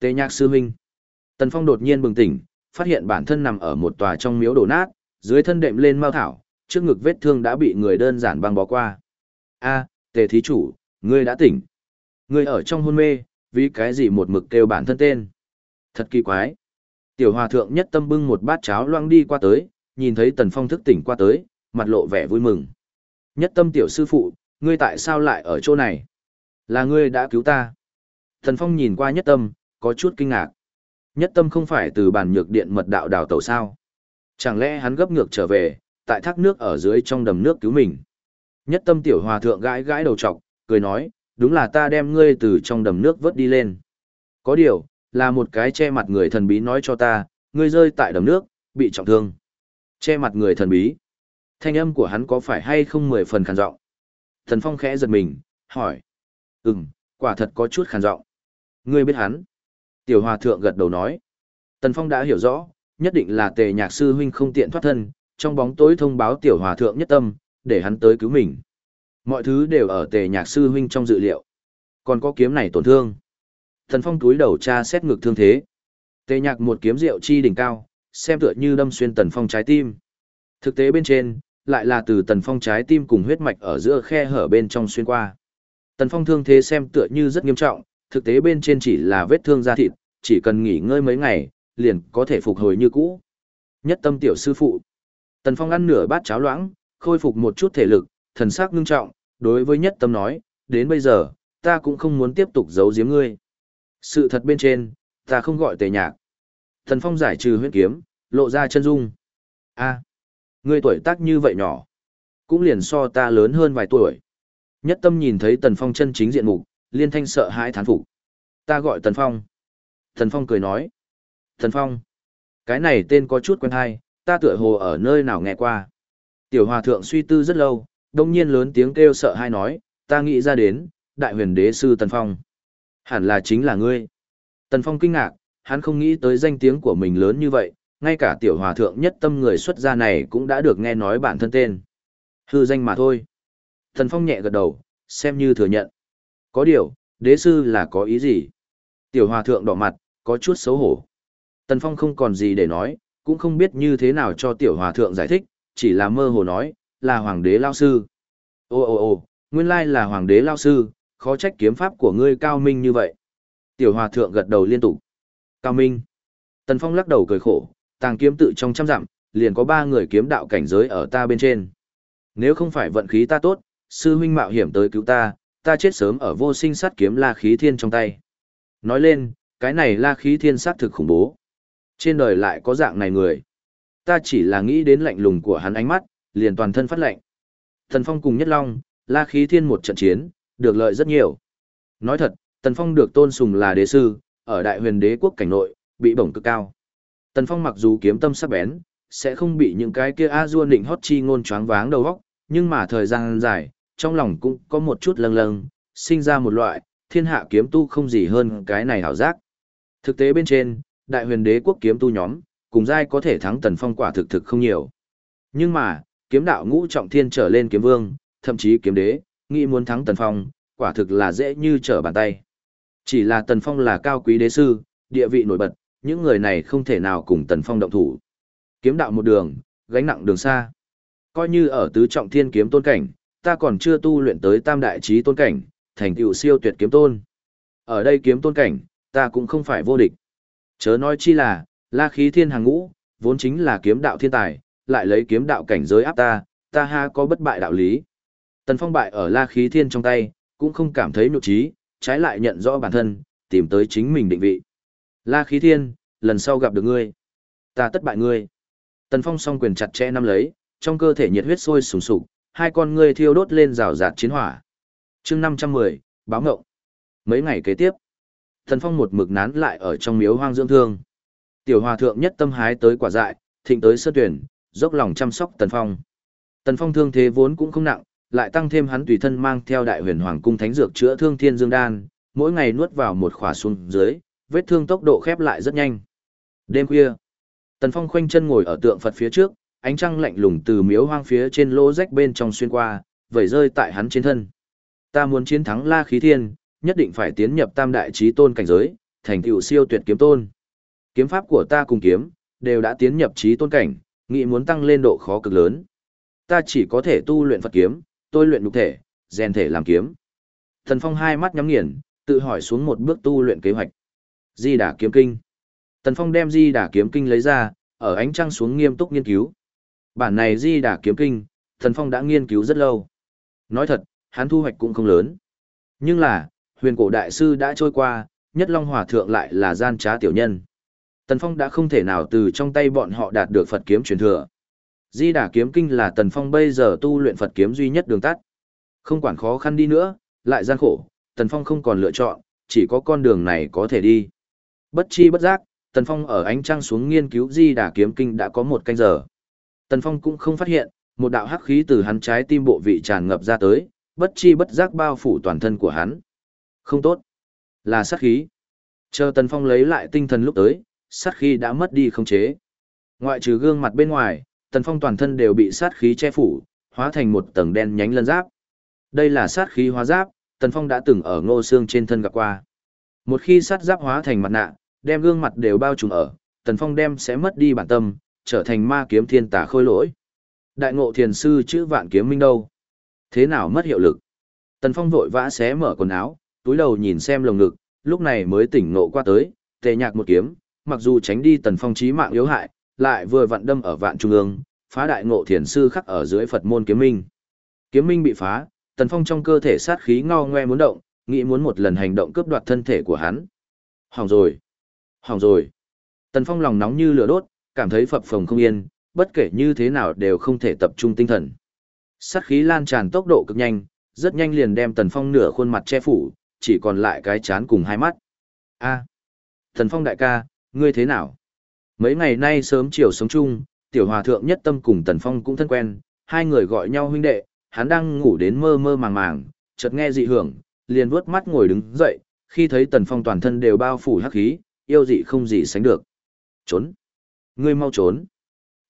Tề nhạc sư huynh. Tần Phong đột nhiên bừng tỉnh, phát hiện bản thân nằm ở một tòa trong miếu đổ nát, dưới thân đệm lên mao thảo, trước ngực vết thương đã bị người đơn giản băng bó qua. A, tề thí chủ, ngươi đã tỉnh. Ngươi ở trong hôn mê, vì cái gì một mực kêu bản thân tên. Thật kỳ quái. Tiểu hòa thượng nhất tâm bưng một bát cháo loang đi qua tới, nhìn thấy tần phong thức tỉnh qua tới, mặt lộ vẻ vui mừng. Nhất tâm tiểu sư phụ, ngươi tại sao lại ở chỗ này? Là ngươi đã cứu ta. Tần phong nhìn qua nhất tâm, có chút kinh ngạc. Nhất tâm không phải từ bàn nhược điện mật đạo đào tẩu sao? Chẳng lẽ hắn gấp ngược trở về, tại thác nước ở dưới trong đầm nước cứu mình? Nhất tâm tiểu hòa thượng gãi gãi đầu trọc, cười nói, đúng là ta đem ngươi từ trong đầm nước vớt đi lên. Có điều, là một cái che mặt người thần bí nói cho ta, ngươi rơi tại đầm nước, bị trọng thương. Che mặt người thần bí. Thanh âm của hắn có phải hay không mười phần khàn giọng? Thần Phong khẽ giật mình, hỏi. Ừm, quả thật có chút khàn giọng. Ngươi biết hắn. Tiểu hòa thượng gật đầu nói. Tần Phong đã hiểu rõ, nhất định là tề nhạc sư huynh không tiện thoát thân, trong bóng tối thông báo tiểu hòa thượng nhất tâm, để hắn tới cứu mình. Mọi thứ đều ở tề nhạc sư huynh trong dự liệu. Còn có kiếm này tổn thương. Thần Phong túi đầu tra xét ngực thương thế. Tề nhạc một kiếm rượu chi đỉnh cao, xem tựa như đâm xuyên Tần Phong trái tim. Thực tế bên trên, lại là từ Tần Phong trái tim cùng huyết mạch ở giữa khe hở bên trong xuyên qua. Tần Phong thương thế xem tựa như rất nghiêm trọng, thực tế bên trên chỉ là vết thương da thịt, chỉ cần nghỉ ngơi mấy ngày, liền có thể phục hồi như cũ. Nhất tâm tiểu sư phụ. Tần Phong ăn nửa bát cháo loãng, khôi phục một chút thể lực, thần sắc ngưng trọng, đối với nhất tâm nói, đến bây giờ, ta cũng không muốn tiếp tục giấu giếm ngươi. Sự thật bên trên, ta không gọi tề nhạc. tần Phong giải trừ huyết kiếm, lộ ra chân dung. a ngươi tuổi tác như vậy nhỏ, cũng liền so ta lớn hơn vài tuổi. Nhất tâm nhìn thấy Tần Phong chân chính diện mục, liên thanh sợ hãi thán phục. Ta gọi Tần Phong. Tần Phong cười nói. Tần Phong. Cái này tên có chút quen hay, ta tựa hồ ở nơi nào nghe qua. Tiểu hòa thượng suy tư rất lâu, đông nhiên lớn tiếng kêu sợ hãi nói, ta nghĩ ra đến, đại huyền đế sư Tần Phong. Hẳn là chính là ngươi. Tần Phong kinh ngạc, hắn không nghĩ tới danh tiếng của mình lớn như vậy, ngay cả tiểu hòa thượng nhất tâm người xuất gia này cũng đã được nghe nói bản thân tên. Hư danh mà thôi. Tần Phong nhẹ gật đầu, xem như thừa nhận. Có điều, đế sư là có ý gì? Tiểu hòa thượng đỏ mặt, có chút xấu hổ. Tần Phong không còn gì để nói, cũng không biết như thế nào cho tiểu hòa thượng giải thích, chỉ là mơ hồ nói, là hoàng đế lao sư. Ô ô ô, nguyên lai là hoàng đế lao sư, khó trách kiếm pháp của ngươi cao minh như vậy. Tiểu hòa thượng gật đầu liên tục. Cao minh. Tần Phong lắc đầu cười khổ, tàng kiếm tự trong trăm dặm, liền có ba người kiếm đạo cảnh giới ở ta bên trên. Nếu không phải vận khí ta tốt, sư huynh mạo hiểm tới cứu ta, ta chết sớm ở vô sinh sát kiếm la khí thiên trong tay. Nói lên, cái này la khí thiên sát thực khủng bố. Trên đời lại có dạng này người. Ta chỉ là nghĩ đến lạnh lùng của hắn ánh mắt, liền toàn thân phát lạnh. Thần Phong cùng Nhất Long, la khí thiên một trận chiến, được lợi rất nhiều. Nói thật, Tần Phong được tôn sùng là đế sư, ở đại huyền đế quốc cảnh nội, bị bổng cực cao. Tần Phong mặc dù kiếm tâm sắc bén, sẽ không bị những cái kia a dua định hót chi ngôn choáng váng đầu óc, nhưng mà thời gian dài, trong lòng cũng có một chút lâng lâng, sinh ra một loại, thiên hạ kiếm tu không gì hơn cái này hảo giác. Thực tế bên trên, đại huyền đế quốc kiếm tu nhóm, cùng giai có thể thắng tần phong quả thực thực không nhiều. Nhưng mà, kiếm đạo ngũ trọng thiên trở lên kiếm vương, thậm chí kiếm đế, nghĩ muốn thắng tần phong, quả thực là dễ như trở bàn tay. Chỉ là tần phong là cao quý đế sư, địa vị nổi bật, những người này không thể nào cùng tần phong động thủ. Kiếm đạo một đường, gánh nặng đường xa. Coi như ở tứ trọng thiên kiếm tôn cảnh, ta còn chưa tu luyện tới tam đại trí tôn cảnh, thành tựu siêu tuyệt kiếm tôn. Ở đây kiếm tôn cảnh, ta cũng không phải vô địch. Chớ nói chi là, la khí thiên hàng ngũ, vốn chính là kiếm đạo thiên tài, lại lấy kiếm đạo cảnh giới áp ta, ta ha có bất bại đạo lý. Tần Phong bại ở la khí thiên trong tay, cũng không cảm thấy nhục trí, trái lại nhận rõ bản thân, tìm tới chính mình định vị. La khí thiên, lần sau gặp được ngươi, ta tất bại ngươi. Tần Phong song quyền chặt chẽ nắm lấy, trong cơ thể nhiệt huyết sôi sùng sục, hai con ngươi thiêu đốt lên rào rạt chiến hỏa. chương 510, báo ngộng. Mấy ngày kế tiếp, Thần Phong một mực nán lại ở trong miếu hoang dưỡng thương. Tiểu hòa thượng nhất tâm hái tới quả dại, thịnh tới sơ tuyển, dốc lòng chăm sóc Tần Phong. Tần Phong thương thế vốn cũng không nặng, lại tăng thêm hắn tùy thân mang theo đại huyền hoàng cung thánh dược chữa thương thiên dương đan, mỗi ngày nuốt vào một khỏa xuống dưới, vết thương tốc độ khép lại rất nhanh. Đêm khuya, Tần Phong khoanh chân ngồi ở tượng Phật phía trước, ánh trăng lạnh lùng từ miếu hoang phía trên lỗ rách bên trong xuyên qua, vẩy rơi tại hắn trên thân. Ta muốn chiến thắng La Khí Thiên, nhất định phải tiến nhập tam đại Chí tôn cảnh giới, thành tựu siêu tuyệt kiếm tôn. Kiếm pháp của ta cùng kiếm, đều đã tiến nhập chí tôn cảnh, nghĩ muốn tăng lên độ khó cực lớn. Ta chỉ có thể tu luyện Phật kiếm, tôi luyện nhục thể, rèn thể làm kiếm. Thần Phong hai mắt nhắm nghiền, tự hỏi xuống một bước tu luyện kế hoạch. Di Đà kiếm kinh. Tần Phong đem Di Đà kiếm kinh lấy ra, ở ánh trăng xuống nghiêm túc nghiên cứu. Bản này Di Đà kiếm kinh, Thần Phong đã nghiên cứu rất lâu. Nói thật, hắn thu hoạch cũng không lớn. Nhưng là, huyền cổ đại sư đã trôi qua, nhất long hòa thượng lại là gian trá tiểu nhân. Tần Phong đã không thể nào từ trong tay bọn họ đạt được Phật kiếm truyền thừa. Di Đà kiếm kinh là Tần Phong bây giờ tu luyện Phật kiếm duy nhất đường tắt. Không quản khó khăn đi nữa, lại gian khổ, Tần Phong không còn lựa chọn, chỉ có con đường này có thể đi. Bất chi bất giác, Tần Phong ở ánh trăng xuống nghiên cứu Di Đà kiếm kinh đã có một canh giờ. Tần Phong cũng không phát hiện, một đạo hắc khí từ hắn trái tim bộ vị tràn ngập ra tới, bất chi bất giác bao phủ toàn thân của hắn. Không tốt, là sát khí. Chờ Tần Phong lấy lại tinh thần lúc tới, sát khí đã mất đi không chế. Ngoại trừ gương mặt bên ngoài, Tần Phong toàn thân đều bị sát khí che phủ, hóa thành một tầng đen nhánh lân giáp. Đây là sát khí hóa giáp, Tần Phong đã từng ở ngô xương trên thân gặp qua. Một khi sát giáp hóa thành mặt nạ, đem gương mặt đều bao trùm ở, Tần Phong đem sẽ mất đi bản tâm, trở thành ma kiếm thiên tà khôi lỗi. Đại ngộ thiền sư chữ vạn kiếm minh đâu? Thế nào mất hiệu lực? Tần Phong vội vã xé mở quần áo, túi đầu nhìn xem lồng ngực, lúc này mới tỉnh ngộ qua tới, tề nhạc một kiếm, mặc dù tránh đi Tần Phong chí mạng yếu hại, lại vừa vặn đâm ở vạn trung ương, phá đại ngộ thiền sư khắc ở dưới Phật môn kiếm minh. Kiếm minh bị phá, Tần Phong trong cơ thể sát khí ngao ngoe muốn động, nghĩ muốn một lần hành động cướp đoạt thân thể của hắn. Hỏng rồi. Hỏng rồi. Tần Phong lòng nóng như lửa đốt, cảm thấy phập phồng không yên, bất kể như thế nào đều không thể tập trung tinh thần. Sát khí lan tràn tốc độ cực nhanh, rất nhanh liền đem Tần Phong nửa khuôn mặt che phủ, chỉ còn lại cái chán cùng hai mắt. A, Tần Phong đại ca, ngươi thế nào? Mấy ngày nay sớm chiều sống chung, tiểu hòa thượng nhất tâm cùng Tần Phong cũng thân quen, hai người gọi nhau huynh đệ, hắn đang ngủ đến mơ mơ màng màng, chợt nghe dị hưởng, liền vuốt mắt ngồi đứng dậy, khi thấy Tần Phong toàn thân đều bao phủ hắc khí, yêu dị không gì sánh được. Trốn! Ngươi mau trốn!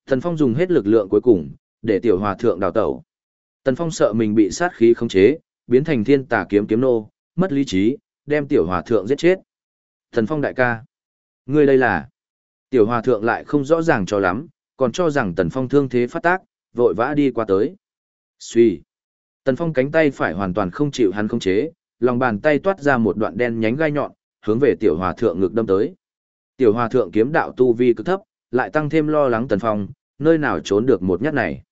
Tần Phong dùng hết lực lượng cuối cùng, để tiểu hòa thượng đào tẩu. Tần Phong sợ mình bị sát khí khống chế, biến thành thiên tà kiếm kiếm nô, mất lý trí, đem tiểu hòa thượng giết chết. Tần Phong đại ca! Ngươi đây là... Tiểu hòa thượng lại không rõ ràng cho lắm, còn cho rằng Tần Phong thương thế phát tác, vội vã đi qua tới. Suy. Tần Phong cánh tay phải hoàn toàn không chịu hắn khống chế, lòng bàn tay toát ra một đoạn đen nhánh gai nhọn, hướng về tiểu hòa thượng ngực đâm tới. Tiểu hòa thượng kiếm đạo tu vi cực thấp, lại tăng thêm lo lắng Tần Phong, nơi nào trốn được một nhát này.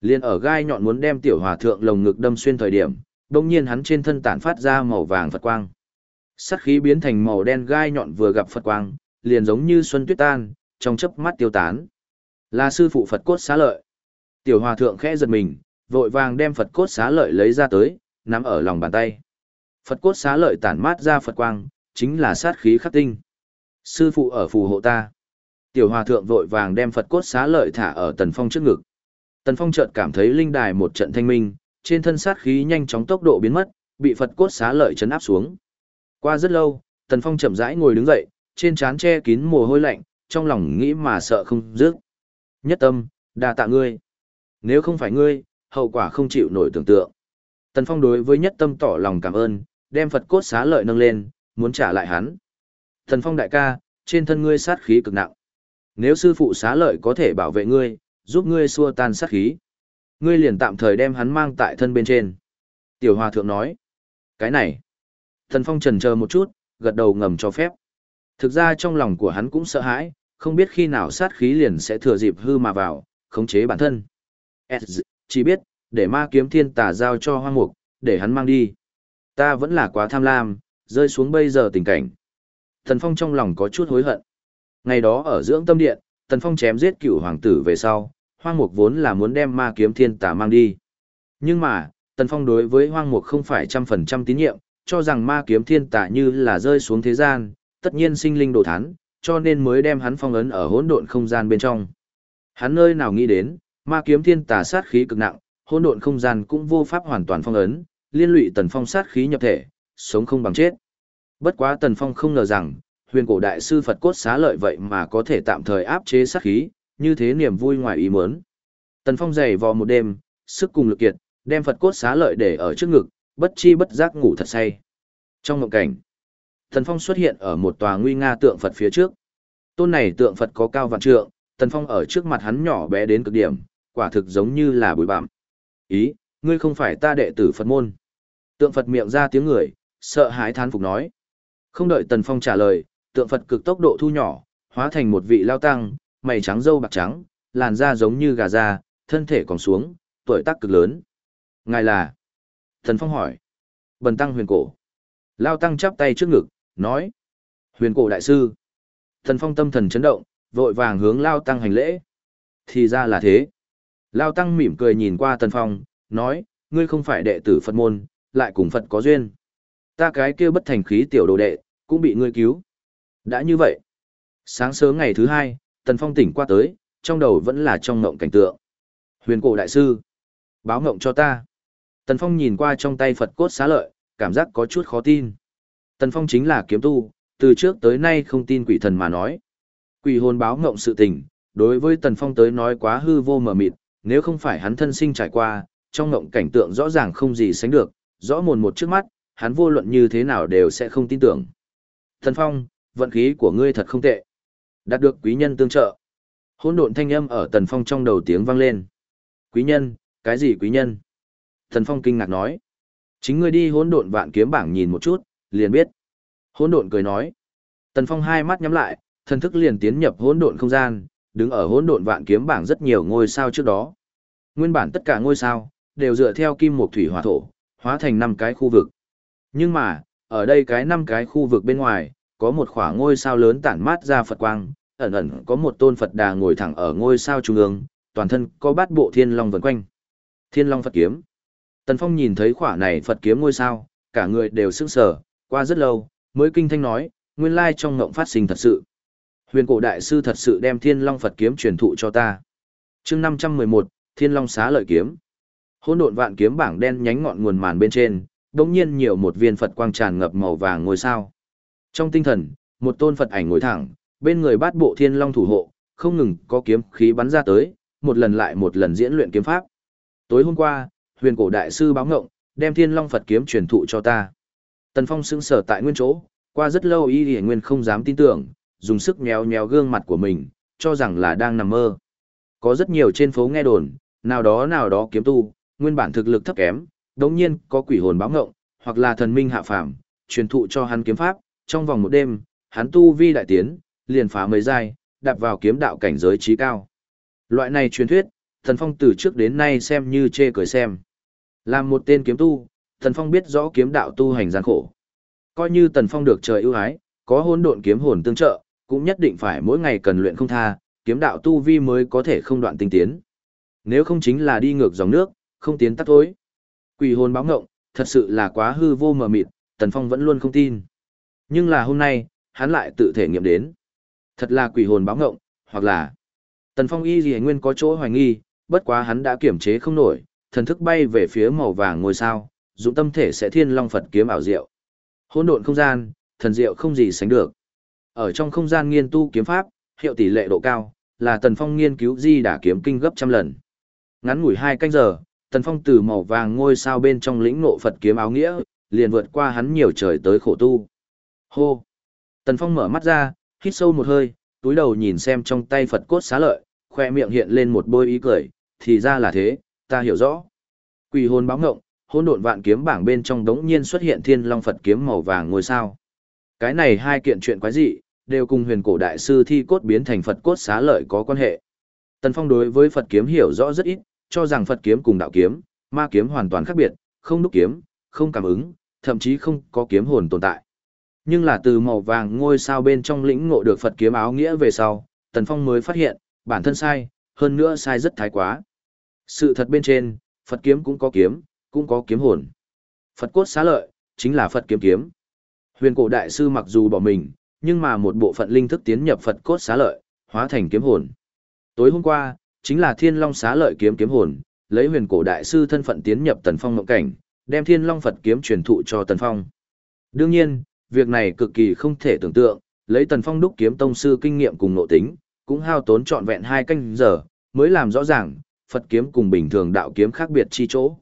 Liên ở gai nhọn muốn đem tiểu hòa thượng lồng ngực đâm xuyên thời điểm, đột nhiên hắn trên thân tản phát ra màu vàng Phật quang. Sát khí biến thành màu đen gai nhọn vừa gặp Phật quang, liền giống như xuân tuyết tan, trong chớp mắt tiêu tán. Là sư phụ Phật cốt xá lợi. Tiểu hòa thượng khẽ giật mình, vội vàng đem Phật cốt xá lợi lấy ra tới, nắm ở lòng bàn tay. Phật cốt xá lợi tản mát ra Phật quang, chính là sát khí khắc tinh. Sư phụ ở phù hộ ta. Tiểu hòa thượng vội vàng đem Phật cốt xá lợi thả ở Tần Phong trước ngực. Tần Phong chợt cảm thấy linh đài một trận thanh minh, trên thân sát khí nhanh chóng tốc độ biến mất, bị Phật cốt xá lợi chấn áp xuống. Qua rất lâu, Tần Phong chậm rãi ngồi đứng dậy, trên trán che kín mồ hôi lạnh, trong lòng nghĩ mà sợ không dứt. Nhất tâm, đa tạ ngươi. Nếu không phải ngươi, hậu quả không chịu nổi tưởng tượng. Tần Phong đối với nhất tâm tỏ lòng cảm ơn, đem Phật cốt xá lợi nâng lên, muốn trả lại hắn. Tần Phong đại ca, trên thân ngươi sát khí cực nặng. Nếu sư phụ xá lợi có thể bảo vệ ngươi, giúp ngươi xua tan sát khí, ngươi liền tạm thời đem hắn mang tại thân bên trên. Tiểu Hòa thượng nói, cái này. Thần Phong trần chờ một chút, gật đầu ngầm cho phép. Thực ra trong lòng của hắn cũng sợ hãi, không biết khi nào sát khí liền sẽ thừa dịp hư mà vào, khống chế bản thân. Chỉ biết, để ma kiếm thiên tà giao cho hoang mục, để hắn mang đi. Ta vẫn là quá tham lam, rơi xuống bây giờ tình cảnh. Thần Phong trong lòng có chút hối hận. Ngày đó ở dưỡng tâm điện, Tần Phong chém giết cựu hoàng tử về sau, hoang mục vốn là muốn đem ma kiếm thiên tà mang đi. Nhưng mà, Tần Phong đối với hoang mục không phải trăm phần trăm tín nhiệm, cho rằng ma kiếm thiên tà như là rơi xuống thế gian, tất nhiên sinh linh đồ thán, cho nên mới đem hắn phong ấn ở hỗn độn không gian bên trong. Hắn nơi nào nghĩ đến, ma kiếm thiên tà sát khí cực nặng, hỗn độn không gian cũng vô pháp hoàn toàn phong ấn, liên lụy tần phong sát khí nhập thể, sống không bằng chết. Bất quá tần phong không ngờ rằng, huyền cổ đại sư Phật cốt xá lợi vậy mà có thể tạm thời áp chế sát khí, như thế niềm vui ngoài ý muốn. Tần phong dày vò một đêm, sức cùng lực kiệt, đem Phật cốt xá lợi để ở trước ngực, bất chi bất giác ngủ thật say. Trong mộng cảnh, Tần Phong xuất hiện ở một tòa nguy nga tượng Phật phía trước. Tôn này tượng Phật có cao vạn trượng, Tần Phong ở trước mặt hắn nhỏ bé đến cực điểm, quả thực giống như là bụi bặm. Ý, ngươi không phải ta đệ tử Phật môn. Tượng Phật miệng ra tiếng người, sợ hãi thán phục nói. Không đợi Tần Phong trả lời, tượng Phật cực tốc độ thu nhỏ, hóa thành một vị lao tăng, mày trắng râu bạc trắng, làn da giống như gà da, thân thể còn xuống, tuổi tác cực lớn. Ngài là? Thần Phong hỏi. Bần tăng huyền cổ. Lao tăng chắp tay trước ngực, nói. Huyền cổ đại sư. Thần Phong tâm thần chấn động, vội vàng hướng Lao tăng hành lễ. Thì ra là thế. Lao tăng mỉm cười nhìn qua Thần Phong, nói, ngươi không phải đệ tử Phật môn, lại cùng Phật có duyên. Ta cái kia bất thành khí tiểu đồ đệ, cũng bị ngươi cứu. Đã như vậy. Sáng sớm ngày thứ hai, Tần Phong tỉnh qua tới, trong đầu vẫn là trong ngộng cảnh tượng. Huyền cổ đại sư. Báo ngộng cho ta. Tần Phong nhìn qua trong tay Phật cốt xá lợi, cảm giác có chút khó tin. Tần Phong chính là kiếm tu, từ trước tới nay không tin quỷ thần mà nói. Quỷ hồn báo ngộng sự tình, đối với Tần Phong tới nói quá hư vô mờ mịt, nếu không phải hắn thân sinh trải qua, trong ngộng cảnh tượng rõ ràng không gì sánh được, rõ mồn một trước mắt, hắn vô luận như thế nào đều sẽ không tin tưởng. Tần Phong, vận khí của ngươi thật không tệ. Đạt được quý nhân tương trợ. Hỗn độn thanh âm ở Tần Phong trong đầu tiếng vang lên. Quý nhân, cái gì quý nhân? Tần Phong kinh ngạc nói. Chính ngươi đi hỗn độn vạn kiếm bảng nhìn một chút, liền biết. Hỗn độn cười nói. Tần Phong hai mắt nhắm lại, thần thức liền tiến nhập hỗn độn không gian, đứng ở hỗn độn vạn kiếm bảng rất nhiều ngôi sao trước đó. Nguyên bản tất cả ngôi sao đều dựa theo kim mộc thủy hỏa thổ, hóa thành năm cái khu vực. Nhưng mà, ở đây cái năm cái khu vực bên ngoài, có một khỏa ngôi sao lớn tản mát ra Phật quang, ẩn ẩn có một tôn Phật đà ngồi thẳng ở ngôi sao trung ương, toàn thân có bát bộ thiên long vần quanh. Thiên long Phật kiếm. Tần Phong nhìn thấy khỏa này Phật kiếm ngôi sao, cả người đều sững sờ, qua rất lâu, mới kinh thanh nói, nguyên lai trong ngộng phát sinh thật sự. Huyền cổ đại sư thật sự đem Thiên Long Phật kiếm truyền thụ cho ta. Chương 511, Thiên Long xá lợi kiếm. Hỗn độn vạn kiếm bảng đen nhánh ngọn nguồn màn bên trên, đột nhiên nhiều một viên Phật quang tràn ngập màu vàng ngôi sao. Trong tinh thần, một tôn Phật ảnh ngồi thẳng, bên người bát bộ Thiên Long thủ hộ, không ngừng có kiếm khí bắn ra tới, một lần lại một lần diễn luyện kiếm pháp. Tối hôm qua, huyền cổ đại sư báo ngộng, đem thiên long Phật kiếm truyền thụ cho ta. Tần Phong sững sờ tại nguyên chỗ, qua rất lâu y y nguyên không dám tin tưởng, dùng sức nhéo nhéo gương mặt của mình, cho rằng là đang nằm mơ. Có rất nhiều trên phố nghe đồn, nào đó nào đó kiếm tu, nguyên bản thực lực thấp kém, đống nhiên có quỷ hồn báo ngộng, hoặc là thần minh hạ phàm, truyền thụ cho hắn kiếm pháp, trong vòng một đêm, hắn tu vi đại tiến, liền phá mấy giai, đạp vào kiếm đạo cảnh giới trí cao. Loại này truyền thuyết, Thần Phong từ trước đến nay xem như chê cười xem. Làm một tên kiếm tu, Thần Phong biết rõ kiếm đạo tu hành gian khổ. Coi như thần Phong được trời ưu ái, có hỗn độn kiếm hồn tương trợ, cũng nhất định phải mỗi ngày cần luyện không tha, kiếm đạo tu vi mới có thể không đoạn tinh tiến. Nếu không chính là đi ngược dòng nước, không tiến tắt thối. Quỷ hồn báo ngộng, thật sự là quá hư vô mờ mịt, Tần Phong vẫn luôn không tin. Nhưng là hôm nay, hắn lại tự thể nghiệm đến. Thật là quỷ hồn báo ngộng, hoặc là Tần Phong y gì nguyên có chỗ hoài nghi, bất quá hắn đã kiểm chế không nổi, thần thức bay về phía màu vàng ngôi sao, dụng tâm thể sẽ thiên long Phật kiếm ảo diệu. Hỗn độn không gian, thần diệu không gì sánh được. Ở trong không gian nghiên tu kiếm pháp, hiệu tỷ lệ độ cao, là Tần Phong nghiên cứu di đả kiếm kinh gấp trăm lần. Ngắn ngủi hai canh giờ, Tần Phong từ màu vàng ngôi sao bên trong lĩnh ngộ Phật kiếm áo nghĩa, liền vượt qua hắn nhiều trời tới khổ tu. Hô! Tần Phong mở mắt ra, hít sâu một hơi, túi đầu nhìn xem trong tay Phật cốt xá lợi, khoe miệng hiện lên một bôi ý cười, thì ra là thế, ta hiểu rõ. Quỷ hồn báo ngộng, hỗn độn vạn kiếm bảng bên trong đống nhiên xuất hiện thiên long Phật kiếm màu vàng ngôi sao. Cái này hai kiện chuyện quái dị, đều cùng huyền cổ đại sư thi cốt biến thành Phật cốt xá lợi có quan hệ. Tần Phong đối với Phật kiếm hiểu rõ rất ít, cho rằng Phật kiếm cùng đạo kiếm, ma kiếm hoàn toàn khác biệt, không đúc kiếm, không cảm ứng, thậm chí không có kiếm hồn tồn tại. Nhưng là từ màu vàng ngôi sao bên trong lĩnh ngộ được Phật kiếm áo nghĩa về sau, Tần Phong mới phát hiện, bản thân sai, hơn nữa sai rất thái quá. Sự thật bên trên, Phật kiếm cũng có kiếm, cũng có kiếm hồn. Phật cốt xá lợi, chính là Phật kiếm kiếm. Huyền cổ đại sư mặc dù bỏ mình, nhưng mà một bộ phận linh thức tiến nhập Phật cốt xá lợi, hóa thành kiếm hồn. Tối hôm qua, chính là Thiên Long xá lợi kiếm kiếm hồn, lấy huyền cổ đại sư thân phận tiến nhập Tần Phong mộng cảnh, đem Thiên Long Phật kiếm truyền thụ cho Tần Phong. Đương nhiên, việc này cực kỳ không thể tưởng tượng, lấy Tần Phong đúc kiếm tông sư kinh nghiệm cùng nội tính, cũng hao tốn trọn vẹn hai canh giờ, mới làm rõ ràng, Phật kiếm cùng bình thường đạo kiếm khác biệt chi chỗ.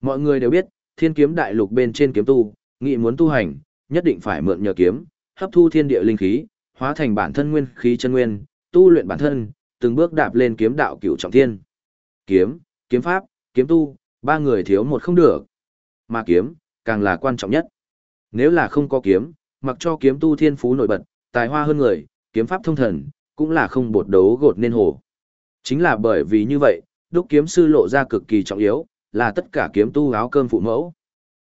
Mọi người đều biết, thiên kiếm đại lục bên trên kiếm tu, nghị muốn tu hành, nhất định phải mượn nhờ kiếm, hấp thu thiên địa linh khí, hóa thành bản thân nguyên khí chân nguyên, tu luyện bản thân, từng bước đạp lên kiếm đạo cửu trọng thiên. Kiếm, kiếm pháp, kiếm tu, ba người thiếu một không được. Mà kiếm, càng là quan trọng nhất. Nếu là không có kiếm, mặc cho kiếm tu thiên phú nổi bật, tài hoa hơn người, kiếm pháp thông thần, cũng là không bột đấu gột nên hổ. Chính là bởi vì như vậy, đúc kiếm sư lộ ra cực kỳ trọng yếu, là tất cả kiếm tu áo cơm phụ mẫu.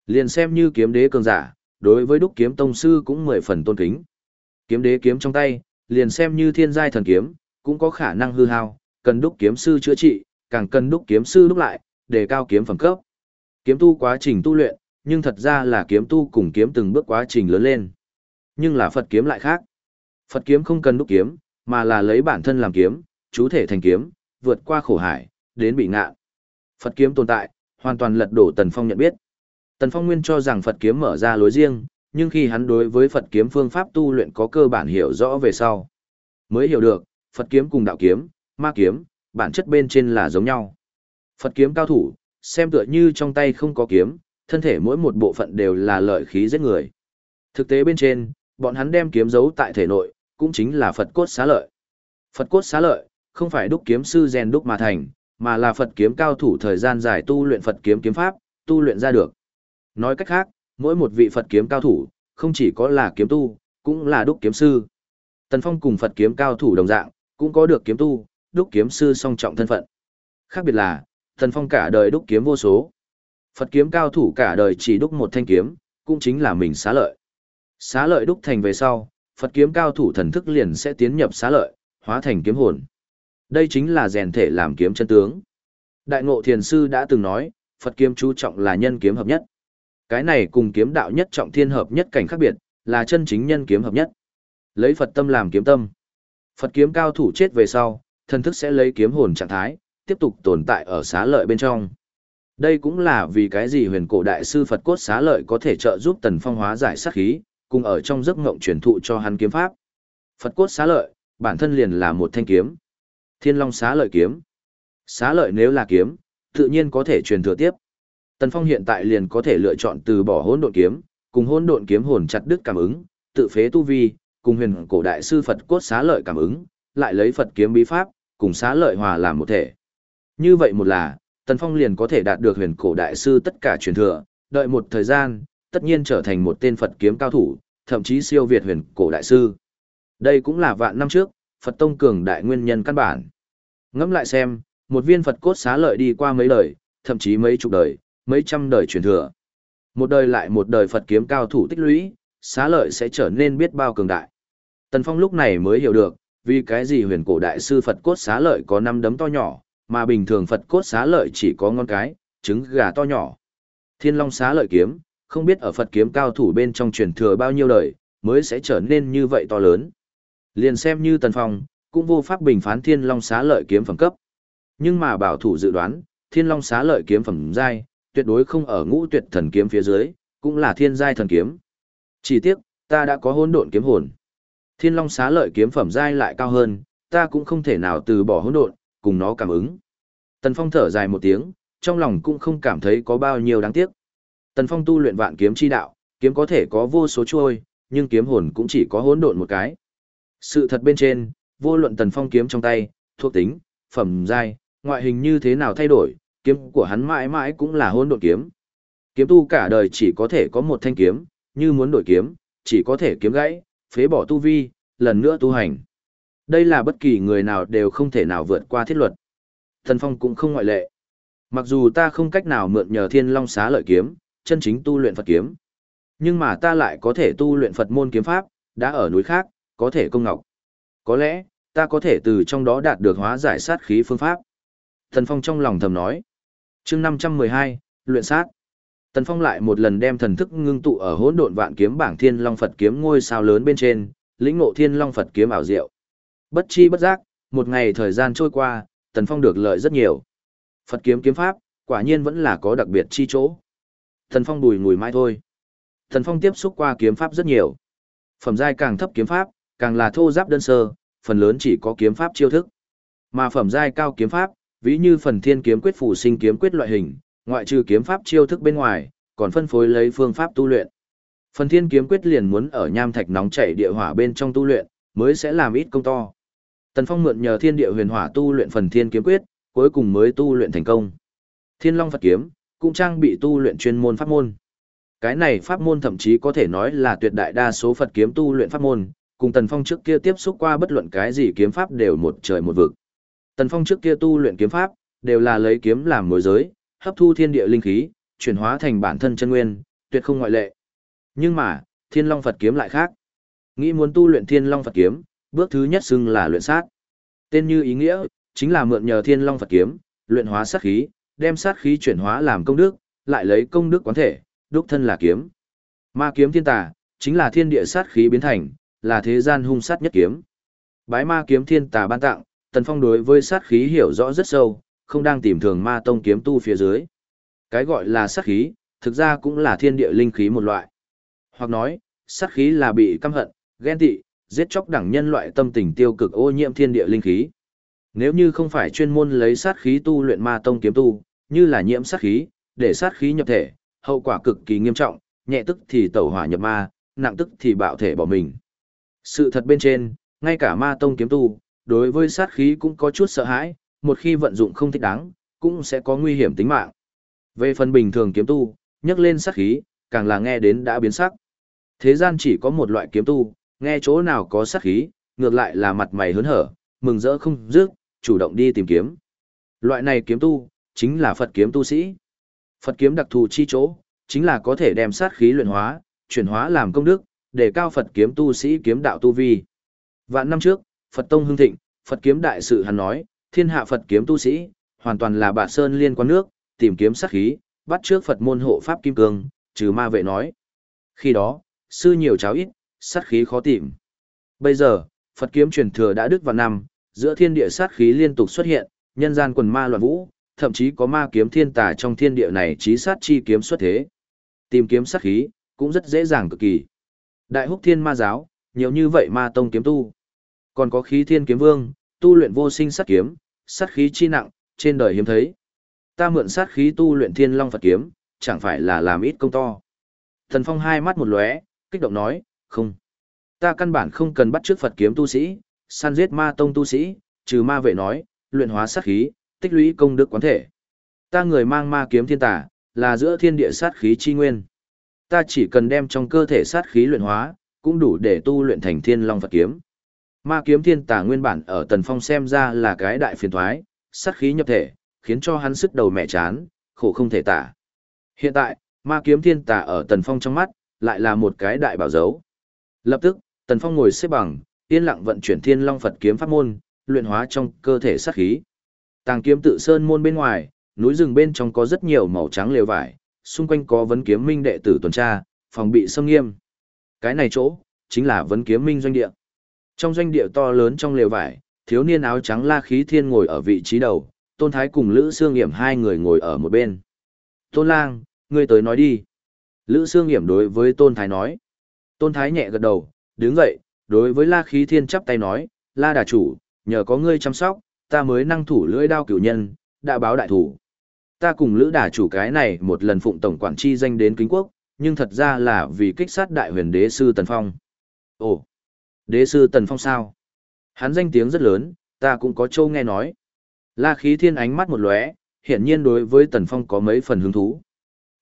Liền xem như kiếm đế cường giả, đối với đúc kiếm tông sư cũng mười phần tôn kính. Kiếm đế kiếm trong tay, liền xem như thiên giai thần kiếm, cũng có khả năng hư hao, cần đúc kiếm sư chữa trị, càng cần đúc kiếm sư đúc lại, để cao kiếm phẩm cấp. Kiếm tu quá trình tu luyện, nhưng thật ra là kiếm tu cùng kiếm từng bước quá trình lớn lên. Nhưng là Phật kiếm lại khác. Phật kiếm không cần đúc kiếm, mà là lấy bản thân làm kiếm, chú thể thành kiếm, vượt qua khổ hải, đến bị ngạ. Phật kiếm tồn tại, hoàn toàn lật đổ Tần Phong nhận biết. Tần Phong nguyên cho rằng Phật kiếm mở ra lối riêng, nhưng khi hắn đối với Phật kiếm phương pháp tu luyện có cơ bản hiểu rõ về sau, mới hiểu được, Phật kiếm cùng đạo kiếm, ma kiếm, bản chất bên trên là giống nhau. Phật kiếm cao thủ, xem tựa như trong tay không có kiếm, thân thể mỗi một bộ phận đều là lợi khí giết người. Thực tế bên trên, bọn hắn đem kiếm giấu tại thể nội, cũng chính là Phật cốt xá lợi. Phật cốt xá lợi, không phải đúc kiếm sư rèn đúc mà thành, mà là Phật kiếm cao thủ thời gian dài tu luyện Phật kiếm kiếm pháp, tu luyện ra được. Nói cách khác, mỗi một vị Phật kiếm cao thủ, không chỉ có là kiếm tu, cũng là đúc kiếm sư. Tần Phong cùng Phật kiếm cao thủ đồng dạng, cũng có được kiếm tu, đúc kiếm sư song trọng thân phận. Khác biệt là, Tần Phong cả đời đúc kiếm vô số. Phật kiếm cao thủ cả đời chỉ đúc một thanh kiếm, cũng chính là mình xá lợi. Xá lợi đúc thành về sau, Phật kiếm cao thủ thần thức liền sẽ tiến nhập xá lợi, hóa thành kiếm hồn. Đây chính là rèn thể làm kiếm chân tướng. Đại ngộ thiền sư đã từng nói, Phật kiếm chú trọng là nhân kiếm hợp nhất. Cái này cùng kiếm đạo nhất trọng thiên hợp nhất cảnh khác biệt, là chân chính nhân kiếm hợp nhất. Lấy Phật tâm làm kiếm tâm. Phật kiếm cao thủ chết về sau, thần thức sẽ lấy kiếm hồn trạng thái, tiếp tục tồn tại ở xá lợi bên trong. Đây cũng là vì cái gì huyền cổ đại sư Phật cốt xá lợi có thể trợ giúp Tần Phong hóa giải sát khí, cùng ở trong giấc ngộng truyền thụ cho hắn kiếm pháp. Phật cốt xá lợi, bản thân liền là một thanh kiếm. Thiên Long xá lợi kiếm. Xá lợi nếu là kiếm, tự nhiên có thể truyền thừa tiếp. Tần Phong hiện tại liền có thể lựa chọn từ bỏ hỗn độn kiếm, cùng hỗn độn kiếm hồn chặt đứt cảm ứng, tự phế tu vi, cùng huyền cổ đại sư Phật cốt xá lợi cảm ứng, lại lấy Phật kiếm bí pháp, cùng xá lợi hòa làm một thể. Như vậy một là, Tần Phong liền có thể đạt được huyền cổ đại sư tất cả truyền thừa, đợi một thời gian, tất nhiên trở thành một tên Phật kiếm cao thủ, thậm chí siêu việt huyền cổ đại sư. Đây cũng là vạn năm trước, Phật tông cường đại nguyên nhân căn bản. Ngẫm lại xem, một viên Phật cốt xá lợi đi qua mấy đời, thậm chí mấy chục đời, mấy trăm đời truyền thừa. Một đời lại một đời Phật kiếm cao thủ tích lũy, xá lợi sẽ trở nên biết bao cường đại. Tần Phong lúc này mới hiểu được, vì cái gì huyền cổ đại sư Phật cốt xá lợi có năm đấm to nhỏ, mà bình thường Phật cốt xá lợi chỉ có ngón cái, trứng gà to nhỏ. Thiên Long xá lợi kiếm, không biết ở Phật kiếm cao thủ bên trong truyền thừa bao nhiêu đời, mới sẽ trở nên như vậy to lớn. Liền xem như Tần Phong, cũng vô pháp bình phán Thiên Long xá lợi kiếm phẩm cấp. Nhưng mà bảo thủ dự đoán, Thiên Long xá lợi kiếm phẩm giai, tuyệt đối không ở ngũ tuyệt thần kiếm phía dưới, cũng là thiên giai thần kiếm. Chỉ tiếc, ta đã có hỗn độn kiếm hồn. Thiên Long xá lợi kiếm phẩm giai lại cao hơn, ta cũng không thể nào từ bỏ hỗn độn, cùng nó cảm ứng. Tần Phong thở dài một tiếng, trong lòng cũng không cảm thấy có bao nhiêu đáng tiếc. Tần Phong tu luyện vạn kiếm chi đạo, kiếm có thể có vô số chuôi, nhưng kiếm hồn cũng chỉ có hỗn độn một cái. Sự thật bên trên, vô luận Tần Phong kiếm trong tay, thuộc tính, phẩm giai, ngoại hình như thế nào thay đổi, kiếm của hắn mãi mãi cũng là hỗn độn kiếm. Kiếm tu cả đời chỉ có thể có một thanh kiếm, như muốn đổi kiếm, chỉ có thể kiếm gãy, phế bỏ tu vi, lần nữa tu hành. Đây là bất kỳ người nào đều không thể nào vượt qua thiết luật. Thần Phong cũng không ngoại lệ. Mặc dù ta không cách nào mượn nhờ Thiên Long Xá lợi kiếm, chân chính tu luyện Phật kiếm, nhưng mà ta lại có thể tu luyện Phật môn kiếm pháp, đã ở núi khác, có thể công ngọc. Có lẽ, ta có thể từ trong đó đạt được hóa giải sát khí phương pháp. Thần Phong trong lòng thầm nói chương năm trăm mười hai luyện sát tần phong lại một lần đem thần thức ngưng tụ ở hỗn độn vạn kiếm bảng thiên long phật kiếm ngôi sao lớn bên trên lĩnh ngộ thiên long phật kiếm ảo diệu bất chi bất giác một ngày thời gian trôi qua tần phong được lợi rất nhiều. Phật kiếm kiếm pháp quả nhiên vẫn là có đặc biệt chi chỗ. Tần phong bùi ngùi mãi thôi. Tần phong tiếp xúc qua kiếm pháp rất nhiều. Phẩm giai càng thấp kiếm pháp càng là thô giáp đơn sơ phần lớn chỉ có kiếm pháp chiêu thức. Mà phẩm giai cao kiếm pháp ví như phần thiên kiếm quyết phủ sinh kiếm quyết loại hình, ngoại trừ kiếm pháp chiêu thức bên ngoài, còn phân phối lấy phương pháp tu luyện. Phần thiên kiếm quyết liền muốn ở nham thạch nóng chảy địa hỏa bên trong tu luyện, mới sẽ làm ít công to. Tần Phong mượn nhờ thiên địa huyền hỏa tu luyện phần thiên kiếm quyết, cuối cùng mới tu luyện thành công. Thiên Long Phật kiếm cũng trang bị tu luyện chuyên môn pháp môn. Cái này pháp môn thậm chí có thể nói là tuyệt đại đa số Phật kiếm tu luyện pháp môn, cùng Tần Phong trước kia tiếp xúc qua bất luận cái gì kiếm pháp đều một trời một vực. Tần Phong trước kia tu luyện kiếm pháp, đều là lấy kiếm làm mối giới, hấp thu thiên địa linh khí, chuyển hóa thành bản thân chân nguyên, tuyệt không ngoại lệ. Nhưng mà, Thiên Long Phật kiếm lại khác. Nghĩ muốn tu luyện Thiên Long Phật kiếm, bước thứ nhất xưng là luyện sát. Tên như ý nghĩa, chính là mượn nhờ Thiên Long Phật kiếm, luyện hóa sát khí, đem sát khí chuyển hóa làm công đức, lại lấy công đức quán thể, đúc thân là kiếm. Ma kiếm thiên tà, chính là thiên địa sát khí biến thành, là thế gian hung sát nhất kiếm. Bái ma kiếm thiên tà ban tặng, Tần Phong đối với sát khí hiểu rõ rất sâu, không đang tìm thường ma tông kiếm tu phía dưới. Cái gọi là sát khí, thực ra cũng là thiên địa linh khí một loại. Hoặc nói, sát khí là bị căm hận, ghen tị, giết chóc đẳng nhân loại tâm tình tiêu cực ô nhiễm thiên địa linh khí. Nếu như không phải chuyên môn lấy sát khí tu luyện ma tông kiếm tu, như là nhiễm sát khí, để sát khí nhập thể, hậu quả cực kỳ nghiêm trọng, nhẹ tức thì tẩu hỏa nhập ma, nặng tức thì bạo thể bỏ mình. Sự thật bên trên, ngay cả ma tông kiếm tu, đối với sát khí cũng có chút sợ hãi, một khi vận dụng không thích đáng, cũng sẽ có nguy hiểm tính mạng. Về phần bình thường kiếm tu, nhắc lên sát khí, càng là nghe đến đã biến sắc. Thế gian chỉ có một loại kiếm tu, nghe chỗ nào có sát khí, ngược lại là mặt mày hớn hở, mừng rỡ không dứt, chủ động đi tìm kiếm. Loại này kiếm tu, chính là Phật kiếm tu sĩ. Phật kiếm đặc thù chi chỗ, chính là có thể đem sát khí luyện hóa, chuyển hóa làm công đức, để cao Phật kiếm tu sĩ kiếm đạo tu vi. Vạn năm trước, Phật Tông hưng thịnh, Phật kiếm đại sự hắn nói, thiên hạ Phật kiếm tu sĩ, hoàn toàn là bà sơn liên quan nước, tìm kiếm sát khí, bắt trước Phật môn hộ pháp kim cương, trừ ma vệ nói. Khi đó, sư nhiều cháo ít, sát khí khó tìm. Bây giờ, Phật kiếm truyền thừa đã đức vào năm, giữa thiên địa sát khí liên tục xuất hiện, nhân gian quần ma loạn vũ, thậm chí có ma kiếm thiên tà trong thiên địa này chí sát chi kiếm xuất thế. Tìm kiếm sát khí, cũng rất dễ dàng cực kỳ. Đại húc thiên ma giáo, nhiều như vậy ma tông kiếm tu. Còn có khí thiên kiếm vương, tu luyện vô sinh sát kiếm, sát khí chi nặng, trên đời hiếm thấy. Ta mượn sát khí tu luyện thiên long Phật kiếm, chẳng phải là làm ít công to. Thần Phong hai mắt một lóe, kích động nói, không. Ta căn bản không cần bắt trước Phật kiếm tu sĩ, săn giết ma tông tu sĩ, trừ ma vệ nói, luyện hóa sát khí, tích lũy công đức quán thể. Ta người mang ma kiếm thiên tà, là giữa thiên địa sát khí chi nguyên. Ta chỉ cần đem trong cơ thể sát khí luyện hóa, cũng đủ để tu luyện thành thiên long Phật kiếm. Ma kiếm thiên tà nguyên bản ở Tần Phong xem ra là cái đại phiền thoái, sát khí nhập thể, khiến cho hắn sức đầu mẹ chán, khổ không thể tả. Hiện tại, ma kiếm thiên tà ở Tần Phong trong mắt, lại là một cái đại bảo dấu. Lập tức, Tần Phong ngồi xếp bằng, yên lặng vận chuyển thiên long Phật kiếm pháp môn, luyện hóa trong cơ thể sát khí. Tàng kiếm tự sơn môn bên ngoài, núi rừng bên trong có rất nhiều màu trắng lều vải, xung quanh có vấn kiếm minh đệ tử tuần tra, phòng bị xâm nghiêm. Cái này chỗ, chính là vấn kiếm minh doanh địa. Trong doanh địa to lớn trong lều vải, thiếu niên áo trắng La Khí Thiên ngồi ở vị trí đầu, Tôn Thái cùng Lữ Sương Hiểm hai người ngồi ở một bên. Tôn Lang, ngươi tới nói đi. Lữ Sương Hiểm đối với Tôn Thái nói. Tôn Thái nhẹ gật đầu, đứng dậy, đối với La Khí Thiên chắp tay nói, La Đà Chủ, nhờ có ngươi chăm sóc, ta mới năng thủ lưỡi đao cửu nhân, đã báo đại thủ. Ta cùng Lữ Đà Chủ cái này một lần phụng tổng quản chi danh đến kính quốc, nhưng thật ra là vì kích sát đại huyền đế sư Tần Phong. Ồ, đế sư Tần Phong sao? Hắn danh tiếng rất lớn, ta cũng có châu nghe nói. La khí thiên ánh mắt một lóe, hiển nhiên đối với Tần Phong có mấy phần hứng thú.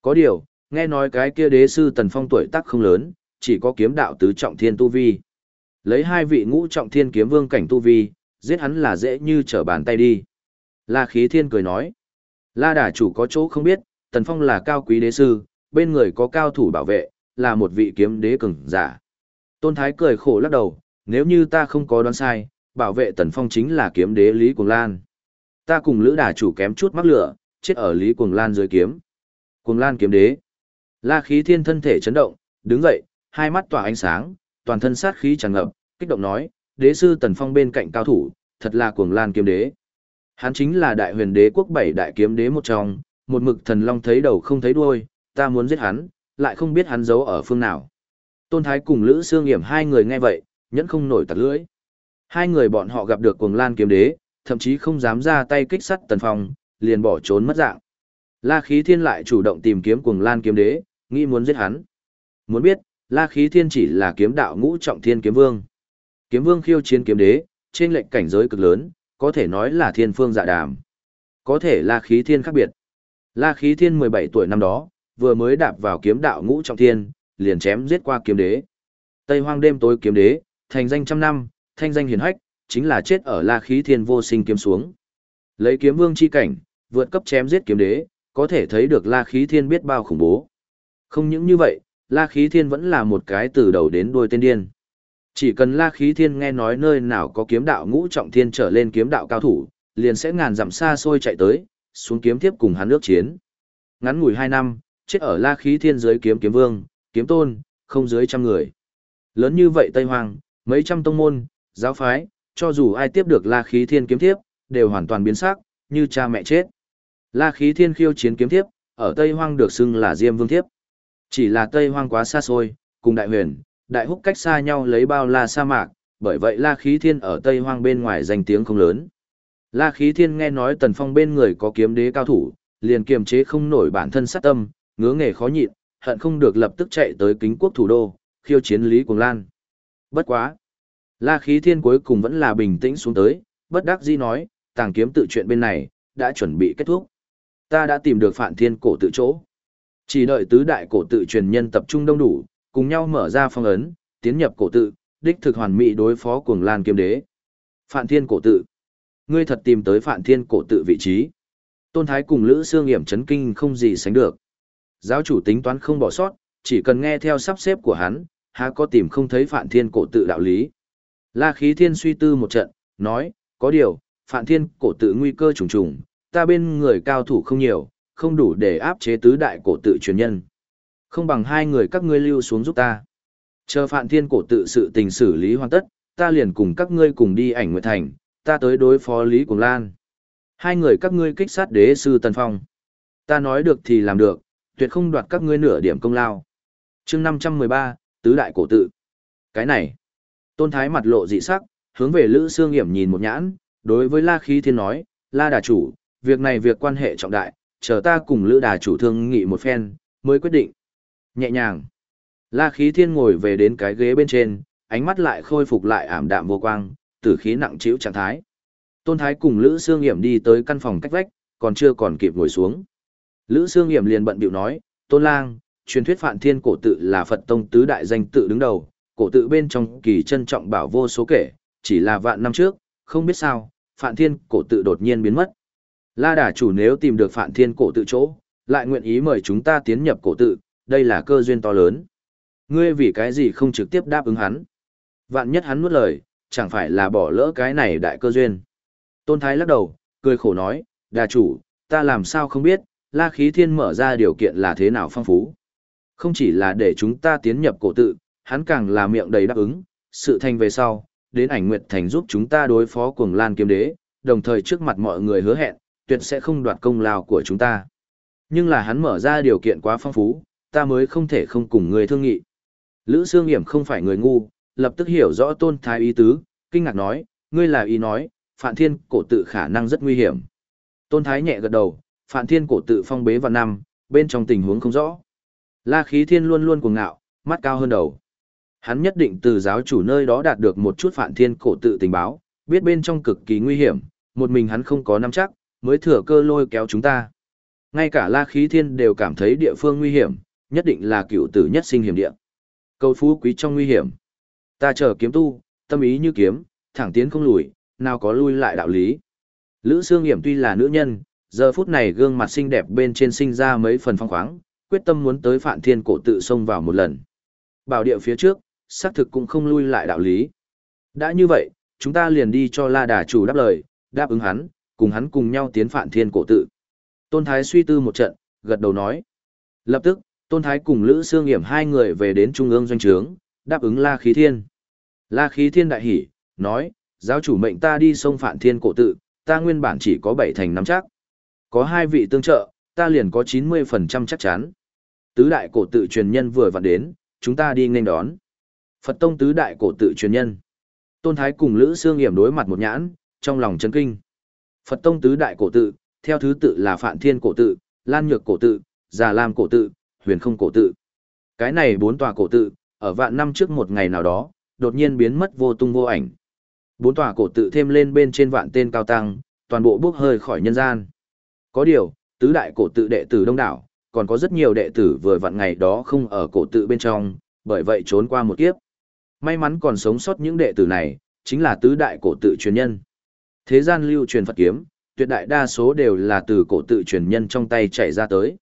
Có điều, nghe nói cái kia đế sư Tần Phong tuổi tác không lớn, chỉ có kiếm đạo tứ trọng thiên tu vi. Lấy hai vị ngũ trọng thiên kiếm vương cảnh tu vi, giết hắn là dễ như trở bàn tay đi. La khí thiên cười nói. La đà chủ có chỗ không biết, Tần Phong là cao quý đế sư, bên người có cao thủ bảo vệ, là một vị kiếm đế cường giả. Tôn Thái cười khổ lắc đầu, nếu như ta không có đoán sai, bảo vệ Tần Phong chính là kiếm đế Lý Cuồng Lan. Ta cùng Lữ Đà chủ kém chút mắc lửa, chết ở Lý Cuồng Lan dưới kiếm. Cuồng Lan kiếm đế. La khí thiên thân thể chấn động, đứng dậy, hai mắt tỏa ánh sáng, toàn thân sát khí tràn ngập, kích động nói, đế sư Tần Phong bên cạnh cao thủ, thật là Cuồng Lan kiếm đế. Hắn chính là đại huyền đế quốc bảy đại kiếm đế một trong, một mực thần long thấy đầu không thấy đuôi, ta muốn giết hắn, lại không biết hắn giấu ở phương nào. Tôn Thái cùng Lữ Sương Hiểm hai người nghe vậy, nhẫn không nổi tạt lưỡi. Hai người bọn họ gặp được cuồng lan kiếm đế, thậm chí không dám ra tay kích sắt tần phong, liền bỏ trốn mất dạng. La khí thiên lại chủ động tìm kiếm cuồng lan kiếm đế, nghĩ muốn giết hắn. Muốn biết, La Khí Thiên chỉ là kiếm đạo ngũ trọng thiên kiếm vương. Kiếm vương khiêu chiến kiếm đế, trên lệnh cảnh giới cực lớn, có thể nói là thiên phương dạ đàm. Có thể La Khí Thiên khác biệt. La Khí Thiên 17 tuổi năm đó, vừa mới đạp vào kiếm đạo ngũ trọng thiên, liền chém giết qua kiếm đế. Tây Hoang đêm tối kiếm đế, thành danh trăm năm, thanh danh hiển hách, chính là chết ở La Khí Thiên vô sinh kiếm xuống. Lấy kiếm vương chi cảnh, vượt cấp chém giết kiếm đế, có thể thấy được La Khí Thiên biết bao khủng bố. Không những như vậy, La Khí Thiên vẫn là một cái từ đầu đến đuôi tên điên. Chỉ cần La Khí Thiên nghe nói nơi nào có kiếm đạo ngũ trọng thiên trở lên kiếm đạo cao thủ, liền sẽ ngàn dặm xa xôi chạy tới, xuống kiếm tiếp cùng hắn nước chiến. Ngắn ngủi hai năm, chết ở La Khí Thiên dưới kiếm kiếm vương, kiếm tôn, không dưới trăm người. Lớn như vậy Tây Hoàng, mấy trăm tông môn, giáo phái, cho dù ai tiếp được La Khí Thiên kiếm tiếp, đều hoàn toàn biến sắc, như cha mẹ chết. La Khí Thiên khiêu chiến kiếm tiếp, ở Tây Hoang được xưng là Diêm Vương Thiếp. Chỉ là Tây Hoang quá xa xôi, cùng Đại Huyền, Đại Húc cách xa nhau lấy bao la sa mạc, bởi vậy La Khí Thiên ở Tây Hoang bên ngoài danh tiếng không lớn. La Khí Thiên nghe nói Tần Phong bên người có kiếm đế cao thủ, liền kiềm chế không nổi bản thân sát tâm, ngứa nghề khó nhịn, hận không được lập tức chạy tới kính quốc thủ đô, khiêu chiến Lý Cuồng Lan. Bất quá. La Khí Thiên cuối cùng vẫn là bình tĩnh xuống tới, bất đắc dĩ nói, tàng kiếm tự chuyện bên này, đã chuẩn bị kết thúc. Ta đã tìm được Phạn Thiên cổ tự chỗ. Chỉ đợi tứ đại cổ tự truyền nhân tập trung đông đủ, cùng nhau mở ra phong ấn, tiến nhập cổ tự, đích thực hoàn mỹ đối phó cuồng lan kiếm đế. Phạn Thiên cổ tự. Ngươi thật tìm tới Phạn Thiên cổ tự vị trí. Tôn Thái cùng Lữ xương Hiểm chấn kinh không gì sánh được. Giáo chủ tính toán không bỏ sót, chỉ cần nghe theo sắp xếp của hắn, há có tìm không thấy Phạn Thiên cổ tự đạo lý. La Khí Thiên suy tư một trận, nói, có điều, Phạn Thiên cổ tự nguy cơ trùng trùng, ta bên người cao thủ không nhiều, không đủ để áp chế tứ đại cổ tự truyền nhân. Không bằng hai người các ngươi lưu xuống giúp ta. Chờ Phạn Thiên cổ tự sự tình xử lý hoàn tất, ta liền cùng các ngươi cùng đi ảnh nguyệt thành, ta tới đối phó Lý Cùng Lan. Hai người các ngươi kích sát đế sư Tần Phong. Ta nói được thì làm được, tuyệt không đoạt các ngươi nửa điểm công lao. chương 513, Tứ Đại Cổ Tự. Cái này, Tôn Thái mặt lộ dị sắc, hướng về Lữ Sương Hiểm nhìn một nhãn, đối với La Khí Thiên nói, La Đà Chủ, việc này việc quan hệ trọng đại, chờ ta cùng Lữ Đà Chủ thương nghị một phen, mới quyết định. Nhẹ nhàng, La Khí Thiên ngồi về đến cái ghế bên trên, ánh mắt lại khôi phục lại ảm đạm vô quang, tử khí nặng trĩu trạng thái. Tôn Thái cùng Lữ Sương Hiểm đi tới căn phòng cách vách, còn chưa còn kịp ngồi xuống. Lữ Sương Hiểm liền bận bịu nói, Tôn Lang, truyền thuyết Phạn Thiên cổ tự là Phật tông tứ đại danh tự đứng đầu, cổ tự bên trong kỳ trân trọng bảo vô số kể, chỉ là vạn năm trước, không biết sao, Phạn Thiên cổ tự đột nhiên biến mất. La đà chủ nếu tìm được Phạn Thiên cổ tự chỗ, lại nguyện ý mời chúng ta tiến nhập cổ tự, đây là cơ duyên to lớn. Ngươi vì cái gì không trực tiếp đáp ứng hắn? Vạn nhất hắn nuốt lời, chẳng phải là bỏ lỡ cái này đại cơ duyên. Tôn Thái lắc đầu, cười khổ nói, đà chủ, ta làm sao không biết, la khí thiên mở ra điều kiện là thế nào phong phú. Không chỉ là để chúng ta tiến nhập cổ tự, hắn càng là miệng đầy đáp ứng, sự thành về sau, đến ảnh nguyệt thành giúp chúng ta đối phó cuồng lan kiếm đế, đồng thời trước mặt mọi người hứa hẹn, tuyệt sẽ không đoạt công lao của chúng ta. Nhưng là hắn mở ra điều kiện quá phong phú, ta mới không thể không cùng người thương nghị. Lữ Sương Yểm không phải người ngu, lập tức hiểu rõ tôn thái ý tứ, kinh ngạc nói, ngươi là ý nói, Phạn Thiên cổ tự khả năng rất nguy hiểm. Tôn Thái nhẹ gật đầu, Phạn Thiên cổ tự phong bế vào năm, bên trong tình huống không rõ. La Khí Thiên luôn luôn cuồng ngạo, mắt cao hơn đầu. Hắn nhất định từ giáo chủ nơi đó đạt được một chút Phạn Thiên cổ tự tình báo, biết bên trong cực kỳ nguy hiểm, một mình hắn không có nắm chắc, mới thừa cơ lôi kéo chúng ta. Ngay cả La Khí Thiên đều cảm thấy địa phương nguy hiểm, nhất định là cựu tử nhất sinh hiểm địa. Cầu phú quý trong nguy hiểm. Ta chờ kiếm tu, tâm ý như kiếm, thẳng tiến không lùi, nào có lui lại đạo lý. Lữ Sương Hiểm tuy là nữ nhân, giờ phút này gương mặt xinh đẹp bên trên sinh ra mấy phần phong khoáng, quyết tâm muốn tới Phạn Thiên cổ tự xông vào một lần. Bảo địa phía trước, xác thực cũng không lui lại đạo lý. Đã như vậy, chúng ta liền đi cho La Đà chủ đáp lời, đáp ứng hắn, cùng hắn cùng nhau tiến Phạn Thiên cổ tự. Tôn Thái suy tư một trận, gật đầu nói. Lập tức, Tôn Thái cùng Lữ Sương Hiểm hai người về đến trung ương doanh trướng, đáp ứng La Khí Thiên. La Khí Thiên đại hỉ, nói, giáo chủ mệnh ta đi sông Phạn Thiên cổ tự, ta nguyên bản chỉ có bảy thành nắm chắc. Có hai vị tương trợ, ta liền có 90% chắc chắn. Tứ đại cổ tự truyền nhân vừa vặn đến, chúng ta đi nghênh đón. Phật tông tứ đại cổ tự truyền nhân. Tôn Thái cùng Lữ Sương Hiểm đối mặt một nhãn, trong lòng chấn kinh. Phật tông tứ đại cổ tự, theo thứ tự là Phạn Thiên cổ tự, Lan Nhược cổ tự, Già Lam cổ tự, Huyền Không cổ tự. Cái này bốn tòa cổ tự, ở vạn năm trước một ngày nào đó, đột nhiên biến mất vô tung vô ảnh. Bốn tòa cổ tự thêm lên bên trên vạn tên cao tăng, toàn bộ bước hơi khỏi nhân gian. Có điều, tứ đại cổ tự đệ tử đông đảo, còn có rất nhiều đệ tử vừa vặn ngày đó không ở cổ tự bên trong, bởi vậy trốn qua một kiếp. May mắn còn sống sót những đệ tử này, chính là tứ đại cổ tự truyền nhân. Thế gian lưu truyền Phật kiếm, tuyệt đại đa số đều là từ cổ tự truyền nhân trong tay chạy ra tới.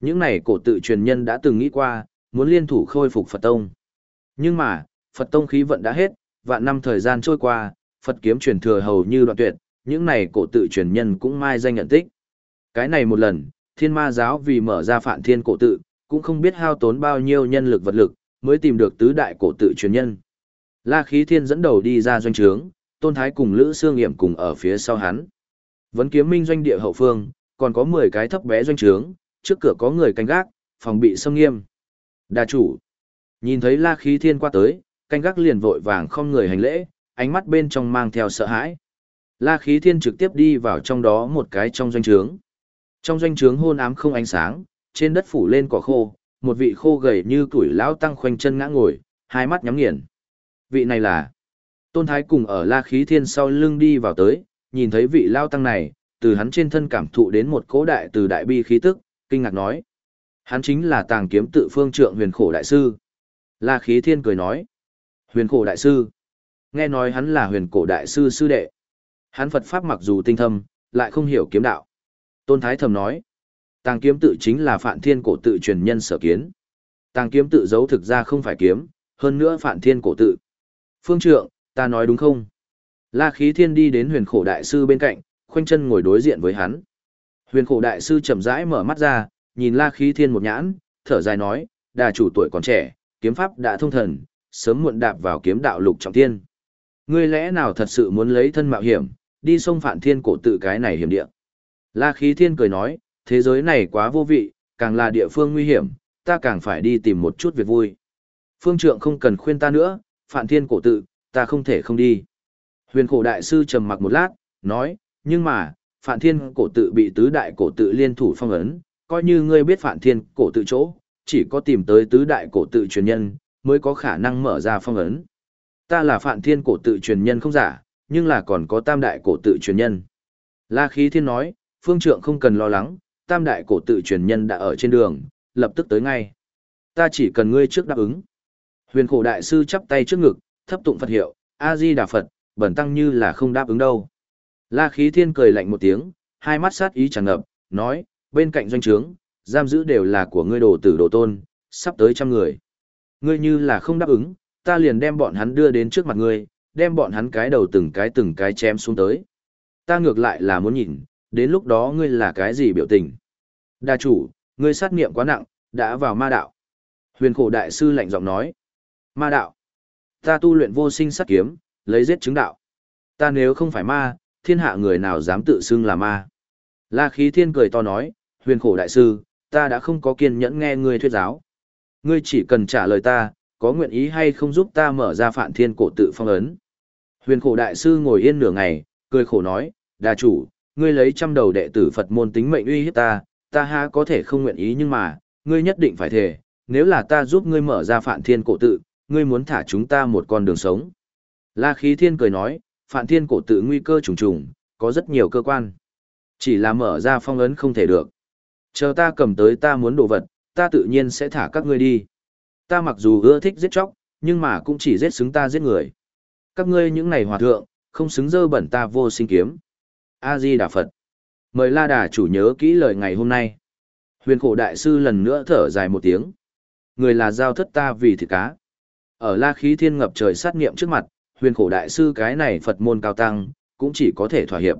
Những này cổ tự truyền nhân đã từng nghĩ qua, muốn liên thủ khôi phục Phật Tông. Nhưng mà, Phật Tông khí vận đã hết, vạn năm thời gian trôi qua, Phật kiếm truyền thừa hầu như đoạn tuyệt, những này cổ tự truyền nhân cũng mai danh nhận tích. Cái này một lần, thiên ma giáo vì mở ra phản thiên cổ tự, cũng không biết hao tốn bao nhiêu nhân lực vật lực, mới tìm được tứ đại cổ tự truyền nhân. La khí thiên dẫn đầu đi ra doanh trướng, tôn thái cùng Lữ Sương Nghiệm cùng ở phía sau hắn. Vấn kiếm minh doanh địa hậu phương, còn có 10 cái thấp bé doanh trướng, trước cửa có người canh gác, phòng bị xâm nghiêm. Đà chủ. Nhìn thấy la khí thiên qua tới, canh gác liền vội vàng không người hành lễ, ánh mắt bên trong mang theo sợ hãi. La khí thiên trực tiếp đi vào trong đó một cái trong doanh trướng. Trong doanh trướng hôn ám không ánh sáng, trên đất phủ lên cỏ khô, một vị khô gầy như tuổi lão tăng khoanh chân ngã ngồi, hai mắt nhắm nghiền. Vị này là Tôn Thái cùng ở La Khí Thiên sau lưng đi vào tới, nhìn thấy vị lao tăng này, từ hắn trên thân cảm thụ đến một cố đại từ đại bi khí tức, kinh ngạc nói. Hắn chính là tàng kiếm tự phương trượng huyền khổ đại sư. La Khí Thiên cười nói. Huyền khổ đại sư. Nghe nói hắn là huyền cổ đại sư sư đệ. Hắn Phật Pháp mặc dù tinh thâm, lại không hiểu kiếm đạo. Tôn Thái thầm nói. Tàng kiếm tự chính là phạn thiên cổ tự truyền nhân sở kiến. Tàng kiếm tự giấu thực ra không phải kiếm, hơn nữa phạn thiên cổ tự. Phương trượng, ta nói đúng không? La khí thiên đi đến huyền khổ đại sư bên cạnh, khoanh chân ngồi đối diện với hắn. Huyền khổ đại sư chậm rãi mở mắt ra, nhìn la khí thiên một nhãn, thở dài nói, đà chủ tuổi còn trẻ, kiếm pháp đã thông thần, sớm muộn đạp vào kiếm đạo lục trọng thiên. Ngươi lẽ nào thật sự muốn lấy thân mạo hiểm, đi sông phản thiên cổ tự cái này hiểm địa? La khí thiên cười nói, thế giới này quá vô vị, càng là địa phương nguy hiểm, ta càng phải đi tìm một chút việc vui. Phương trượng không cần khuyên ta nữa, phản thiên cổ tự, ta không thể không đi. Huyền khổ đại sư trầm mặc một lát, nói, nhưng mà, Phạn thiên cổ tự bị tứ đại cổ tự liên thủ phong ấn, coi như ngươi biết Phạn thiên cổ tự chỗ, chỉ có tìm tới tứ đại cổ tự truyền nhân, mới có khả năng mở ra phong ấn. Ta là Phạn thiên cổ tự truyền nhân không giả, nhưng là còn có tam đại cổ tự truyền nhân. La khí thiên nói, phương trượng không cần lo lắng, tam đại cổ tự truyền nhân đã ở trên đường, lập tức tới ngay. Ta chỉ cần ngươi trước đáp ứng. Huyền khổ đại sư chắp tay trước ngực, thấp tụng Phật hiệu, A-di Đà Phật, bẩn tăng như là không đáp ứng đâu. La khí thiên cười lạnh một tiếng, hai mắt sát ý tràn ngập, nói, bên cạnh doanh trướng, giam giữ đều là của ngươi đồ tử đồ tôn, sắp tới trăm người. Ngươi như là không đáp ứng, ta liền đem bọn hắn đưa đến trước mặt ngươi, đem bọn hắn cái đầu từng cái từng cái chém xuống tới. Ta ngược lại là muốn nhìn, đến lúc đó ngươi là cái gì biểu tình. Đa chủ, ngươi sát nghiệm quá nặng, đã vào ma đạo. Huyền khổ đại sư lạnh giọng nói. Ma đạo. Ta tu luyện vô sinh sát kiếm, lấy giết chứng đạo. Ta nếu không phải ma, thiên hạ người nào dám tự xưng là ma. La khí thiên cười to nói, huyền khổ đại sư, ta đã không có kiên nhẫn nghe ngươi thuyết giáo. Ngươi chỉ cần trả lời ta, có nguyện ý hay không giúp ta mở ra phản thiên cổ tự phong ấn. Huyền khổ đại sư ngồi yên nửa ngày, cười khổ nói, đà chủ, ngươi lấy trăm đầu đệ tử Phật môn tính mệnh uy hiếp ta, ta ha có thể không nguyện ý nhưng mà, ngươi nhất định phải thề, nếu là ta giúp ngươi mở ra phản thiên cổ tự, ngươi muốn thả chúng ta một con đường sống. La khí thiên cười nói, Phạn thiên cổ tự nguy cơ trùng trùng, có rất nhiều cơ quan. Chỉ là mở ra phong ấn không thể được. Chờ ta cầm tới ta muốn đồ vật, ta tự nhiên sẽ thả các ngươi đi. Ta mặc dù ưa thích giết chóc, nhưng mà cũng chỉ giết xứng ta giết người. Các ngươi những này hòa thượng, không xứng dơ bẩn ta vô sinh kiếm. A-di Đà Phật. Mời La Đà chủ nhớ kỹ lời ngày hôm nay. Huyền khổ đại sư lần nữa thở dài một tiếng. Người là giao thất ta vì thịt cá. Ở la khí thiên ngập trời sát nghiệm trước mặt, huyền khổ đại sư cái này Phật môn cao tăng, cũng chỉ có thể thỏa hiệp.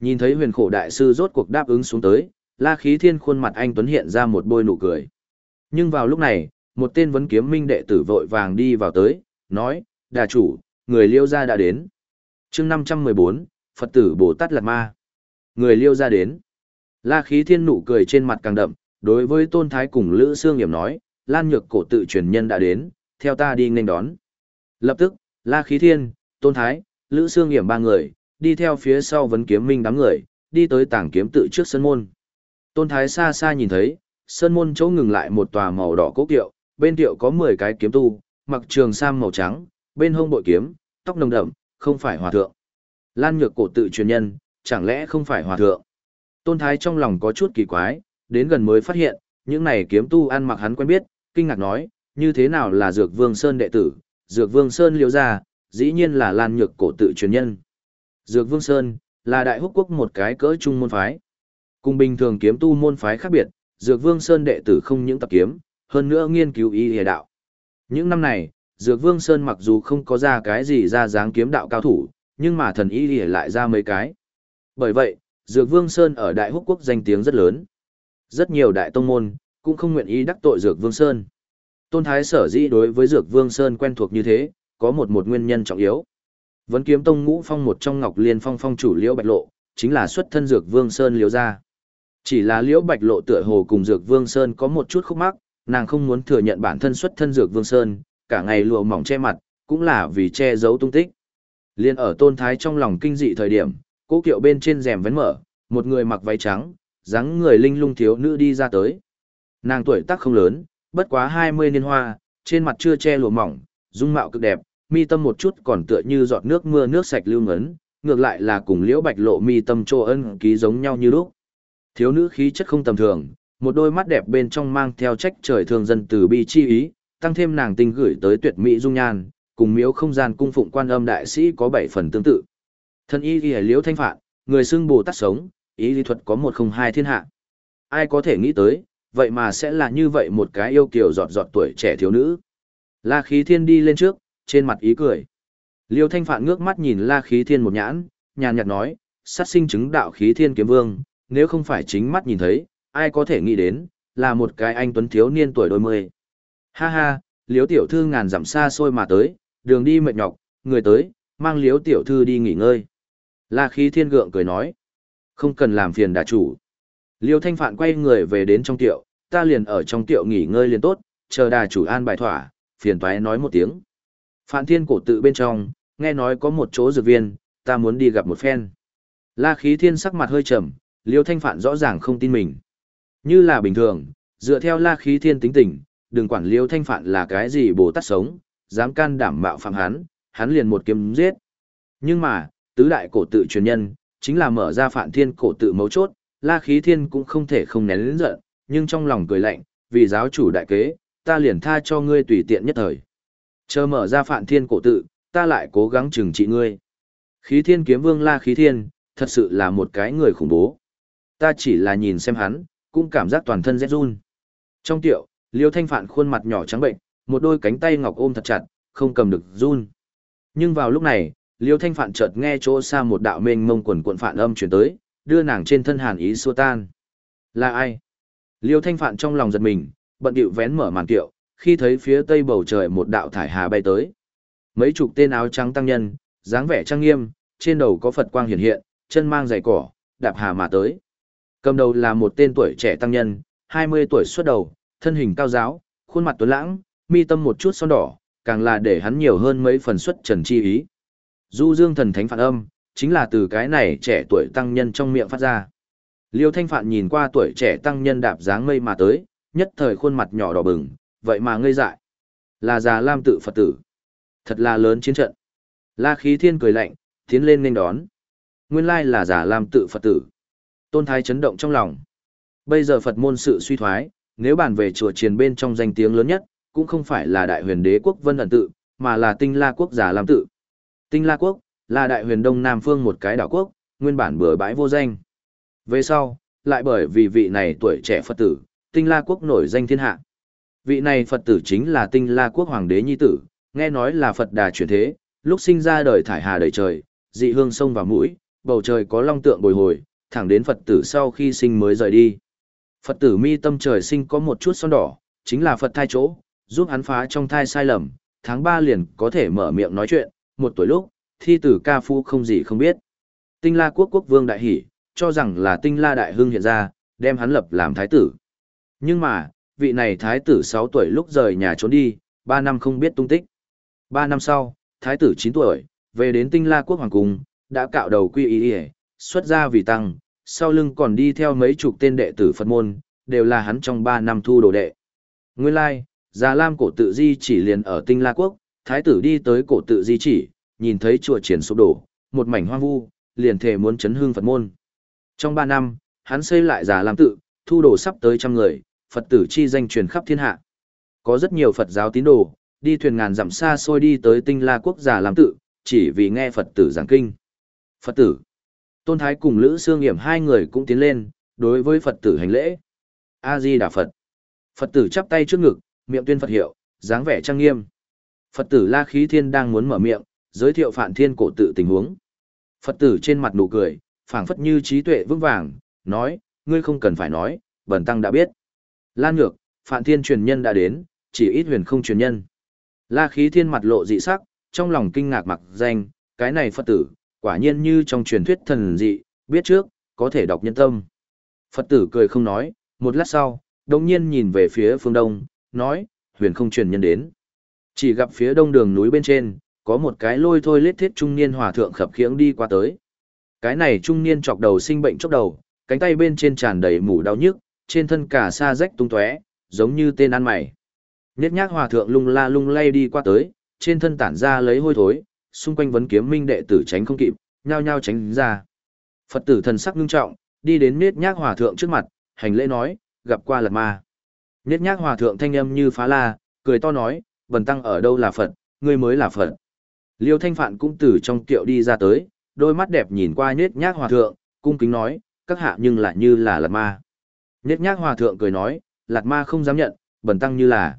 Nhìn thấy huyền khổ đại sư rốt cuộc đáp ứng xuống tới, la khí thiên khuôn mặt anh Tuấn hiện ra một bôi nụ cười. Nhưng vào lúc này, một tên vấn kiếm minh đệ tử vội vàng đi vào tới, nói, đà chủ, người liêu gia đã đến. chương 514, Phật tử Bồ Tát Lạt Ma. Người liêu gia đến. La khí thiên nụ cười trên mặt càng đậm, đối với tôn thái cùng Lữ Sương Hiểm nói, Lan Nhược cổ tự truyền nhân đã đến, theo ta đi nghênh đón. Lập tức, La Khí Thiên, Tôn Thái, Lữ Sương Nghiễm ba người, đi theo phía sau vấn kiếm minh đám người, đi tới tảng kiếm tự trước sân môn. Tôn Thái xa xa nhìn thấy, sân môn chỗ ngừng lại một tòa màu đỏ cố kiệu, bên kiệu có 10 cái kiếm tu, mặc trường sam màu trắng, bên hông bội kiếm, tóc nồng đậm, không phải hòa thượng. Lan nhược cổ tự truyền nhân, chẳng lẽ không phải hòa thượng? Tôn Thái trong lòng có chút kỳ quái, đến gần mới phát hiện, những này kiếm tu ăn mặc hắn quen biết, kinh ngạc nói, như thế nào là Dược Vương Sơn đệ tử, Dược Vương Sơn liễu ra, dĩ nhiên là Lan Nhược cổ tự truyền nhân. Dược Vương Sơn, là đại húc quốc một cái cỡ trung môn phái. Cùng bình thường kiếm tu môn phái khác biệt, Dược Vương Sơn đệ tử không những tập kiếm, hơn nữa nghiên cứu y hề đạo. Những năm này, Dược Vương Sơn mặc dù không có ra cái gì ra dáng kiếm đạo cao thủ, nhưng mà thần y hề lại ra mấy cái. Bởi vậy, Dược Vương Sơn ở Đại Húc Quốc danh tiếng rất lớn. Rất nhiều đại tông môn, cũng không nguyện ý đắc tội Dược Vương Sơn. Tôn Thái sở dĩ đối với Dược Vương Sơn quen thuộc như thế, có một một nguyên nhân trọng yếu. Vấn kiếm tông ngũ phong một trong Ngọc Liên Phong phong chủ Liễu Bạch Lộ, chính là xuất thân Dược Vương Sơn Liễu gia. Chỉ là Liễu Bạch Lộ tựa hồ cùng Dược Vương Sơn có một chút khúc mắc, nàng không muốn thừa nhận bản thân xuất thân Dược Vương Sơn, cả ngày lụa mỏng che mặt, cũng là vì che giấu tung tích. Liên ở Tôn Thái trong lòng kinh dị thời điểm, cố kiệu bên trên rèm vén mở, một người mặc váy trắng, dáng người linh lung thiếu nữ đi ra tới. Nàng tuổi tác không lớn, bất quá 20 niên hoa, trên mặt chưa che lụa mỏng, dung mạo cực đẹp, mi tâm một chút còn tựa như giọt nước mưa nước sạch lưu ngấn, ngược lại là cùng liễu bạch lộ mi tâm trô ân ký giống nhau như lúc. Thiếu nữ khí chất không tầm thường, một đôi mắt đẹp bên trong mang theo trách trời thường dân từ bi chi ý, tăng thêm nàng tình gửi tới tuyệt mỹ dung nhan, cùng miếu không gian cung phụng quan âm đại sĩ có bảy phần tương tự. Thân y ghi liễu thanh phạn, người xưng bồ tát sống, ý lý thuật có một không hai thiên hạ. Ai có thể nghĩ tới, vậy mà sẽ là như vậy một cái yêu kiều giọt giọt tuổi trẻ thiếu nữ. La khí thiên đi lên trước, trên mặt ý cười. Liêu thanh phạn ngước mắt nhìn la khí thiên một nhãn, nhàn nhạt nói, sát sinh chứng đạo khí thiên kiếm vương, nếu không phải chính mắt nhìn thấy, ai có thể nghĩ đến, là một cái anh tuấn thiếu niên tuổi đôi mươi. Ha ha, liếu tiểu thư ngàn dặm xa xôi mà tới, đường đi mệt nhọc, người tới, mang liếu tiểu thư đi nghỉ ngơi. La khí thiên gượng cười nói, không cần làm phiền đà chủ. Liêu thanh phạn quay người về đến trong tiệu, ta liền ở trong tiệu nghỉ ngơi liền tốt, chờ đà chủ an bài thỏa, phiền toái nói một tiếng. Phạn thiên cổ tự bên trong, nghe nói có một chỗ dược viên, ta muốn đi gặp một phen. La khí thiên sắc mặt hơi trầm, liêu thanh phạn rõ ràng không tin mình. Như là bình thường, dựa theo la khí thiên tính tình, đừng quản liêu thanh phạn là cái gì bồ tát sống, dám can đảm bạo phạm hắn, hắn liền một kiếm giết. Nhưng mà, tứ đại cổ tự truyền nhân, chính là mở ra phạn thiên cổ tự mấu chốt, la khí thiên cũng không thể không nén lĩnh giận, nhưng trong lòng cười lạnh, vì giáo chủ đại kế, ta liền tha cho ngươi tùy tiện nhất thời. Chờ mở ra phạn thiên cổ tự, ta lại cố gắng trừng trị ngươi. Khí thiên kiếm vương la khí thiên, thật sự là một cái người khủng bố. Ta chỉ là nhìn xem hắn, cũng cảm giác toàn thân rét run. Trong tiệu, liêu thanh phạn khuôn mặt nhỏ trắng bệnh, một đôi cánh tay ngọc ôm thật chặt, không cầm được run. Nhưng vào lúc này, liêu thanh phạn chợt nghe chỗ xa một đạo mênh mông quần cuộn phạn âm truyền tới, đưa nàng trên thân hàn ý xua tan. Là ai? Liêu thanh phạn trong lòng giật mình, bận điệu vén mở màn tiệu, khi thấy phía tây bầu trời một đạo thải hà bay tới. Mấy chục tên áo trắng tăng nhân, dáng vẻ trang nghiêm, trên đầu có Phật quang hiển hiện, chân mang giày cỏ, đạp hà mà tới. Cầm đầu là một tên tuổi trẻ tăng nhân, 20 tuổi xuất đầu, thân hình cao giáo, khuôn mặt tuấn lãng, mi tâm một chút son đỏ, càng là để hắn nhiều hơn mấy phần xuất trần chi ý. Du Dương thần thánh phản âm, chính là từ cái này trẻ tuổi tăng nhân trong miệng phát ra. Liêu Thanh Phạn nhìn qua tuổi trẻ tăng nhân đạp dáng mây mà tới, nhất thời khuôn mặt nhỏ đỏ bừng, vậy mà ngây dại. Là già Lam tự Phật tử. Thật là lớn chiến trận. La khí thiên cười lạnh, tiến lên nên đón. Nguyên lai là giả Lam tự Phật tử. Tôn Thái chấn động trong lòng. Bây giờ Phật môn sự suy thoái, nếu bàn về chùa triền bên trong danh tiếng lớn nhất, cũng không phải là đại huyền đế quốc vân ẩn tự, mà là tinh la quốc giả Lam tự. Tinh la quốc, là đại huyền đông nam phương một cái đảo quốc, nguyên bản bừa bãi vô danh. Về sau, lại bởi vì vị này tuổi trẻ Phật tử, tinh la quốc nổi danh thiên hạ. Vị này Phật tử chính là tinh la quốc hoàng đế nhi tử, nghe nói là Phật đà chuyển thế, lúc sinh ra đời thải hà đời trời, dị hương sông vào mũi, bầu trời có long tượng bồi hồi, thẳng đến Phật tử sau khi sinh mới rời đi. Phật tử mi tâm trời sinh có một chút son đỏ, chính là Phật thai chỗ, giúp hắn phá trong thai sai lầm, tháng 3 liền có thể mở miệng nói chuyện, một tuổi lúc, thi tử ca phu không gì không biết. Tinh la quốc quốc vương đại hỷ, cho rằng là tinh la đại hưng hiện ra, đem hắn lập làm thái tử. Nhưng mà, vị này thái tử 6 tuổi lúc rời nhà trốn đi, 3 năm không biết tung tích. 3 năm sau, thái tử 9 tuổi, về đến tinh la quốc hoàng cung, đã cạo đầu quy y y, xuất ra vì tăng, sau lưng còn đi theo mấy chục tên đệ tử Phật môn, đều là hắn trong 3 năm thu đồ đệ. Nguyên lai, like, Già Lam cổ tự di chỉ liền ở Tinh La Quốc, thái tử đi tới cổ tự di chỉ, nhìn thấy chùa triển sụp đổ, một mảnh hoang vu, liền thề muốn chấn hương Phật môn. Trong ba năm, hắn xây lại giả làm tự, thu đồ sắp tới trăm người, Phật tử chi danh truyền khắp thiên hạ. Có rất nhiều Phật giáo tín đồ, đi thuyền ngàn dặm xa xôi đi tới Tinh La Quốc giả làm tự, chỉ vì nghe Phật tử giảng kinh. Phật tử. Tôn Thái cùng Lữ Sương Hiểm hai người cũng tiến lên, đối với Phật tử hành lễ. A-di Đà Phật. Phật tử chắp tay trước ngực, miệng tuyên Phật hiệu, dáng vẻ trang nghiêm. Phật tử La Khí Thiên đang muốn mở miệng, giới thiệu Phạn Thiên cổ tự tình huống. Phật tử trên mặt nụ cười, phảng phất như trí tuệ vững vàng, nói, ngươi không cần phải nói, bần tăng đã biết. Lan Nhược, Phạn Thiên truyền nhân đã đến, chỉ ít huyền không truyền nhân. La Khí Thiên mặt lộ dị sắc, trong lòng kinh ngạc mặc danh, cái này Phật tử, quả nhiên như trong truyền thuyết thần dị, biết trước, có thể đọc nhân tâm. Phật tử cười không nói, một lát sau, đồng nhiên nhìn về phía phương đông, nói, huyền không truyền nhân đến. Chỉ gặp phía đông đường núi bên trên, có một cái lôi thôi lết thiết trung niên hòa thượng khập khiễng đi qua tới. Cái này trung niên chọc đầu sinh bệnh chốc đầu, cánh tay bên trên tràn đầy mủ đau nhức, trên thân cả sa rách tung tóe, giống như tên ăn mày. Nhét nhác hòa thượng lung la lung lay đi qua tới, trên thân tản ra lấy hôi thối, xung quanh vấn kiếm minh đệ tử tránh không kịp, nhao nhao tránh ra. Phật tử thần sắc ngưng trọng, đi đến nết nhác hòa thượng trước mặt, hành lễ nói, gặp qua lật ma. Nết nhác hòa thượng thanh âm như phá la, cười to nói, bần tăng ở đâu là Phật, ngươi mới là Phật. Liêu thanh phạn cũng từ trong kiệu đi ra tới, đôi mắt đẹp nhìn qua nhết nhác hòa thượng, cung kính nói, các hạ nhưng lại như là lạt ma. Nhết nhác hòa thượng cười nói, lạt ma không dám nhận, bần tăng như là.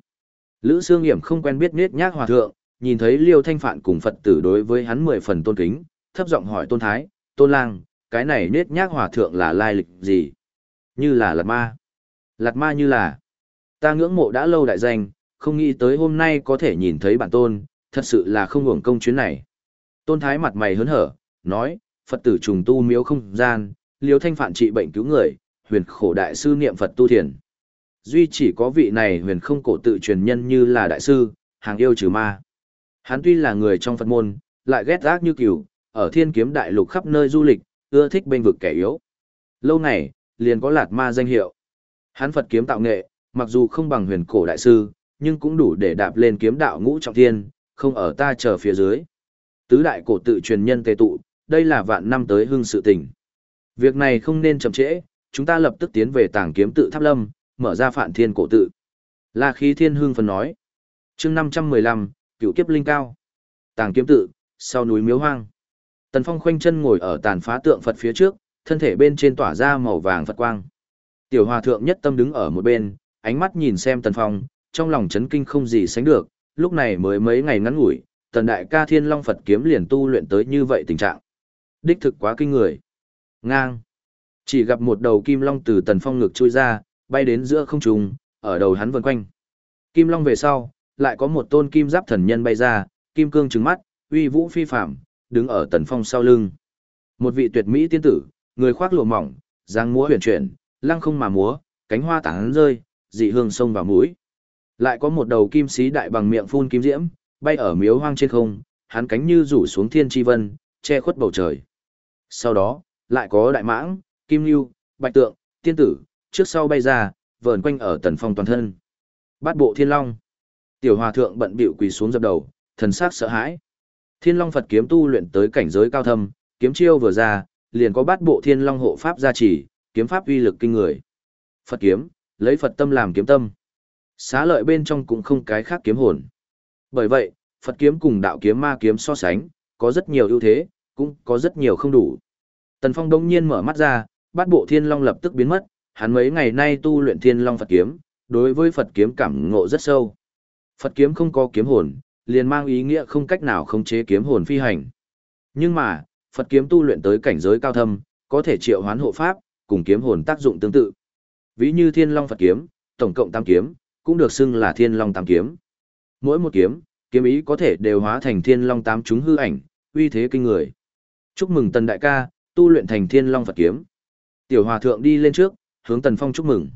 Lữ Sương Hiểm không quen biết nhết nhác hòa thượng, nhìn thấy Liêu Thanh Phạn cùng Phật tử đối với hắn mười phần tôn kính, thấp giọng hỏi Tôn Thái, Tôn Lang, cái này nhết nhác hòa thượng là lai lịch gì? Như là lạt ma. Lạt ma như là. Ta ngưỡng mộ đã lâu đại danh, không nghĩ tới hôm nay có thể nhìn thấy bản tôn, thật sự là không hưởng công chuyến này. Tôn Thái mặt mày hớn hở, nói, Phật tử trùng tu miếu không gian, liếu Thanh phản trị bệnh cứu người, huyền khổ đại sư niệm Phật tu thiền. Duy chỉ có vị này huyền không cổ tự truyền nhân như là đại sư, hàng yêu trừ ma. Hắn tuy là người trong Phật môn, lại ghét ác như cừu, ở thiên kiếm đại lục khắp nơi du lịch, ưa thích bên vực kẻ yếu. Lâu này, liền có lạt ma danh hiệu. Hắn Phật kiếm tạo nghệ, mặc dù không bằng huyền cổ đại sư, nhưng cũng đủ để đạp lên kiếm đạo ngũ trọng thiên, không ở ta chờ phía dưới. Tứ đại cổ tự truyền nhân tề tụ, đây là vạn năm tới hưng sự tình. Việc này không nên chậm trễ, chúng ta lập tức tiến về tàng kiếm tự tháp lâm, mở ra phản thiên cổ tự. La khí thiên hương phần nói. chương 515, cựu kiếp linh cao. Tàng kiếm tự, sau núi miếu hoang. Tần Phong khoanh chân ngồi ở tàn phá tượng Phật phía trước, thân thể bên trên tỏa ra màu vàng Phật quang. Tiểu hòa thượng nhất tâm đứng ở một bên, ánh mắt nhìn xem Tần Phong, trong lòng chấn kinh không gì sánh được, lúc này mới mấy ngày ngắn ngủi, Tần Đại ca Thiên Long Phật kiếm liền tu luyện tới như vậy tình trạng. Đích thực quá kinh người. Ngang. Chỉ gặp một đầu kim long từ Tần Phong ngực trôi ra, bay đến giữa không trung, ở đầu hắn vần quanh. Kim long về sau, lại có một tôn kim giáp thần nhân bay ra, kim cương trừng mắt, uy vũ phi phạm, đứng ở tần phong sau lưng. Một vị tuyệt mỹ tiên tử, người khoác lụa mỏng, giang múa huyền chuyển, lăng không mà múa, cánh hoa tán rơi, dị hương sông vào mũi. Lại có một đầu kim sĩ đại bằng miệng phun kim diễm, bay ở miếu hoang trên không, hắn cánh như rủ xuống thiên tri vân, che khuất bầu trời. Sau đó, lại có đại mãng, kim lưu, bạch tượng, tiên tử, trước sau bay ra, vờn quanh ở tần phong toàn thân. Bát bộ thiên long. Tiểu hòa thượng bận bịu quỳ xuống dập đầu, thần sắc sợ hãi. Thiên Long Phật kiếm tu luyện tới cảnh giới cao thâm, kiếm chiêu vừa ra, liền có bát bộ Thiên Long hộ pháp gia trì, kiếm pháp uy lực kinh người. Phật kiếm, lấy Phật tâm làm kiếm tâm. Xá lợi bên trong cũng không cái khác kiếm hồn. Bởi vậy, Phật kiếm cùng đạo kiếm ma kiếm so sánh, có rất nhiều ưu thế, cũng có rất nhiều không đủ. Tần Phong đông nhiên mở mắt ra, bát bộ Thiên Long lập tức biến mất, hắn mấy ngày nay tu luyện Thiên Long Phật kiếm, đối với Phật kiếm cảm ngộ rất sâu. Phật kiếm không có kiếm hồn, liền mang ý nghĩa không cách nào khống chế kiếm hồn phi hành. Nhưng mà, Phật kiếm tu luyện tới cảnh giới cao thâm, có thể triệu hoán hộ pháp, cùng kiếm hồn tác dụng tương tự. Ví như Thiên Long Phật kiếm, tổng cộng 8 kiếm, cũng được xưng là Thiên Long tám kiếm. Mỗi một kiếm, kiếm ý có thể đều hóa thành Thiên Long Tám chúng hư ảnh, uy thế kinh người. Chúc mừng Tần đại ca, tu luyện thành Thiên Long Phật kiếm. Tiểu Hòa thượng đi lên trước, hướng Tần Phong chúc mừng.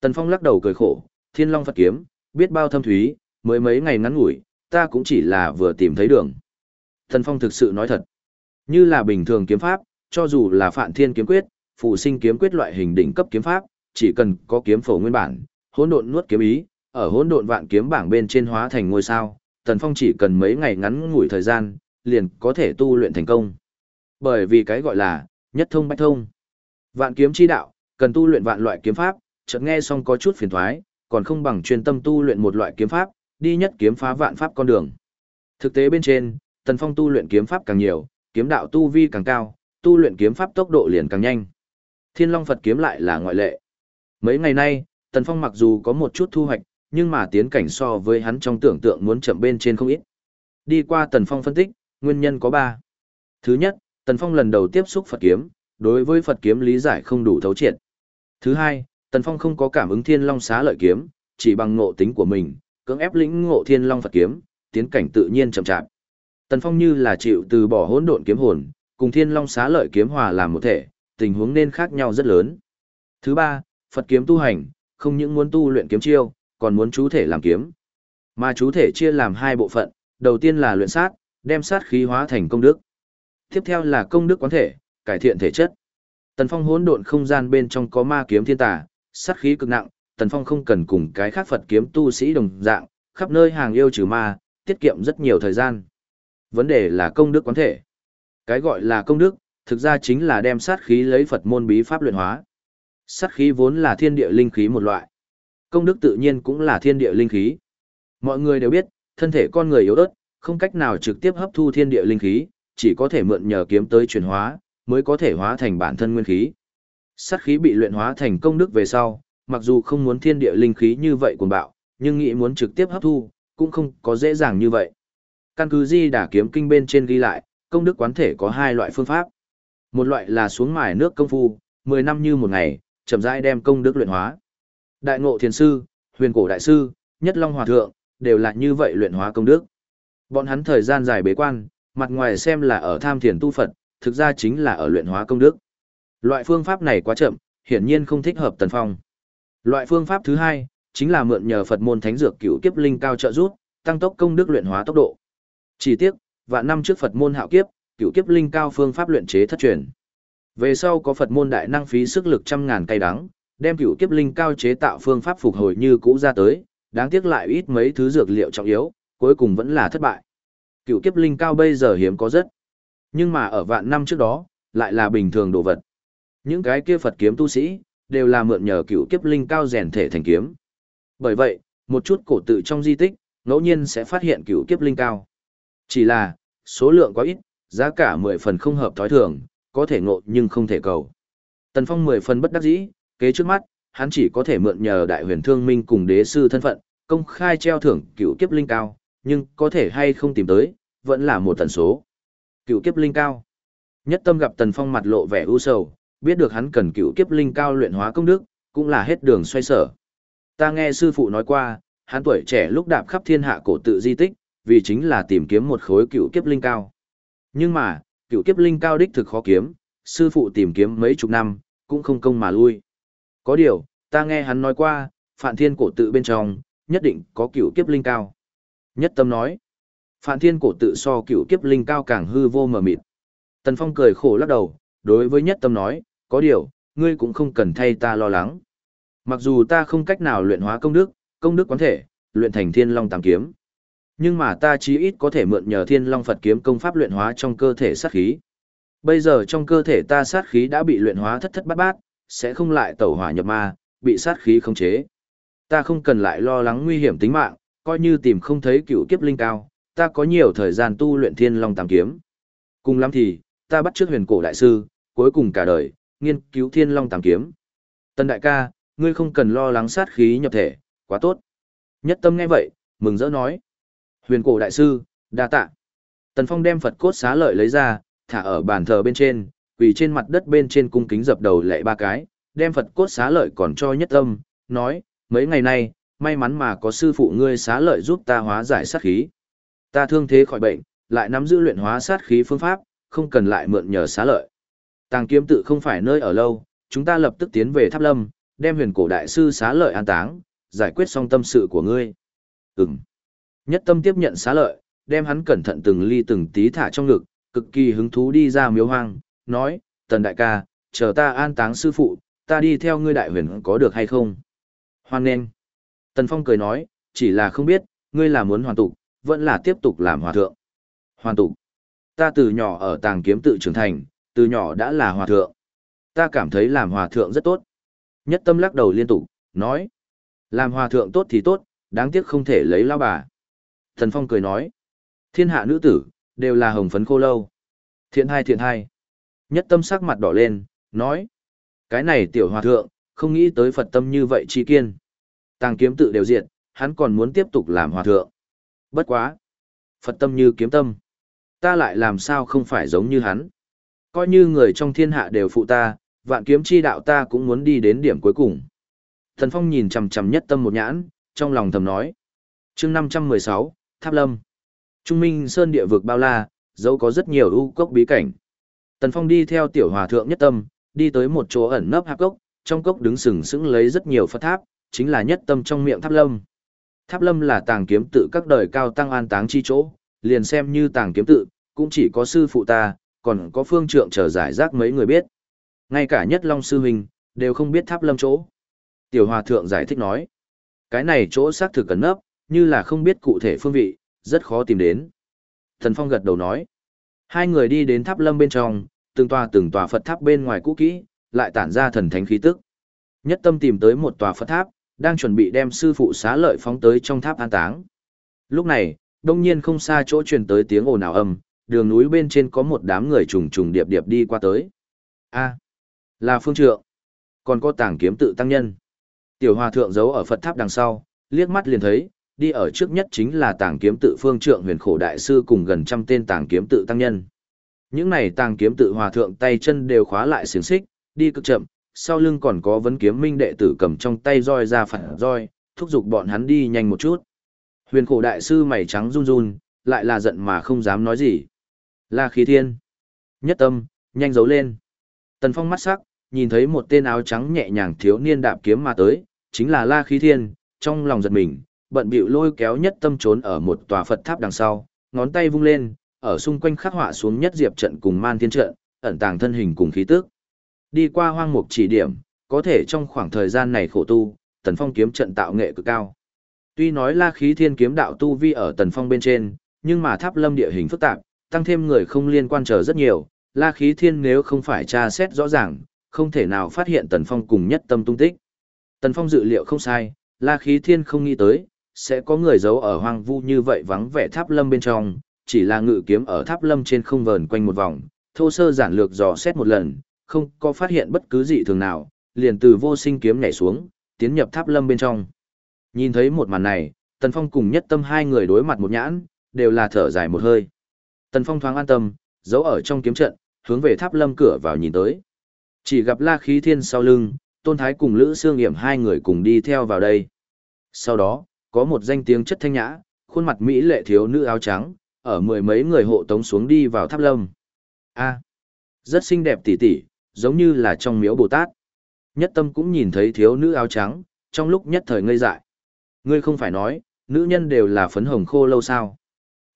Tần Phong lắc đầu cười khổ, Thiên Long Phật kiếm, biết bao thâm thúy, mới mấy ngày ngắn ngủi, ta cũng chỉ là vừa tìm thấy đường. Thần Phong thực sự nói thật. Như là bình thường kiếm pháp, cho dù là phạn thiên kiếm quyết, phụ sinh kiếm quyết loại hình đỉnh cấp kiếm pháp, chỉ cần có kiếm phổ nguyên bản, hỗn độn nuốt kiếm ý, ở hỗn độn vạn kiếm bảng bên trên hóa thành ngôi sao, Tần Phong chỉ cần mấy ngày ngắn ngủi thời gian, liền có thể tu luyện thành công. Bởi vì cái gọi là nhất thông bách thông. Vạn kiếm chi đạo, cần tu luyện vạn loại kiếm pháp, chợt nghe xong có chút phiền toái, còn không bằng chuyên tâm tu luyện một loại kiếm pháp, đi nhất kiếm phá vạn pháp con đường. Thực tế bên trên, Tần Phong tu luyện kiếm pháp càng nhiều, kiếm đạo tu vi càng cao, tu luyện kiếm pháp tốc độ liền càng nhanh. Thiên Long Phật kiếm lại là ngoại lệ. Mấy ngày nay, Tần Phong mặc dù có một chút thu hoạch, nhưng mà tiến cảnh so với hắn trong tưởng tượng muốn chậm bên trên không ít. Đi qua Tần Phong phân tích, nguyên nhân có 3. Thứ nhất, Tần Phong lần đầu tiếp xúc Phật kiếm, đối với Phật kiếm lý giải không đủ thấu triệt. Thứ hai, Tần Phong không có cảm ứng Thiên Long xá lợi kiếm, chỉ bằng ngộ tính của mình, cưỡng ép lĩnh ngộ Thiên Long Phật kiếm, tiến cảnh tự nhiên chậm chạp. Tần Phong như là chịu từ bỏ hỗn độn kiếm hồn, cùng Thiên Long xá lợi kiếm hòa làm một thể, tình huống nên khác nhau rất lớn. Thứ ba, Phật kiếm tu hành, không những muốn tu luyện kiếm chiêu, còn muốn chú thể làm kiếm. Mà chú thể chia làm hai bộ phận, đầu tiên là luyện sát, đem sát khí hóa thành công đức. Tiếp theo là công đức quán thể, cải thiện thể chất. Tần Phong hỗn độn không gian bên trong có ma kiếm thiên tà, sát khí cực nặng, Tần Phong không cần cùng cái khác Phật kiếm tu sĩ đồng dạng, khắp nơi hàng yêu trừ ma, tiết kiệm rất nhiều thời gian. Vấn đề là công đức quán thể. Cái gọi là công đức, thực ra chính là đem sát khí lấy Phật môn bí pháp luyện hóa. Sát khí vốn là thiên địa linh khí một loại. Công đức tự nhiên cũng là thiên địa linh khí. Mọi người đều biết, thân thể con người yếu ớt, không cách nào trực tiếp hấp thu thiên địa linh khí, chỉ có thể mượn nhờ kiếm tới chuyển hóa, mới có thể hóa thành bản thân nguyên khí. Sát khí bị luyện hóa thành công đức về sau, mặc dù không muốn thiên địa linh khí như vậy cuồng bạo, nhưng nghĩ muốn trực tiếp hấp thu, cũng không có dễ dàng như vậy. Căn cứ di đả kiếm kinh bên trên ghi lại, công đức quán thể có hai loại phương pháp. Một loại là xuống mài nước công phu, 10 năm như một ngày, chậm rãi đem công đức luyện hóa. Đại ngộ thiền sư, huyền cổ đại sư, nhất long hòa thượng, đều là như vậy luyện hóa công đức. Bọn hắn thời gian dài bế quan, mặt ngoài xem là ở tham thiền tu Phật, thực ra chính là ở luyện hóa công đức. Loại phương pháp này quá chậm, hiển nhiên không thích hợp Tần Phong. Loại phương pháp thứ hai, chính là mượn nhờ Phật môn thánh dược cửu kiếp linh cao trợ giúp, tăng tốc công đức luyện hóa tốc độ. Chỉ tiếc, vạn năm trước Phật môn hạo kiếp, cửu kiếp linh cao phương pháp luyện chế thất truyền. Về sau có Phật môn đại năng phí sức lực trăm ngàn cây đắng, đem cửu kiếp linh cao chế tạo phương pháp phục hồi như cũ ra tới, đáng tiếc lại ít mấy thứ dược liệu trọng yếu, cuối cùng vẫn là thất bại. Cửu kiếp linh cao bây giờ hiếm có rất, nhưng mà ở vạn năm trước đó, lại là bình thường đồ vật. Những cái kia Phật kiếm tu sĩ, đều là mượn nhờ cửu kiếp linh cao rèn thể thành kiếm. Bởi vậy, một chút cổ tự trong di tích, ngẫu nhiên sẽ phát hiện cửu kiếp linh cao. Chỉ là, số lượng quá ít, giá cả mười phần không hợp thói thường, có thể ngộ nhưng không thể cầu. Tần Phong mười phần bất đắc dĩ, kế trước mắt, hắn chỉ có thể mượn nhờ đại huyền thương minh cùng đế sư thân phận, công khai treo thưởng cựu kiếp linh cao, nhưng có thể hay không tìm tới, vẫn là một tần số. Cựu kiếp linh cao. Nhất tâm gặp Tần Phong mặt lộ vẻ ưu sầu, biết được hắn cần cựu kiếp linh cao luyện hóa công đức, cũng là hết đường xoay sở. Ta nghe sư phụ nói qua, hắn tuổi trẻ lúc đạp khắp thiên hạ cổ tự di tích, vì chính là tìm kiếm một khối cựu kiếp linh cao. Nhưng mà, cựu kiếp linh cao đích thực khó kiếm, sư phụ tìm kiếm mấy chục năm, cũng không công mà lui. Có điều, ta nghe hắn nói qua, Phạn Thiên cổ tự bên trong, nhất định có cựu kiếp linh cao. Nhất tâm nói, Phạn Thiên cổ tự so cựu kiếp linh cao càng hư vô mờ mịt. Tần Phong cười khổ lắc đầu, đối với nhất tâm nói, có điều, ngươi cũng không cần thay ta lo lắng. Mặc dù ta không cách nào luyện hóa công đức, công đức quán thể, luyện thành thiên long tam kiếm. Nhưng mà ta chí ít có thể mượn nhờ thiên long Phật kiếm công pháp luyện hóa trong cơ thể sát khí. Bây giờ trong cơ thể ta sát khí đã bị luyện hóa thất thất bát bát, sẽ không lại tẩu hỏa nhập ma, bị sát khí khống chế. Ta không cần lại lo lắng nguy hiểm tính mạng, coi như tìm không thấy cựu kiếp linh cao, ta có nhiều thời gian tu luyện thiên long tam kiếm. Cùng lắm thì, ta bắt trước huyền cổ đại sư, cuối cùng cả đời, nghiên cứu thiên long tam kiếm. Tân đại ca, ngươi không cần lo lắng sát khí nhập thể, quá tốt. Nhất tâm nghe vậy, mừng rỡ nói. Huyền cổ đại sư, đa tạ. Tần Phong đem Phật cốt xá lợi lấy ra, thả ở bàn thờ bên trên, quỳ trên mặt đất bên trên cung kính dập đầu lệ ba cái, đem Phật cốt xá lợi còn cho nhất tâm, nói, mấy ngày nay, may mắn mà có sư phụ ngươi xá lợi giúp ta hóa giải sát khí. Ta thương thế khỏi bệnh, lại nắm giữ luyện hóa sát khí phương pháp, không cần lại mượn nhờ xá lợi. Tàng kiếm tự không phải nơi ở lâu, chúng ta lập tức tiến về tháp lâm, đem huyền cổ đại sư xá lợi an táng, giải quyết xong tâm sự của ngươi. Ừm. Nhất tâm tiếp nhận xá lợi, đem hắn cẩn thận từng ly từng tí thả trong ngực, cực kỳ hứng thú đi ra miếu hoang, nói, tần đại ca, chờ ta an táng sư phụ, ta đi theo ngươi đại huyền có được hay không? Hoan nên. Tần Phong cười nói, chỉ là không biết, ngươi là muốn hoàn tục, vẫn là tiếp tục làm hòa thượng. Hoàn tục. Ta từ nhỏ ở tàng kiếm tự trưởng thành, từ nhỏ đã là hòa thượng. Ta cảm thấy làm hòa thượng rất tốt. Nhất tâm lắc đầu liên tục, nói. Làm hòa thượng tốt thì tốt, đáng tiếc không thể lấy lao bà. Thần Phong cười nói. Thiên hạ nữ tử, đều là hồng phấn khô lâu. Thiện hai thiện hai. Nhất tâm sắc mặt đỏ lên, nói. Cái này tiểu hòa thượng, không nghĩ tới Phật tâm như vậy chi kiên. Tàng kiếm tự đều diệt, hắn còn muốn tiếp tục làm hòa thượng. Bất quá. Phật tâm như kiếm tâm. Ta lại làm sao không phải giống như hắn. Coi như người trong thiên hạ đều phụ ta, vạn kiếm chi đạo ta cũng muốn đi đến điểm cuối cùng. Thần Phong nhìn chằm chằm nhất tâm một nhãn, trong lòng thầm nói. chương 516, Tháp Lâm. Trung Minh Sơn địa vực bao la, dẫu có rất nhiều ưu cốc bí cảnh. Tần Phong đi theo tiểu hòa thượng nhất tâm, đi tới một chỗ ẩn nấp hạp cốc, trong cốc đứng sừng sững lấy rất nhiều Phật tháp, chính là nhất tâm trong miệng Tháp Lâm. Tháp Lâm là tàng kiếm tự các đời cao tăng an táng chi chỗ, liền xem như tàng kiếm tự, cũng chỉ có sư phụ ta, còn có phương trượng chờ giải rác mấy người biết. Ngay cả nhất long sư huynh, đều không biết Tháp Lâm chỗ. Tiểu hòa thượng giải thích nói, cái này chỗ xác thực cẩn nấp, như là không biết cụ thể phương vị, rất khó tìm đến. Thần Phong gật đầu nói, hai người đi đến Tháp Lâm bên trong, từng tòa từng tòa Phật tháp bên ngoài cũ kỹ, lại tản ra thần thánh khí tức. Nhất tâm tìm tới một tòa Phật tháp, đang chuẩn bị đem sư phụ xá lợi phóng tới trong tháp an táng. Lúc này, đông nhiên không xa chỗ truyền tới tiếng ồn ào âm, đường núi bên trên có một đám người trùng trùng điệp điệp đi qua tới. A, là phương trượng, còn có tàng kiếm tự tăng nhân. Tiểu hòa thượng giấu ở Phật tháp đằng sau, liếc mắt liền thấy, đi ở trước nhất chính là tàng kiếm tự phương trượng huyền khổ đại sư cùng gần trăm tên tàng kiếm tự tăng nhân. Những này tàng kiếm tự hòa thượng tay chân đều khóa lại xiềng xích, đi cực chậm, sau lưng còn có vấn kiếm minh đệ tử cầm trong tay roi ra phản roi, thúc giục bọn hắn đi nhanh một chút. Huyền khổ đại sư mày trắng run run, lại là giận mà không dám nói gì. La khí thiên. Nhất tâm, nhanh giấu lên. Tần phong mắt sắc, nhìn thấy một tên áo trắng nhẹ nhàng thiếu niên đạp kiếm mà tới, chính là La khí thiên, trong lòng giật mình, bận bịu lôi kéo nhất tâm trốn ở một tòa Phật tháp đằng sau, ngón tay vung lên, ở xung quanh khắc họa xuống nhất diệp trận cùng man thiên trận, ẩn tàng thân hình cùng khí tức. Đi qua hoang mục chỉ điểm, có thể trong khoảng thời gian này khổ tu, Tần Phong kiếm trận tạo nghệ cực cao. Tuy nói La Khí Thiên kiếm đạo tu vi ở Tần Phong bên trên, nhưng mà Tháp Lâm địa hình phức tạp, tăng thêm người không liên quan chờ rất nhiều, La Khí Thiên nếu không phải tra xét rõ ràng, không thể nào phát hiện Tần Phong cùng nhất tâm tung tích. Tần Phong dự liệu không sai, La Khí Thiên không nghĩ tới, sẽ có người giấu ở hoang vu như vậy vắng vẻ Tháp Lâm bên trong, chỉ là ngự kiếm ở Tháp Lâm trên không vờn quanh một vòng, thô sơ giản lược dò xét một lần, không có phát hiện bất cứ gì thường nào, liền từ vô sinh kiếm nhảy xuống, tiến nhập tháp lâm bên trong. Nhìn thấy một màn này, Tần Phong cùng nhất tâm hai người đối mặt một nhãn, đều là thở dài một hơi. Tần Phong thoáng an tâm, giấu ở trong kiếm trận, hướng về tháp lâm cửa vào nhìn tới. Chỉ gặp La Khí Thiên sau lưng, Tôn Thái cùng Lữ Sương yểm hai người cùng đi theo vào đây. Sau đó, có một danh tiếng chất thanh nhã, khuôn mặt mỹ lệ thiếu nữ áo trắng, ở mười mấy người hộ tống xuống đi vào tháp lâm. A, rất xinh đẹp tỷ tỷ, giống như là trong miếu Bồ Tát. Nhất tâm cũng nhìn thấy thiếu nữ áo trắng, trong lúc nhất thời ngây dại. Ngươi không phải nói, nữ nhân đều là phấn hồng khô lâu sao.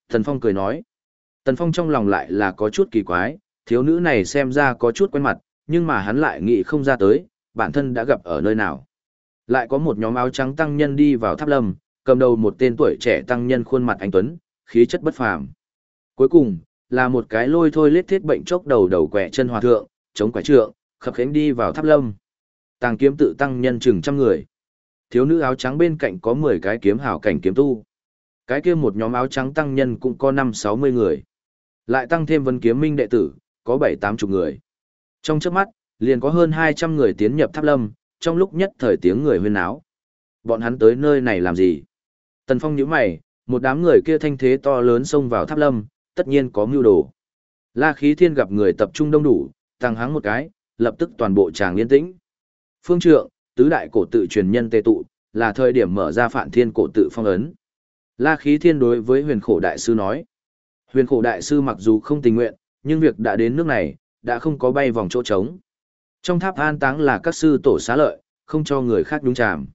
Thần Phong cười nói. Tần Phong trong lòng lại là có chút kỳ quái, thiếu nữ này xem ra có chút quen mặt, nhưng mà hắn lại nghĩ không ra tới, bản thân đã gặp ở nơi nào. Lại có một nhóm áo trắng tăng nhân đi vào tháp lâm, cầm đầu một tên tuổi trẻ tăng nhân khuôn mặt anh Tuấn, khí chất bất phàm. Cuối cùng, là một cái lôi thôi lết thiết bệnh chốc đầu đầu quẹ chân hòa thượng, chống quẻ trượng, khập khiễng đi vào tháp lâm. Tàng kiếm tự tăng nhân chừng trăm người. Thiếu nữ áo trắng bên cạnh có 10 cái kiếm hảo cảnh kiếm tu. Cái kia một nhóm áo trắng tăng nhân cũng có 5-60 người. Lại tăng thêm vân kiếm minh đệ tử, có 7-8 chục người. Trong chớp mắt, liền có hơn 200 người tiến nhập tháp lâm, trong lúc nhất thời tiếng người huyên áo. Bọn hắn tới nơi này làm gì? Tần Phong nhíu mày, một đám người kia thanh thế to lớn xông vào tháp lâm, tất nhiên có mưu đồ. La khí thiên gặp người tập trung đông đủ, tăng háng một cái, lập tức toàn bộ tràng yên tĩnh. Phương trượng, tứ đại cổ tự truyền nhân tề tụ, là thời điểm mở ra phản thiên cổ tự phong ấn. La khí thiên đối với huyền khổ đại sư nói. Huyền khổ đại sư mặc dù không tình nguyện, nhưng việc đã đến nước này, đã không có bay vòng chỗ trống. Trong tháp an táng là các sư tổ xá lợi, không cho người khác đúng chạm.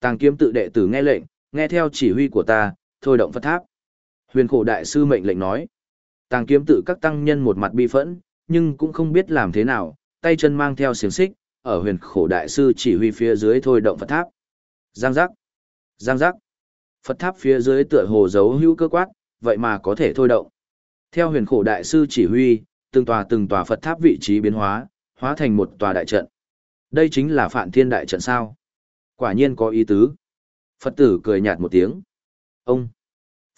Tàng kiếm tự đệ tử nghe lệnh, nghe theo chỉ huy của ta, thôi động phật tháp. Huyền khổ đại sư mệnh lệnh nói. Tàng kiếm tự các tăng nhân một mặt bi phẫn, nhưng cũng không biết làm thế nào, tay chân mang theo xiềng xích, ở huyền khổ đại sư chỉ huy phía dưới thôi động Phật tháp. Giang giác. Giang giác. Phật tháp phía dưới tựa hồ dấu hữu cơ quát, vậy mà có thể thôi động. Theo huyền khổ đại sư chỉ huy, từng tòa từng tòa Phật tháp vị trí biến hóa, hóa thành một tòa đại trận. Đây chính là Phạn Thiên đại trận sao? Quả nhiên có ý tứ. Phật tử cười nhạt một tiếng. Ông.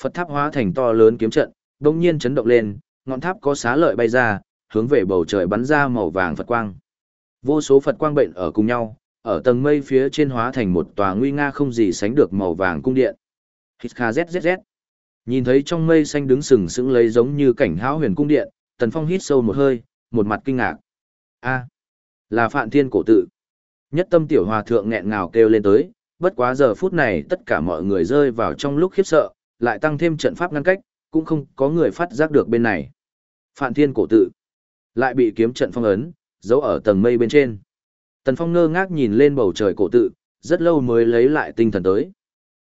Phật tháp hóa thành to lớn kiếm trận, đông nhiên chấn động lên, ngọn tháp có xá lợi bay ra, hướng về bầu trời bắn ra màu vàng Phật quang. Vô số Phật quang bệnh ở cùng nhau, ở tầng mây phía trên hóa thành một tòa nguy nga không gì sánh được màu vàng cung điện. Hít kha zzz. Nhìn thấy trong mây xanh đứng sừng sững lấy giống như cảnh hão huyền cung điện, Tần Phong hít sâu một hơi, một mặt kinh ngạc. A, là Phạn Thiên cổ tự. Nhất tâm tiểu hòa thượng nghẹn ngào kêu lên tới, bất quá giờ phút này tất cả mọi người rơi vào trong lúc khiếp sợ, lại tăng thêm trận pháp ngăn cách, cũng không có người phát giác được bên này. Phạn Thiên cổ tự lại bị kiếm trận phong ấn, giấu ở tầng mây bên trên. Tần Phong ngơ ngác nhìn lên bầu trời cổ tự, rất lâu mới lấy lại tinh thần tới.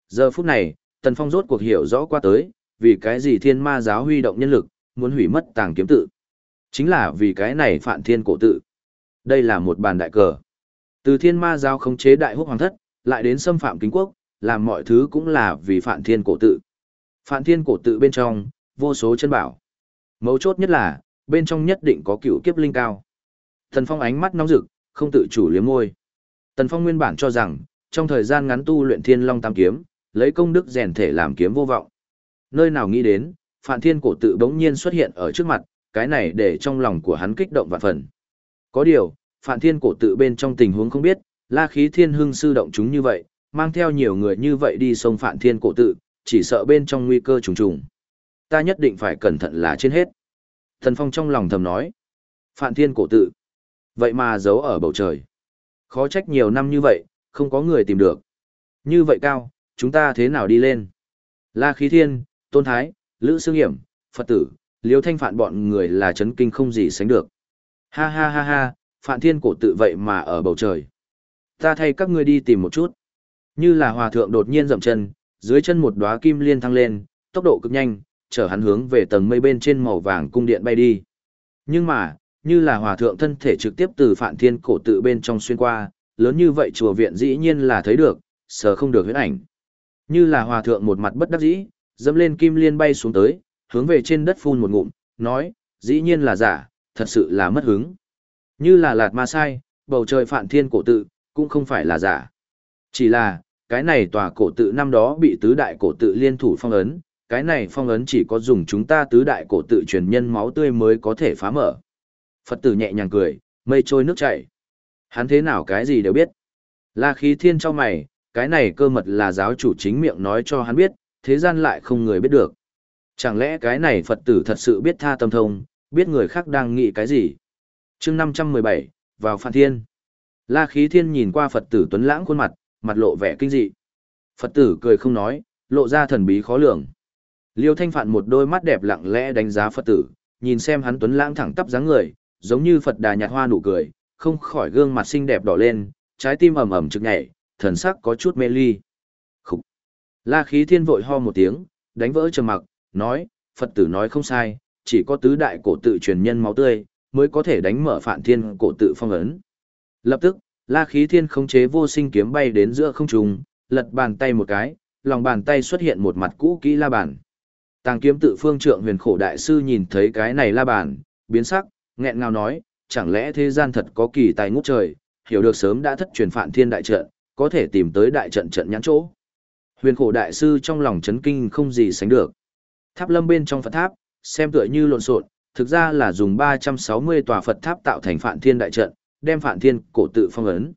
Giờ phút này, Tần Phong rốt cuộc hiểu rõ qua tới, vì cái gì thiên ma giáo huy động nhân lực, muốn hủy mất tàng kiếm tự. Chính là vì cái này phạn thiên cổ tự. Đây là một bàn đại cờ. Từ thiên ma giáo khống chế đại húc hoàng thất, lại đến xâm phạm kính quốc, làm mọi thứ cũng là vì phản thiên cổ tự. Phản thiên cổ tự bên trong, vô số chân bảo. Mấu chốt nhất là, bên trong nhất định có cựu kiếp linh cao. Tần Phong ánh mắt nóng rực, không tự chủ liếm môi. Tần Phong nguyên bản cho rằng, trong thời gian ngắn tu luyện Thiên Long Tam kiếm, lấy công đức rèn thể làm kiếm vô vọng. Nơi nào nghĩ đến, Phạn Thiên cổ tự bỗng nhiên xuất hiện ở trước mặt, cái này để trong lòng của hắn kích động vạn phần. Có điều, Phạn Thiên cổ tự bên trong tình huống không biết, La Khí Thiên Hưng sư động chúng như vậy, mang theo nhiều người như vậy đi sông Phạn Thiên cổ tự, chỉ sợ bên trong nguy cơ trùng trùng. Ta nhất định phải cẩn thận là trên hết. Thần Phong trong lòng thầm nói. Phạn Thiên cổ tự. Vậy mà giấu ở bầu trời. Khó trách nhiều năm như vậy, không có người tìm được. Như vậy cao, chúng ta thế nào đi lên? La Khí Thiên, Tôn Thái, Lữ Sương Hiểm, Phật tử, Liêu Thanh Phạn bọn người là chấn kinh không gì sánh được. Ha ha ha ha, Phạn Thiên cổ tự vậy mà ở bầu trời. Ta thay các ngươi đi tìm một chút. Như là hòa thượng đột nhiên dậm chân, dưới chân một đóa kim liên thăng lên, tốc độ cực nhanh, chở hắn hướng về tầng mây bên trên màu vàng cung điện bay đi. Nhưng mà, như là hòa thượng thân thể trực tiếp từ Phạn Thiên cổ tự bên trong xuyên qua, lớn như vậy chùa viện dĩ nhiên là thấy được, sờ không được huyết ảnh. Như là hòa thượng một mặt bất đắc dĩ, dẫm lên kim liên bay xuống tới, hướng về trên đất phun một ngụm, nói, dĩ nhiên là giả, thật sự là mất hứng. Như là lạt ma sai, bầu trời phạn thiên cổ tự, cũng không phải là giả. Chỉ là, cái này tòa cổ tự năm đó bị tứ đại cổ tự liên thủ phong ấn, cái này phong ấn chỉ có dùng chúng ta tứ đại cổ tự truyền nhân máu tươi mới có thể phá mở. Phật tử nhẹ nhàng cười, mây trôi nước chảy. Hắn thế nào cái gì đều biết. La khí thiên cho mày, cái này cơ mật là giáo chủ chính miệng nói cho hắn biết, thế gian lại không người biết được. Chẳng lẽ cái này Phật tử thật sự biết tha tâm thông, biết người khác đang nghĩ cái gì? chương 517, vào Phan Thiên. La khí thiên nhìn qua Phật tử tuấn lãng khuôn mặt, mặt lộ vẻ kinh dị. Phật tử cười không nói, lộ ra thần bí khó lường. Liêu thanh phạn một đôi mắt đẹp lặng lẽ đánh giá Phật tử, nhìn xem hắn tuấn lãng thẳng tắp dáng người, giống như Phật đà nhạt hoa nụ cười, không khỏi gương mặt xinh đẹp đỏ lên, trái tim ầm ầm trực nhảy, thần sắc có chút mê ly. Khúc! La khí thiên vội ho một tiếng, đánh vỡ trầm mặc, nói, Phật tử nói không sai, chỉ có tứ đại cổ tự truyền nhân máu tươi, mới có thể đánh mở phạn thiên cổ tự phong ấn. Lập tức, la khí thiên khống chế vô sinh kiếm bay đến giữa không trung, lật bàn tay một cái, lòng bàn tay xuất hiện một mặt cũ kỹ la bàn. Tàng kiếm tự phương trượng huyền khổ đại sư nhìn thấy cái này la bàn, biến sắc, nghẹn ngào nói, chẳng lẽ thế gian thật có kỳ tài ngút trời, hiểu được sớm đã thất truyền phạn thiên đại trận, có thể tìm tới đại trận trận nhãn chỗ. Huyền khổ đại sư trong lòng chấn kinh không gì sánh được. Tháp lâm bên trong Phật tháp, xem tựa như lộn xộn, thực ra là dùng 360 tòa Phật tháp tạo thành Phạn Thiên đại trận, đem Phạn Thiên cổ tự phong ấn.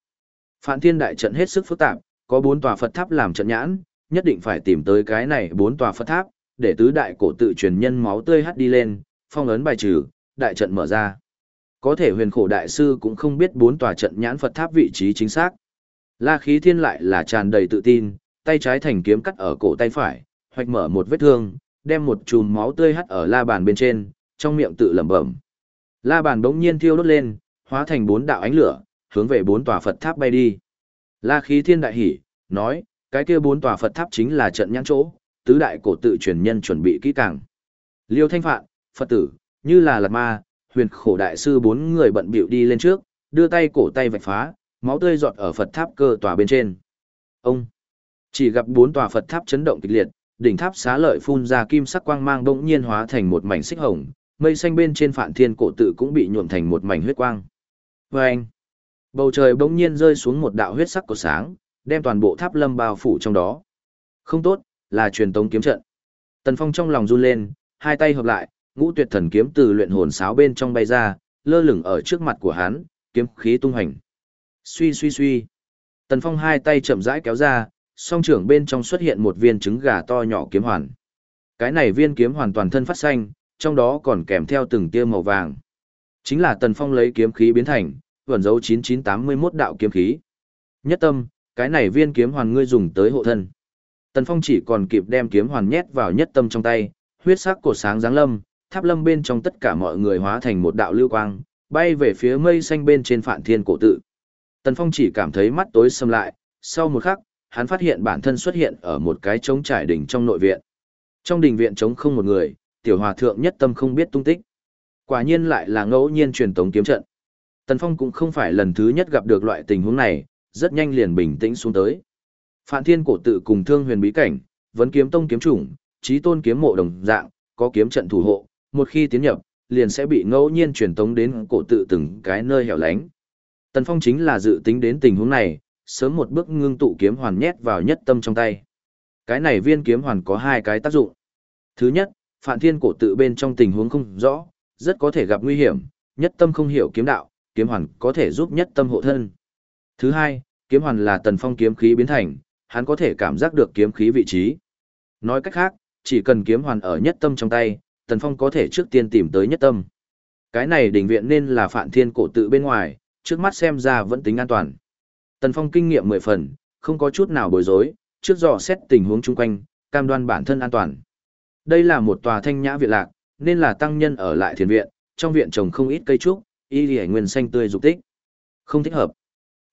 Phạn Thiên đại trận hết sức phức tạp, có 4 tòa Phật tháp làm trận nhãn, nhất định phải tìm tới cái này 4 tòa Phật tháp, để tứ đại cổ tự truyền nhân máu tươi hắt đi lên, phong ấn bài trừ, đại trận mở ra. Có thể huyền khổ đại sư cũng không biết 4 tòa trận nhãn Phật tháp vị trí chính xác. La khí thiên lại là tràn đầy tự tin, tay trái thành kiếm cắt ở cổ tay phải, hoạch mở một vết thương, đem một chùm máu tươi hắt ở la bàn bên trên, trong miệng tự lẩm bẩm. La bàn bỗng nhiên thiêu đốt lên, hóa thành bốn đạo ánh lửa, hướng về bốn tòa Phật tháp bay đi. La khí thiên đại hỉ, nói, cái kia bốn tòa Phật tháp chính là trận nhãn chỗ, tứ đại cổ tự truyền nhân chuẩn bị kỹ càng. Liêu Thanh Phạn, Phật tử, như là lạt ma, huyền khổ đại sư bốn người bận bịu đi lên trước, đưa tay cổ tay vạch phá, máu tươi giọt ở Phật tháp cơ tòa bên trên. Ông! Chỉ gặp bốn tòa Phật tháp chấn động kịch liệt, đỉnh tháp xá lợi phun ra kim sắc quang mang bỗng nhiên hóa thành một mảnh xích hồng, mây xanh bên trên phản thiên cổ tự cũng bị nhuộm thành một mảnh huyết quang. Vâng! Bầu trời bỗng nhiên rơi xuống một đạo huyết sắc của sáng, đem toàn bộ tháp lâm bao phủ trong đó. Không tốt, là truyền tống kiếm trận. Tần Phong trong lòng run lên, hai tay hợp lại, ngũ tuyệt thần kiếm từ luyện hồn sáo bên trong bay ra, lơ lửng ở trước mặt của hắn, kiếm khí tung hành. Suy suy suy. Tần Phong hai tay chậm rãi kéo ra, song trưởng bên trong xuất hiện một viên trứng gà to nhỏ kiếm hoàn. Cái này viên kiếm hoàn toàn thân phát xanh, trong đó còn kèm theo từng tia màu vàng. Chính là Tần Phong lấy kiếm khí biến thành, vẩn dấu 9981 đạo kiếm khí. Nhất tâm, cái này viên kiếm hoàn ngươi dùng tới hộ thân. Tần Phong chỉ còn kịp đem kiếm hoàn nhét vào nhất tâm trong tay, huyết sắc cổ sáng giáng lâm, tháp lâm bên trong tất cả mọi người hóa thành một đạo lưu quang, bay về phía mây xanh bên trên phản thiên cổ tự. Tần Phong chỉ cảm thấy mắt tối sầm lại, sau một khắc, hắn phát hiện bản thân xuất hiện ở một cái trống trải đỉnh trong nội viện. Trong đình viện trống không một người, tiểu hòa thượng nhất tâm không biết tung tích. Quả nhiên lại là ngẫu nhiên truyền tống kiếm trận. Tần Phong cũng không phải lần thứ nhất gặp được loại tình huống này, rất nhanh liền bình tĩnh xuống tới. Phạn Thiên cổ tự cùng Thương Huyền bí cảnh, vẫn kiếm tông kiếm chủng, chí tôn kiếm mộ đồng dạng, có kiếm trận thủ hộ, một khi tiến nhập, liền sẽ bị ngẫu nhiên truyền tống đến cổ tự từng cái nơi hẻo lánh. Tần Phong chính là dự tính đến tình huống này, sớm một bước ngưng tụ kiếm hoàn nhét vào nhất tâm trong tay. Cái này viên kiếm hoàn có hai cái tác dụng. Thứ nhất, Phạn Thiên cổ tự bên trong tình huống không rõ, rất có thể gặp nguy hiểm, nhất tâm không hiểu kiếm đạo, kiếm hoàn có thể giúp nhất tâm hộ thân. Thứ hai, kiếm hoàn là tần phong kiếm khí biến thành, hắn có thể cảm giác được kiếm khí vị trí. Nói cách khác, chỉ cần kiếm hoàn ở nhất tâm trong tay, tần phong có thể trước tiên tìm tới nhất tâm. Cái này đỉnh viện nên là phản thiên cổ tự bên ngoài, trước mắt xem ra vẫn tính an toàn. Tần phong kinh nghiệm mười phần, không có chút nào bối rối, trước dò xét tình huống chung quanh, cam đoan bản thân an toàn. Đây là một tòa thanh nhã viện lạc, nên là tăng nhân ở lại thiền viện, trong viện trồng không ít cây trúc, y lì nguyên xanh tươi dục tích. Không thích hợp.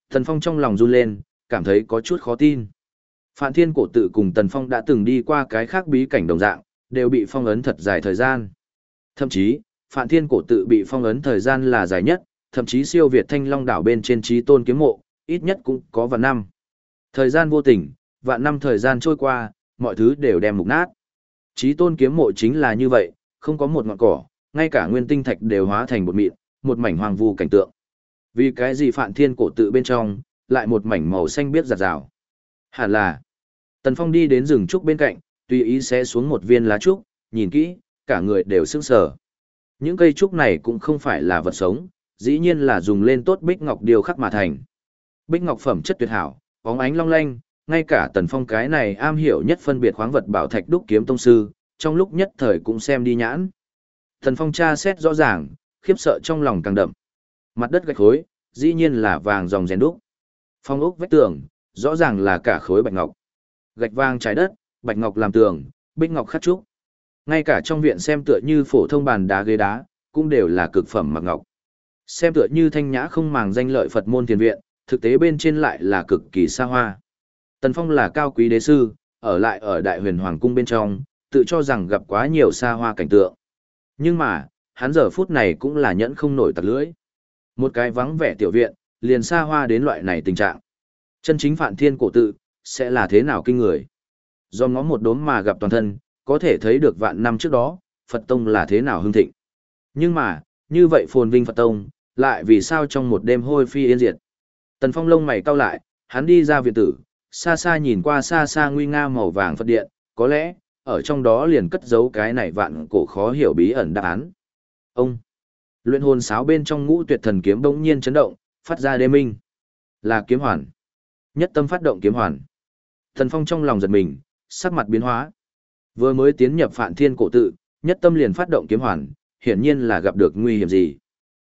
Tần Phong trong lòng run lên, cảm thấy có chút khó tin. Phạn Thiên cổ tự cùng Tần Phong đã từng đi qua cái khác bí cảnh đồng dạng, đều bị phong ấn thật dài thời gian. Thậm chí, Phạn Thiên cổ tự bị phong ấn thời gian là dài nhất, thậm chí siêu việt Thanh Long đảo bên trên trí tôn kiếm mộ, ít nhất cũng có vạn năm. Thời gian vô tình, vạn năm thời gian trôi qua, mọi thứ đều đem mục nát. Trí tôn kiếm mộ chính là như vậy, không có một ngọn cỏ, ngay cả nguyên tinh thạch đều hóa thành bột mịn, một mảnh hoang vu cảnh tượng. Vì cái gì phạn thiên cổ tự bên trong, lại một mảnh màu xanh biết giặt rào. Hẳn là, Tần Phong đi đến rừng trúc bên cạnh, tùy ý sẽ xuống một viên lá trúc, nhìn kỹ, cả người đều sững sờ. Những cây trúc này cũng không phải là vật sống, dĩ nhiên là dùng lên tốt bích ngọc điều khắc mà thành. Bích ngọc phẩm chất tuyệt hảo, bóng ánh long lanh, ngay cả Tần Phong cái này am hiểu nhất phân biệt khoáng vật bảo thạch đúc kiếm tông sư, trong lúc nhất thời cũng xem đi nhãn. Tần Phong tra xét rõ ràng, khiếp sợ trong lòng càng đậm. Mặt đất gạch khối, dĩ nhiên là vàng dòng rèn đúc. Phong ốc vách tường, rõ ràng là cả khối bạch ngọc. Gạch vàng trái đất, bạch ngọc làm tường, bích ngọc khắc trúc. Ngay cả trong viện xem tựa như phổ thông bàn đá ghế đá, cũng đều là cực phẩm mặc ngọc. Xem tựa như thanh nhã không màng danh lợi Phật môn thiền viện, thực tế bên trên lại là cực kỳ xa hoa. Tần Phong là cao quý đế sư, ở lại ở đại huyền hoàng cung bên trong, tự cho rằng gặp quá nhiều xa hoa cảnh tượng. Nhưng mà, hắn giờ phút này cũng là nhẫn không nổi tặc lưỡi. Một cái vắng vẻ tiểu viện, liền xa hoa đến loại này tình trạng. Chân chính phản thiên cổ tự, sẽ là thế nào kinh người. Do ngó một đốm mà gặp toàn thân, có thể thấy được vạn năm trước đó, Phật Tông là thế nào hưng thịnh. Nhưng mà, như vậy phồn vinh Phật Tông, lại vì sao trong một đêm hôi phi yên diệt. Tần Phong lông mày cau lại, hắn đi ra viện tử, xa xa nhìn qua xa xa nguy nga màu vàng Phật điện, có lẽ, ở trong đó liền cất giấu cái này vạn cổ khó hiểu bí ẩn đáp án. Ông, luyện hồn sáo bên trong ngũ tuyệt thần kiếm bỗng nhiên chấn động, phát ra đê minh. Là kiếm hoàn. Nhất tâm phát động kiếm hoàn. Thần Phong trong lòng giật mình, sắc mặt biến hóa. Vừa mới tiến nhập phạn thiên cổ tự, nhất tâm liền phát động kiếm hoàn, hiển nhiên là gặp được nguy hiểm gì.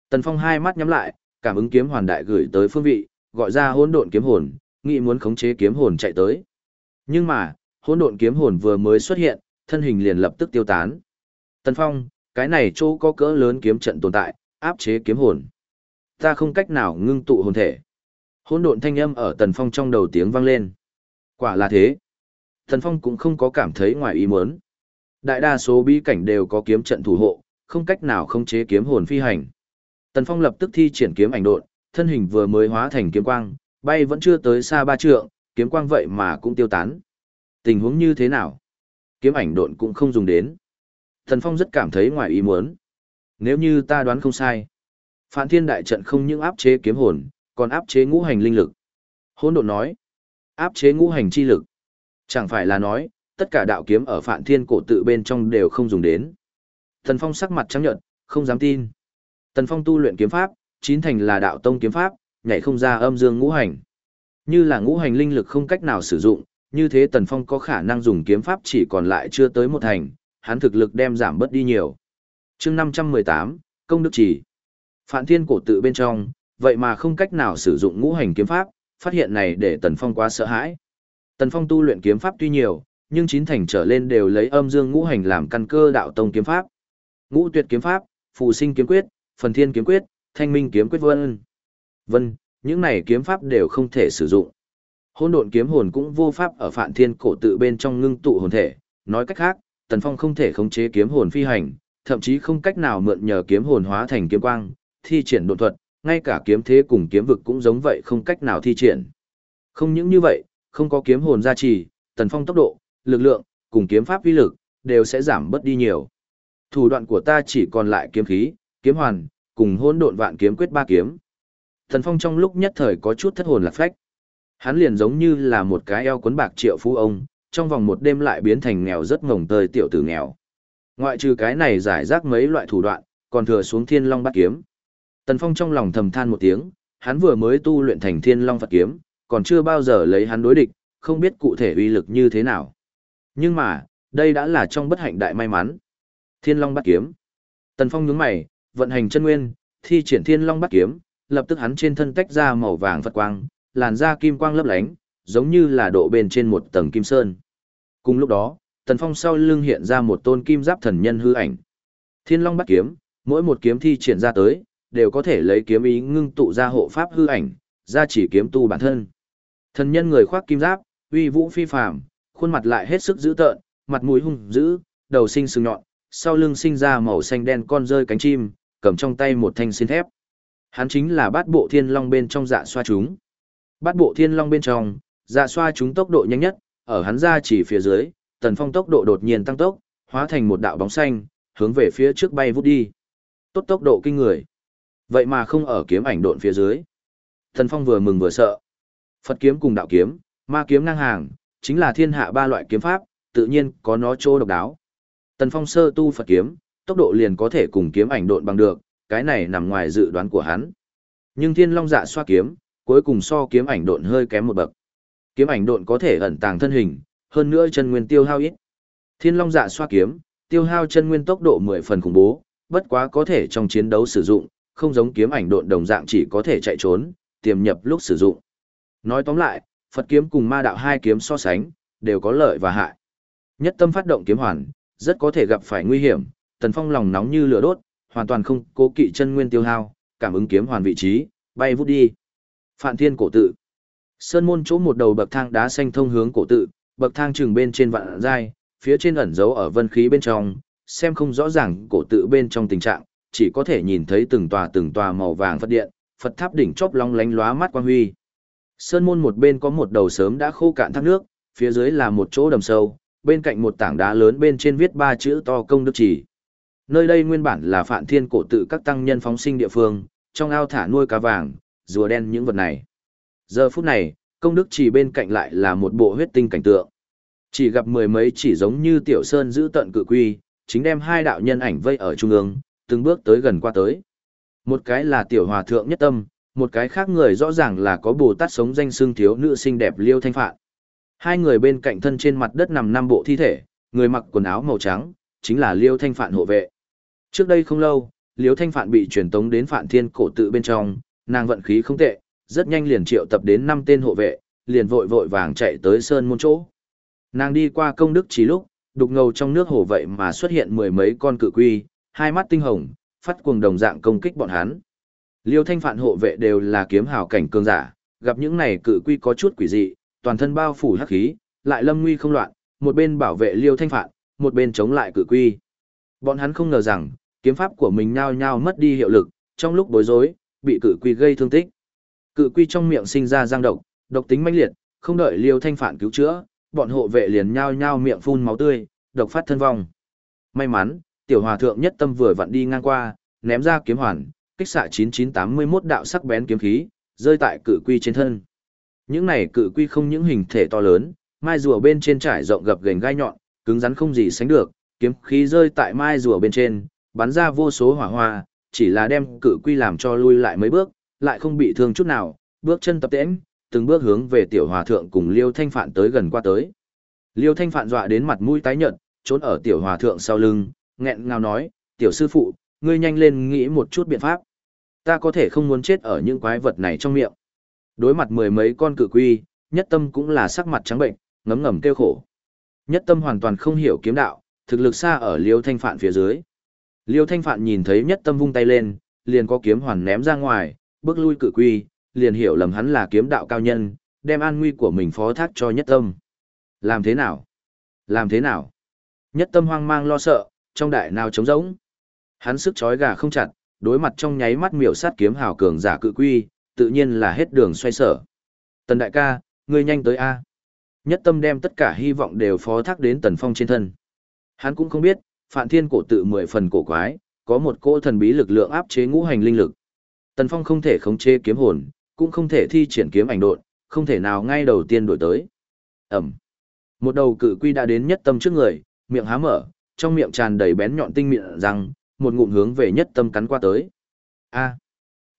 Tần Phong hai mắt nhắm lại, cảm ứng kiếm hoàn đại gửi tới phương vị, gọi ra hỗn độn kiếm hồn, nghĩ muốn khống chế kiếm hồn chạy tới. Nhưng mà, hỗn độn kiếm hồn vừa mới xuất hiện, thân hình liền lập tức tiêu tán. Tần Phong, cái này chỗ có cỡ lớn kiếm trận tồn tại, áp chế kiếm hồn. Ta không cách nào ngưng tụ hồn thể. Hỗn độn thanh âm ở Tần Phong trong đầu tiếng vang lên. Quả là thế. Tần Phong cũng không có cảm thấy ngoài ý muốn. Đại đa số bí cảnh đều có kiếm trận thủ hộ, không cách nào không chế kiếm hồn phi hành. Tần Phong lập tức thi triển kiếm ảnh độn, thân hình vừa mới hóa thành kiếm quang, bay vẫn chưa tới xa ba trượng, kiếm quang vậy mà cũng tiêu tán. Tình huống như thế nào? Kiếm ảnh độn cũng không dùng đến. Thần Phong rất cảm thấy ngoài ý muốn. Nếu như ta đoán không sai, Phản Thiên đại trận không những áp chế kiếm hồn, còn áp chế ngũ hành linh lực. Hỗn độn nói, áp chế ngũ hành chi lực. Chẳng phải là nói, tất cả đạo kiếm ở Phản Thiên cổ tự bên trong đều không dùng đến. Thần Phong sắc mặt trắng nhợt, không dám tin. Tần Phong tu luyện kiếm pháp, chín thành là đạo tông kiếm pháp, nhảy không ra âm dương ngũ hành. Như là ngũ hành linh lực không cách nào sử dụng, như thế Tần Phong có khả năng dùng kiếm pháp chỉ còn lại chưa tới một thành, hắn thực lực đem giảm bớt đi nhiều. chương 518, Công Đức Chỉ. Phạn Thiên cổ tự bên trong, vậy mà không cách nào sử dụng ngũ hành kiếm pháp, phát hiện này để Tần Phong quá sợ hãi. Tần Phong tu luyện kiếm pháp tuy nhiều, nhưng chín thành trở lên đều lấy âm dương ngũ hành làm căn cơ đạo tông kiếm pháp. Ngũ tuyệt kiếm pháp, phù sinh kiếm quyết, phần thiên kiếm quyết, thanh minh kiếm quyết vân. Vân, những này kiếm pháp đều không thể sử dụng. Hôn độn kiếm hồn cũng vô pháp ở phạn thiên cổ tự bên trong ngưng tụ hồn thể, nói cách khác, Tần Phong không thể khống chế kiếm hồn phi hành, thậm chí không cách nào mượn nhờ kiếm hồn hóa thành kiếm quang, thi triển độn thuật, ngay cả kiếm thế cùng kiếm vực cũng giống vậy không cách nào thi triển. Không những như vậy, không có kiếm hồn gia trì, Tần Phong tốc độ, lực lượng, cùng kiếm pháp uy lực, đều sẽ giảm bớt đi nhiều. Thủ đoạn của ta chỉ còn lại kiếm khí, kiếm hoàn, cùng hỗn độn vạn kiếm quyết ba kiếm. Tần Phong trong lúc nhất thời có chút thất hồn lạc phách. Hắn liền giống như là một cái eo quấn bạc triệu phú ông, trong vòng một đêm lại biến thành nghèo rất ngồng tơi tiểu tử nghèo. Ngoại trừ cái này giải rác mấy loại thủ đoạn, còn thừa xuống thiên long bát kiếm. Tần Phong trong lòng thầm than một tiếng, hắn vừa mới tu luyện thành thiên long phật kiếm, còn chưa bao giờ lấy hắn đối địch, không biết cụ thể uy lực như thế nào. Nhưng mà, đây đã là trong bất hạnh đại may mắn. Thiên long bát kiếm. Tần Phong nhướng mày, vận hành chân nguyên, thi triển thiên long bát kiếm, lập tức hắn trên thân tách ra màu vàng phật quang, làn da kim quang lấp lánh, giống như là độ bên trên một tầng kim sơn. Cùng lúc đó, Tần Phong sau lưng hiện ra một tôn kim giáp thần nhân hư ảnh. Thiên Long bắt kiếm, mỗi một kiếm thi triển ra tới, đều có thể lấy kiếm ý ngưng tụ ra hộ pháp hư ảnh, ra chỉ kiếm tu bản thân. Thần nhân người khoác kim giáp, uy vũ phi phàm, khuôn mặt lại hết sức dữ tợn, mặt mũi hung dữ, đầu sinh sừng nhọn, sau lưng sinh ra màu xanh đen con rơi cánh chim, cầm trong tay một thanh xin thép. Hắn chính là bát bộ thiên long bên trong dạ xoa chúng. Bát bộ thiên long bên trong, dạ xoa chúng tốc độ nhanh nhất, ở hắn ra chỉ phía dưới, tần phong tốc độ đột nhiên tăng tốc, hóa thành một đạo bóng xanh, hướng về phía trước bay vút đi. Tốt tốc độ kinh người. Vậy mà không ở kiếm ảnh độn phía dưới. Tần phong vừa mừng vừa sợ. Phật kiếm cùng đạo kiếm, ma kiếm ngang hàng, chính là thiên hạ ba loại kiếm pháp, tự nhiên có nó chỗ độc đáo. Tần phong sơ tu Phật kiếm, tốc độ liền có thể cùng kiếm ảnh độn bằng được, cái này nằm ngoài dự đoán của hắn. Nhưng thiên long dạ xoa kiếm, cuối cùng so kiếm ảnh độn hơi kém một bậc. Kiếm ảnh độn có thể ẩn tàng thân hình, hơn nữa chân nguyên tiêu hao ít. Thiên Long Dạ xoa kiếm, tiêu hao chân nguyên tốc độ 10 phần khủng bố, bất quá có thể trong chiến đấu sử dụng, không giống kiếm ảnh độn đồng dạng chỉ có thể chạy trốn, tiềm nhập lúc sử dụng. Nói tóm lại, Phật kiếm cùng ma đạo hai kiếm so sánh, đều có lợi và hại. Nhất tâm phát động kiếm hoàn, rất có thể gặp phải nguy hiểm, Tần Phong lòng nóng như lửa đốt, hoàn toàn không cố kỵ chân nguyên tiêu hao, cảm ứng kiếm hoàn vị trí, bay vút đi. Phạn Thiên cổ tự. Sơn môn chỗ một đầu bậc thang đá xanh thông hướng cổ tự, bậc thang trường bên trên vạn giai, phía trên ẩn dấu ở vân khí bên trong, xem không rõ ràng cổ tự bên trong tình trạng, chỉ có thể nhìn thấy từng tòa từng tòa màu vàng Phật điện, Phật tháp đỉnh chóp long lánh lóa mắt quang huy. Sơn môn một bên có một đầu sớm đã khô cạn thác nước, phía dưới là một chỗ đầm sâu, bên cạnh một tảng đá lớn bên trên viết ba chữ to công đức chỉ. Nơi đây nguyên bản là Phạn Thiên cổ tự các tăng nhân phóng sinh địa phương, trong ao thả nuôi cá vàng, rùa đen những vật này. Giờ phút này, công đức chỉ bên cạnh lại là một bộ huyết tinh cảnh tượng. Chỉ gặp mười mấy chỉ giống như tiểu sơn giữ tận cự quy, chính đem hai đạo nhân ảnh vây ở trung ương, từng bước tới gần qua tới. Một cái là tiểu hòa thượng nhất tâm, một cái khác người rõ ràng là có bồ tát sống danh xương thiếu nữ xinh đẹp liêu thanh phạn. Hai người bên cạnh thân trên mặt đất nằm năm bộ thi thể, người mặc quần áo màu trắng, chính là liêu thanh phạn hộ vệ. Trước đây không lâu, liêu thanh phạn bị truyền tống đến phạn thiên cổ tự bên trong, nàng vận khí không tệ, rất nhanh liền triệu tập đến năm tên hộ vệ, liền vội vội vàng chạy tới sơn môn chỗ. Nàng đi qua công đức chỉ lúc, đục ngầu trong nước hồ vậy mà xuất hiện mười mấy con cự quy, hai mắt tinh hồng, phát cuồng đồng dạng công kích bọn hắn. Liêu thanh phạn hộ vệ đều là kiếm hào cảnh cường giả, gặp những này cự quy có chút quỷ dị, toàn thân bao phủ hắc khí, lại lâm nguy không loạn, một bên bảo vệ liêu thanh phạn, một bên chống lại cự quy. Bọn hắn không ngờ rằng, kiếm pháp của mình nhao nhao mất đi hiệu lực, trong lúc bối rối, bị cự quy gây thương tích. Cự quy trong miệng sinh ra giang độc, độc tính mãnh liệt, không đợi Liêu Thanh phản cứu chữa, bọn hộ vệ liền nhao nhao miệng phun máu tươi, độc phát thân vong. May mắn, tiểu hòa thượng nhất tâm vừa vặn đi ngang qua, ném ra kiếm hoàn, kích xạ 9981 đạo sắc bén kiếm khí, rơi tại cự quy trên thân. Những này cự quy không những hình thể to lớn, mai rùa bên trên trải rộng gập gành gai nhọn, cứng rắn không gì sánh được, kiếm khí rơi tại mai rùa bên trên, bắn ra vô số hỏa hoa, chỉ là đem cự quy làm cho lui lại mấy bước, lại không bị thương chút nào, bước chân tập tễnh, từng bước hướng về tiểu hòa thượng cùng Liêu Thanh Phạn tới gần qua tới. Liêu Thanh Phạn dọa đến mặt mũi tái nhợt, trốn ở tiểu hòa thượng sau lưng, nghẹn ngào nói, tiểu sư phụ, ngươi nhanh lên nghĩ một chút biện pháp. Ta có thể không muốn chết ở những quái vật này trong miệng. Đối mặt mười mấy con cự quy, nhất tâm cũng là sắc mặt trắng bệnh, ngấm ngầm kêu khổ. Nhất tâm hoàn toàn không hiểu kiếm đạo, thực lực xa ở Liêu Thanh Phạn phía dưới. Liêu Thanh Phạn nhìn thấy nhất tâm vung tay lên, liền có kiếm hoàn ném ra ngoài, bước lui cự quy, liền hiểu lầm hắn là kiếm đạo cao nhân, đem an nguy của mình phó thác cho nhất tâm. Làm thế nào? Làm thế nào? Nhất tâm hoang mang lo sợ, trong đại nào trống rỗng. Hắn sức chói gà không chặt, đối mặt trong nháy mắt miểu sát kiếm hào cường giả cự quy, tự nhiên là hết đường xoay sở. Tần đại ca, ngươi nhanh tới A. Nhất tâm đem tất cả hy vọng đều phó thác đến tần phong trên thân. Hắn cũng không biết, phạn thiên cổ tự mười phần cổ quái, có một cỗ thần bí lực lượng áp chế ngũ hành linh lực. Tần phong không thể khống chế kiếm hồn, cũng không thể thi triển kiếm ảnh độn, không thể nào ngay đầu tiên đổi tới. Ẩm. Một đầu cự quy đã đến nhất tâm trước người, miệng há mở, trong miệng tràn đầy bén nhọn tinh miệng răng, một ngụm hướng về nhất tâm cắn qua tới. A.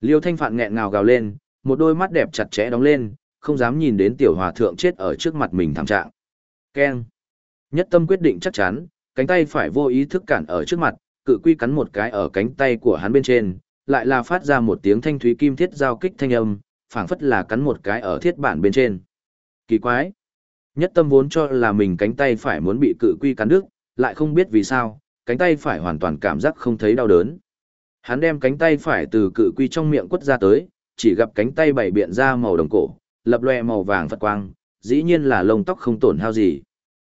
Liêu Thanh Phạn nghẹn ngào gào lên, một đôi mắt đẹp chặt chẽ đóng lên, không dám nhìn đến tiểu hòa thượng chết ở trước mặt mình thảm trạng. Keng. Nhất tâm quyết định chắc chắn, cánh tay phải vô ý thức cản ở trước mặt, cự quy cắn một cái ở cánh tay của hắn bên trên, lại là phát ra một tiếng thanh thúy kim thiết giao kích thanh âm, phảng phất là cắn một cái ở thiết bản bên trên. Kỳ quái. Nhất tâm vốn cho là mình cánh tay phải muốn bị cự quy cắn đứt, lại không biết vì sao, cánh tay phải hoàn toàn cảm giác không thấy đau đớn. Hắn đem cánh tay phải từ cự quy trong miệng quất ra tới, chỉ gặp cánh tay bảy biện ra màu đồng cổ, lập loe màu vàng phật quang, dĩ nhiên là lông tóc không tổn hao gì.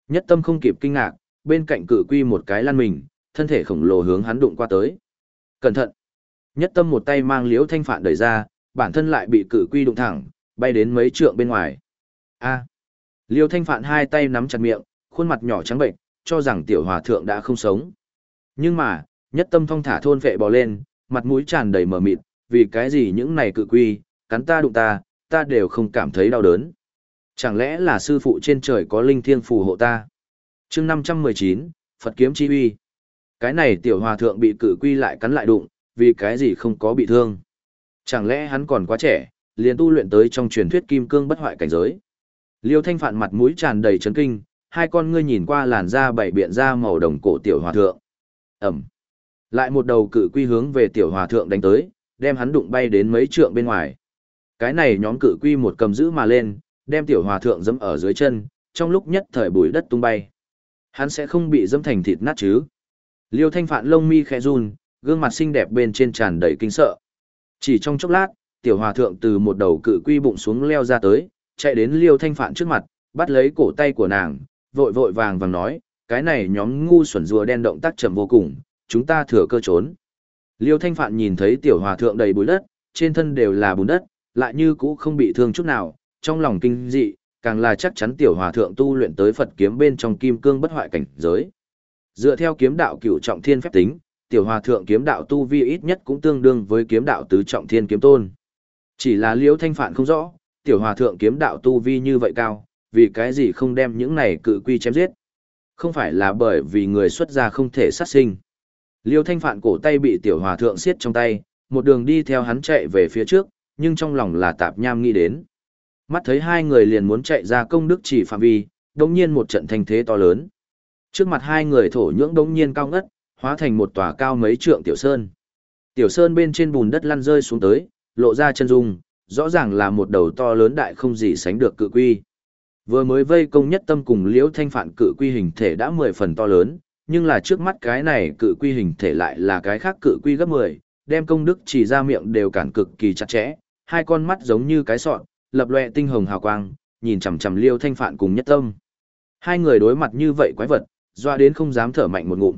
Nhất tâm không kịp kinh ngạc, bên cạnh cự quy một cái lăn mình, thân thể khổng lồ hướng hắn đụng qua tới. Cẩn thận! Nhất tâm một tay mang liễu thanh phản đẩy ra, bản thân lại bị cự quy đụng thẳng, bay đến mấy trượng bên ngoài. A! Liêu thanh phản hai tay nắm chặt miệng, khuôn mặt nhỏ trắng bệnh, cho rằng tiểu hòa thượng đã không sống. Nhưng mà, nhất tâm thong thả thôn vệ bò lên, mặt mũi tràn đầy mờ mịt, vì cái gì những này cự quy, cắn ta đụng ta, ta đều không cảm thấy đau đớn. Chẳng lẽ là sư phụ trên trời có linh thiêng phù hộ ta? chương 519, Phật kiếm chi uy. Cái này tiểu hòa thượng bị cự quy lại cắn lại đụng, vì cái gì không có bị thương? Chẳng lẽ hắn còn quá trẻ, liền tu luyện tới trong truyền thuyết kim cương bất hoại cảnh giới? Liêu thanh phạn mặt mũi tràn đầy chấn kinh, hai con ngươi nhìn qua làn da bảy biện da màu đồng cổ tiểu hòa thượng. Ẩm. Lại một đầu cự quy hướng về tiểu hòa thượng đánh tới, đem hắn đụng bay đến mấy trượng bên ngoài. Cái này nhóm cự quy một cầm giữ mà lên, đem tiểu hòa thượng dẫm ở dưới chân, trong lúc nhất thời bụi đất tung bay. Hắn sẽ không bị dẫm thành thịt nát chứ. Liêu thanh phạn lông mi khẽ run, gương mặt xinh đẹp bên trên tràn đầy kinh sợ. Chỉ trong chốc lát, tiểu hòa thượng từ một đầu cự quy bụng xuống leo ra tới, chạy đến liêu thanh phạn trước mặt, bắt lấy cổ tay của nàng, vội vội vàng vàng nói, cái này nhóm ngu xuẩn rùa đen động tác chậm vô cùng, chúng ta thừa cơ trốn. Liêu thanh phạn nhìn thấy tiểu hòa thượng đầy bụi đất, trên thân đều là bùn đất, lại như cũ không bị thương chút nào, trong lòng kinh dị, càng là chắc chắn tiểu hòa thượng tu luyện tới Phật kiếm bên trong kim cương bất hoại cảnh giới. Dựa theo kiếm đạo cửu trọng thiên phép tính, tiểu hòa thượng kiếm đạo tu vi ít nhất cũng tương đương với kiếm đạo tứ trọng thiên kiếm tôn. Chỉ là Liêu Thanh Phạn không rõ, tiểu hòa thượng kiếm đạo tu vi như vậy cao, vì cái gì không đem những này cự quy chém giết? Không phải là bởi vì người xuất gia không thể sát sinh. Liêu Thanh Phạn cổ tay bị tiểu hòa thượng siết trong tay, một đường đi theo hắn chạy về phía trước, nhưng trong lòng là tạp nham nghĩ đến. Mắt thấy hai người liền muốn chạy ra công đức chỉ phạm vi, đồng nhiên một trận thanh thế to lớn. Trước mặt hai người thổ nhưỡng đống nhiên cao ngất, hóa thành một tòa cao mấy trượng tiểu sơn. Tiểu sơn bên trên bùn đất lăn rơi xuống tới, lộ ra chân dung, rõ ràng là một đầu to lớn đại không gì sánh được cự quy. Vừa mới vây công nhất tâm cùng liễu thanh phản cự quy hình thể đã 10 phần to lớn, nhưng là trước mắt cái này cự quy hình thể lại là cái khác cự quy gấp 10, đem công đức chỉ ra miệng đều cản cực kỳ chặt chẽ, hai con mắt giống như cái sọn, lập loè tinh hồng hào quang, nhìn chằm chằm liễu thanh phản cùng nhất tâm. Hai người đối mặt như vậy quái vật, doa đến không dám thở mạnh một ngụm.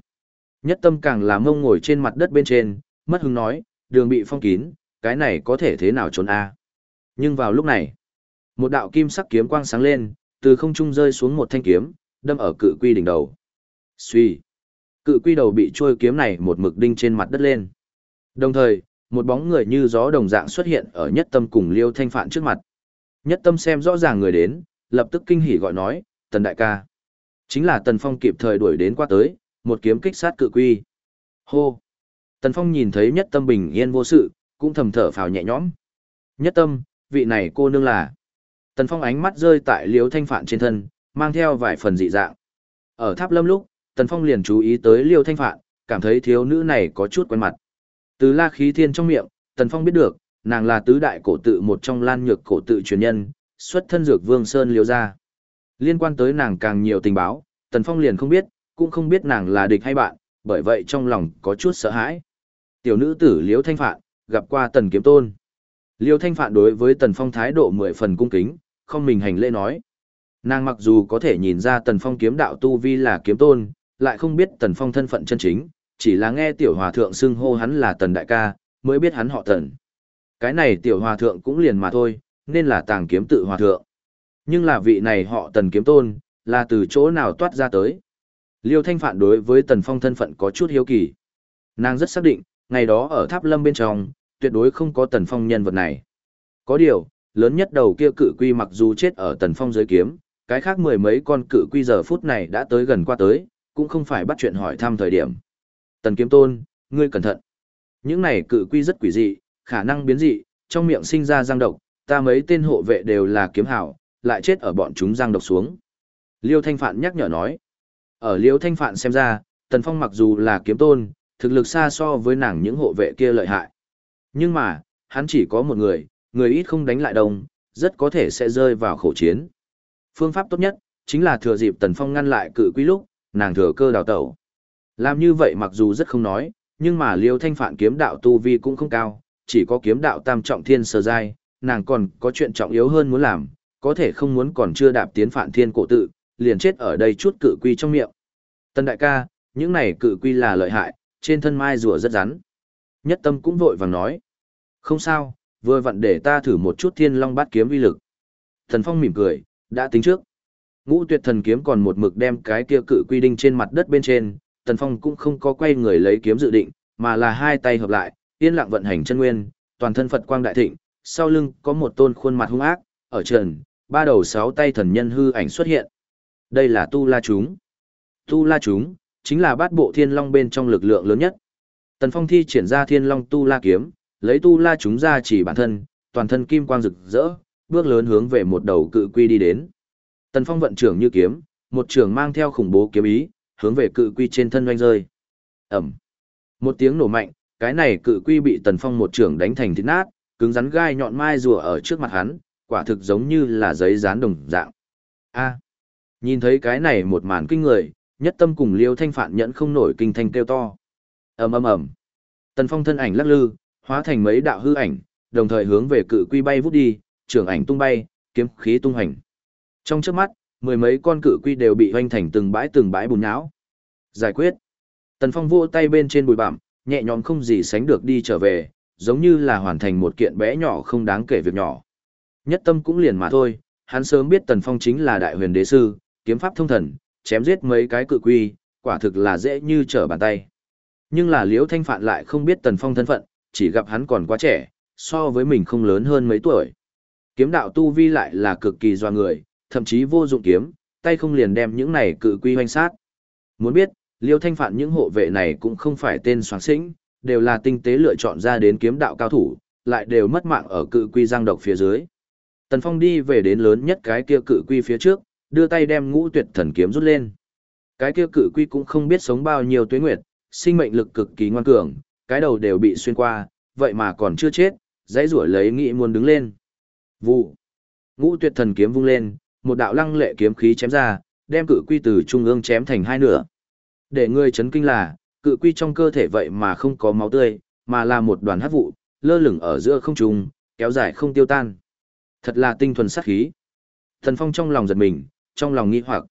Nhất tâm càng là mông ngồi trên mặt đất bên trên, mất hứng nói, đường bị phong kín, cái này có thể thế nào trốn a Nhưng vào lúc này, Một đạo kim sắc kiếm quang sáng lên, từ không trung rơi xuống một thanh kiếm, đâm ở cự quy đỉnh đầu. Suy. Cự quy đầu bị trôi kiếm này một mực đinh trên mặt đất lên. Đồng thời, một bóng người như gió đồng dạng xuất hiện ở nhất tâm cùng liêu thanh phạn trước mặt. Nhất tâm xem rõ ràng người đến, lập tức kinh hỉ gọi nói, tần đại ca. Chính là tần phong kịp thời đuổi đến qua tới, một kiếm kích sát cự quy. Hô! Tần phong nhìn thấy nhất tâm bình yên vô sự, cũng thầm thở phào nhẹ nhõm. Nhất tâm, vị này cô nương là. Tần phong ánh mắt rơi tại liễu thanh phạn trên thân, mang theo vài phần dị dạng. Ở tháp lâm lúc, tần phong liền chú ý tới liêu thanh phạn, cảm thấy thiếu nữ này có chút quen mặt. Từ la khí thiên trong miệng, Tần Phong biết được, nàng là tứ đại cổ tự một trong lan nhược cổ tự truyền nhân, xuất thân dược vương Sơn liêu ra. Liên quan tới nàng càng nhiều tình báo, Tần Phong liền không biết, cũng không biết nàng là địch hay bạn, bởi vậy trong lòng có chút sợ hãi. Tiểu nữ tử Liễu Thanh Phạn, gặp qua Tần Kiếm Tôn. Liễu Thanh Phạn đối với Tần Phong thái độ mười phần cung kính, không mình hành lễ nói. Nàng mặc dù có thể nhìn ra Tần Phong kiếm đạo tu vi là kiếm tôn, lại không biết Tần Phong thân phận chân chính, chỉ là nghe tiểu hòa thượng xưng hô hắn là tần đại ca, mới biết hắn họ tần. Cái này tiểu hòa thượng cũng liền mà thôi, nên là tàng kiếm tự hòa thượng. Nhưng là vị này họ tần kiếm tôn, là từ chỗ nào toát ra tới. Liêu Thanh Phạn đối với tần phong thân phận có chút hiếu kỳ. Nàng rất xác định, ngày đó ở tháp lâm bên trong, tuyệt đối không có tần phong nhân vật này. Có điều, lớn nhất đầu kia cự quy mặc dù chết ở tần phong dưới kiếm, cái khác mười mấy con cự quy giờ phút này đã tới gần qua tới, cũng không phải bắt chuyện hỏi thăm thời điểm. Tần kiếm tôn, ngươi cẩn thận. Những này cự quy rất quỷ dị, khả năng biến dị, trong miệng sinh ra răng độc, ta mấy tên hộ vệ đều là kiếm hảo, lại chết ở bọn chúng răng độc xuống. Liêu Thanh Phạn nhắc nhở nói. Ở Liêu Thanh Phạn xem ra, Tần Phong mặc dù là kiếm tôn, thực lực xa so với nàng những hộ vệ kia lợi hại. Nhưng mà, hắn chỉ có một người, người ít không đánh lại đông, rất có thể sẽ rơi vào khổ chiến. Phương pháp tốt nhất, chính là thừa dịp Tần Phong ngăn lại cự quý lúc, nàng thừa cơ đào tẩu. Làm như vậy mặc dù rất không nói, nhưng mà liêu thanh phạn kiếm đạo tu vi cũng không cao, chỉ có kiếm đạo tam trọng thiên sơ giai, nàng còn có chuyện trọng yếu hơn muốn làm, có thể không muốn còn chưa đạp tiến phạn thiên cổ tự, liền chết ở đây chút cự quy trong miệng. Tân đại ca, những này cự quy là lợi hại, trên thân mai rùa rất rắn. Nhất tâm cũng vội vàng nói. Không sao, vừa vặn để ta thử một chút thiên long bát kiếm uy lực. Thần phong mỉm cười, đã tính trước. Ngũ tuyệt thần kiếm còn một mực đem cái kia cự quy đinh trên mặt đất bên trên, Tần Phong cũng không có quay người lấy kiếm dự định, mà là hai tay hợp lại, yên lặng vận hành chân nguyên, toàn thân Phật quang đại thịnh, sau lưng có một tôn khuôn mặt hung ác, ở trần, ba đầu sáu tay thần nhân hư ảnh xuất hiện. Đây là Tu La chúng. Tu La chúng chính là bát bộ Thiên Long bên trong lực lượng lớn nhất. Tần Phong thi triển ra Thiên Long Tu La kiếm, lấy Tu La chúng ra chỉ bản thân, toàn thân kim quang rực rỡ, bước lớn hướng về một đầu cự quy đi đến. Tần Phong vận trưởng như kiếm, một trường mang theo khủng bố kiếm ý, hướng về cự quy trên thân doanh rơi. Ẩm. Một tiếng nổ mạnh, cái này cự quy bị tần phong một trưởng đánh thành thịt nát, cứng rắn gai nhọn mai rùa ở trước mặt hắn, quả thực giống như là giấy dán đồng dạng. A. Nhìn thấy cái này một màn kinh người, nhất tâm cùng liêu thanh phản nhẫn không nổi kinh thanh kêu to. ầm ầm ầm. Tần phong thân ảnh lắc lư, hóa thành mấy đạo hư ảnh, đồng thời hướng về cự quy bay vút đi, trưởng ảnh tung bay, kiếm khí tung hành. Trong trước mắt, mười mấy con cự quy đều bị hoanh thành từng bãi từng bãi bùn nhão. Giải quyết. Tần Phong vỗ tay bên trên bụi bặm, nhẹ nhõm không gì sánh được đi trở về, giống như là hoàn thành một kiện bé nhỏ không đáng kể việc nhỏ. Nhất tâm cũng liền mà thôi, hắn sớm biết Tần Phong chính là đại huyền đế sư, kiếm pháp thông thần, chém giết mấy cái cự quy, quả thực là dễ như trở bàn tay. Nhưng là Liễu Thanh Phạn lại không biết Tần Phong thân phận, chỉ gặp hắn còn quá trẻ, so với mình không lớn hơn mấy tuổi. Kiếm đạo tu vi lại là cực kỳ doa người, thậm chí vô dụng kiếm, tay không liền đem những này cự quy hoanh sát. Muốn biết, Liêu Thanh Phạn những hộ vệ này cũng không phải tên soáng sinh, đều là tinh tế lựa chọn ra đến kiếm đạo cao thủ, lại đều mất mạng ở cự quy giang độc phía dưới. Tần Phong đi về đến lớn nhất cái kia cự quy phía trước, đưa tay đem ngũ tuyệt thần kiếm rút lên. Cái kia cự quy cũng không biết sống bao nhiêu tuế nguyệt, sinh mệnh lực cực kỳ ngoan cường, cái đầu đều bị xuyên qua, vậy mà còn chưa chết, dãy rủa lấy nghĩ muốn đứng lên. Vụ. Ngũ tuyệt thần kiếm vung lên, một đạo lăng lệ kiếm khí chém ra, đem cự quy từ trung ương chém thành hai nửa. Để ngươi chấn kinh là, cự quy trong cơ thể vậy mà không có máu tươi, mà là một đoàn hắc vụ, lơ lửng ở giữa không trung, kéo dài không tiêu tan. Thật là tinh thuần sát khí. Thần Phong trong lòng giật mình, trong lòng nghi hoặc.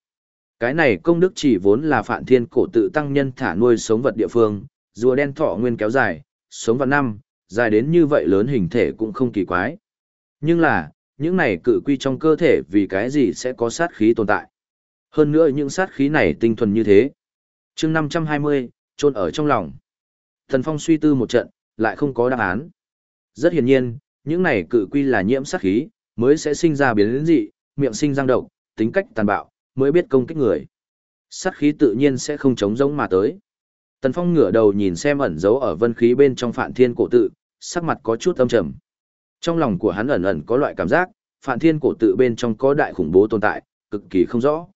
Cái này công đức chỉ vốn là phạn thiên cổ tự tăng nhân thả nuôi sống vật địa phương, rùa đen thọ nguyên kéo dài, sống vào năm, dài đến như vậy lớn hình thể cũng không kỳ quái. Nhưng là, những này cự quy trong cơ thể vì cái gì sẽ có sát khí tồn tại. Hơn nữa những sát khí này tinh thuần như thế. chương 520, trôn ở trong lòng. Thần Phong suy tư một trận, lại không có đáp án. Rất hiển nhiên, những này cự quy là nhiễm sát khí, mới sẽ sinh ra biến dị, miệng sinh răng độc, tính cách tàn bạo, mới biết công kích người. Sát khí tự nhiên sẽ không chống giống mà tới. Tần Phong ngửa đầu nhìn xem ẩn dấu ở vân khí bên trong Phạn Thiên cổ tự, sắc mặt có chút âm trầm. Trong lòng của hắn ẩn ẩn có loại cảm giác, Phạn Thiên cổ tự bên trong có đại khủng bố tồn tại, cực kỳ không rõ.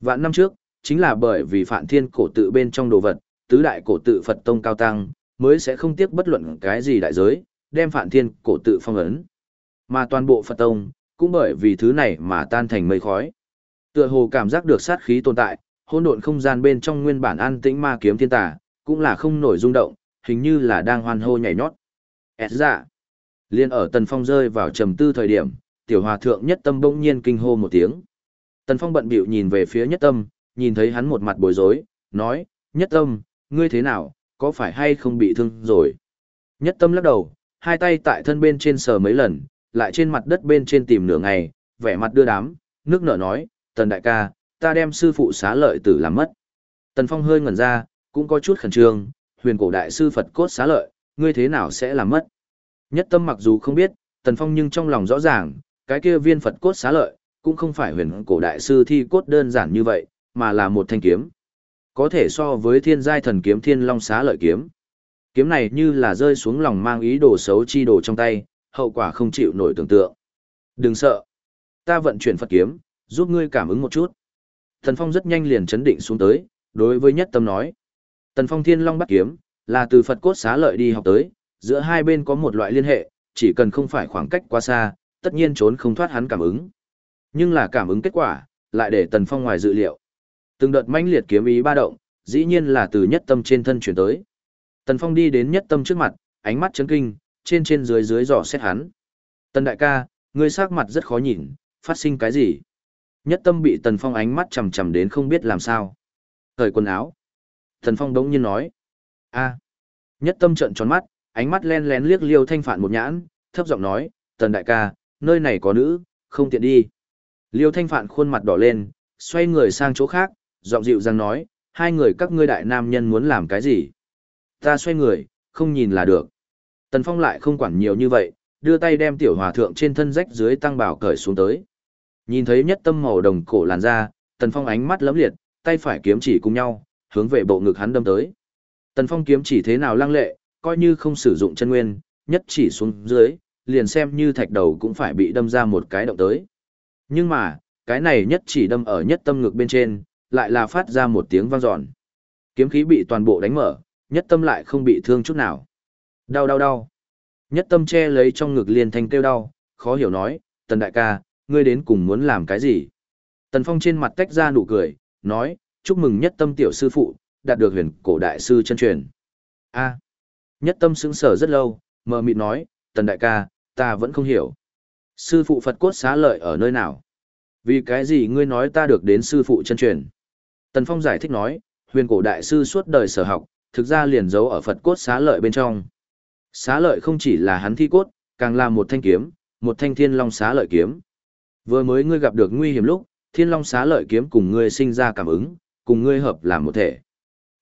Vạn năm trước, chính là bởi vì Phạn Thiên cổ tự bên trong đồ vật, tứ đại cổ tự Phật tông cao tăng, mới sẽ không tiếc bất luận cái gì đại giới, đem Phạn Thiên cổ tự phong ấn. Mà toàn bộ Phật tông, cũng bởi vì thứ này mà tan thành mây khói. Tựa hồ cảm giác được sát khí tồn tại, hỗn độn không gian bên trong nguyên bản an tĩnh ma kiếm thiên tà, cũng là không nổi rung động, hình như là đang hoan hô nhảy nhót. Ẹt dạ. Liên ở Tần Phong rơi vào trầm tư thời điểm, tiểu hòa thượng nhất tâm bỗng nhiên kinh hô một tiếng. Tần Phong bận bịu nhìn về phía nhất tâm, nhìn thấy hắn một mặt bối rối, nói, nhất tâm, ngươi thế nào, có phải hay không bị thương rồi? Nhất tâm lắc đầu, hai tay tại thân bên trên sờ mấy lần, lại trên mặt đất bên trên tìm nửa ngày, vẻ mặt đưa đám, nước nở nói, tần đại ca, ta đem sư phụ xá lợi tử làm mất. Tần Phong hơi ngẩn ra, cũng có chút khẩn trương, huyền cổ đại sư Phật cốt xá lợi, ngươi thế nào sẽ làm mất? Nhất tâm mặc dù không biết, Tần Phong nhưng trong lòng rõ ràng, cái kia viên Phật cốt xá lợi, cũng không phải huyền cổ đại sư thi cốt đơn giản như vậy, mà là một thanh kiếm. Có thể so với thiên giai thần kiếm thiên long xá lợi kiếm. Kiếm này như là rơi xuống lòng mang ý đồ xấu chi đồ trong tay, hậu quả không chịu nổi tưởng tượng. Đừng sợ. Ta vận chuyển Phật kiếm, giúp ngươi cảm ứng một chút. Thần Phong rất nhanh liền chấn định xuống tới, đối với nhất tâm nói. Tần Phong Thiên Long bắt kiếm, là từ Phật cốt xá lợi đi học tới, giữa hai bên có một loại liên hệ, chỉ cần không phải khoảng cách quá xa, tất nhiên trốn không thoát hắn cảm ứng. Nhưng là cảm ứng kết quả, lại để Tần Phong ngoài dự liệu. Từng đợt mãnh liệt kiếm ý ba động, dĩ nhiên là từ nhất tâm trên thân chuyển tới. Tần Phong đi đến nhất tâm trước mặt, ánh mắt chấn kinh, trên trên dưới dưới dò xét hắn. Tần đại ca, ngươi sắc mặt rất khó nhìn, phát sinh cái gì? Nhất tâm bị Tần Phong ánh mắt chầm chầm đến không biết làm sao. Thời quần áo. Tần Phong đống nhiên nói. a Nhất tâm trợn tròn mắt, ánh mắt len lén liếc liêu thanh phản một nhãn, thấp giọng nói, Tần đại ca, nơi này có nữ, không tiện đi. Liêu thanh phản khuôn mặt đỏ lên, xoay người sang chỗ khác, giọng dịu dàng nói, hai người các ngươi đại nam nhân muốn làm cái gì? Ta xoay người, không nhìn là được. Tần Phong lại không quản nhiều như vậy, đưa tay đem tiểu hòa thượng trên thân rách dưới tăng bảo cởi xuống tới. Nhìn thấy nhất tâm màu đồng cổ làn da, Tần Phong ánh mắt lấm liệt, tay phải kiếm chỉ cùng nhau, hướng về bộ ngực hắn đâm tới. Tần Phong kiếm chỉ thế nào lăng lệ, coi như không sử dụng chân nguyên, nhất chỉ xuống dưới, liền xem như thạch đầu cũng phải bị đâm ra một cái động tới. Nhưng mà, cái này nhất chỉ đâm ở nhất tâm ngực bên trên, lại là phát ra một tiếng vang dọn. Kiếm khí bị toàn bộ đánh mở, nhất tâm lại không bị thương chút nào. Đau đau đau. Nhất tâm che lấy trong ngực liền thanh kêu đau, khó hiểu nói, tần đại ca, ngươi đến cùng muốn làm cái gì? Tần Phong trên mặt tách ra nụ cười, nói, chúc mừng nhất tâm tiểu sư phụ, đạt được huyền cổ đại sư chân truyền. A. Nhất tâm sững sờ rất lâu, mờ mịt nói, tần đại ca, ta vẫn không hiểu. Sư phụ Phật cốt xá lợi ở nơi nào? Vì cái gì ngươi nói ta được đến sư phụ chân truyền? Tần Phong giải thích nói, huyền cổ đại sư suốt đời sở học, thực ra liền giấu ở Phật cốt xá lợi bên trong. Xá lợi không chỉ là hắn thi cốt, càng là một thanh kiếm, một thanh thiên long xá lợi kiếm. Vừa mới ngươi gặp được nguy hiểm lúc, thiên long xá lợi kiếm cùng ngươi sinh ra cảm ứng, cùng ngươi hợp làm một thể.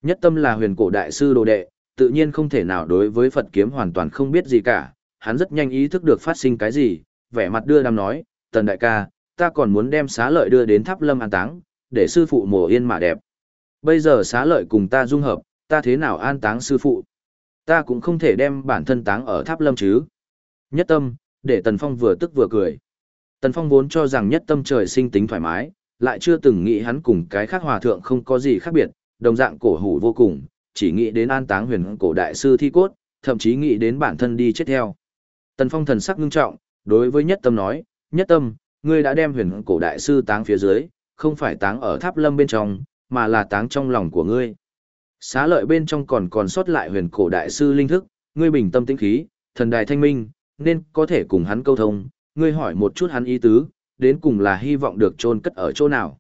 Nhất tâm là huyền cổ đại sư đồ đệ, tự nhiên không thể nào đối với Phật kiếm hoàn toàn không biết gì cả, hắn rất nhanh ý thức được phát sinh cái gì, vẻ mặt đưa đam nói, tần đại ca, ta còn muốn đem xá lợi đưa đến tháp lâm an táng, để sư phụ mồ yên mà đẹp. Bây giờ xá lợi cùng ta dung hợp, ta thế nào an táng sư phụ? Ta cũng không thể đem bản thân táng ở tháp lâm chứ. Nhất tâm, để Tần Phong vừa tức vừa cười. Tần Phong vốn cho rằng nhất tâm trời sinh tính thoải mái, lại chưa từng nghĩ hắn cùng cái khác hòa thượng không có gì khác biệt, đồng dạng cổ hủ vô cùng, chỉ nghĩ đến an táng huyền cổ đại sư thi cốt, thậm chí nghĩ đến bản thân đi chết theo. Tần Phong thần sắc ngưng trọng, đối với nhất tâm nói, nhất tâm, ngươi đã đem huyền cổ đại sư táng phía dưới, không phải táng ở tháp lâm bên trong, mà là táng trong lòng của ngươi. Xá lợi bên trong còn còn sót lại huyền cổ đại sư linh thức, ngươi bình tâm tĩnh khí, thần đài thanh minh, nên có thể cùng hắn câu thông, ngươi hỏi một chút hắn ý tứ, đến cùng là hy vọng được chôn cất ở chỗ nào.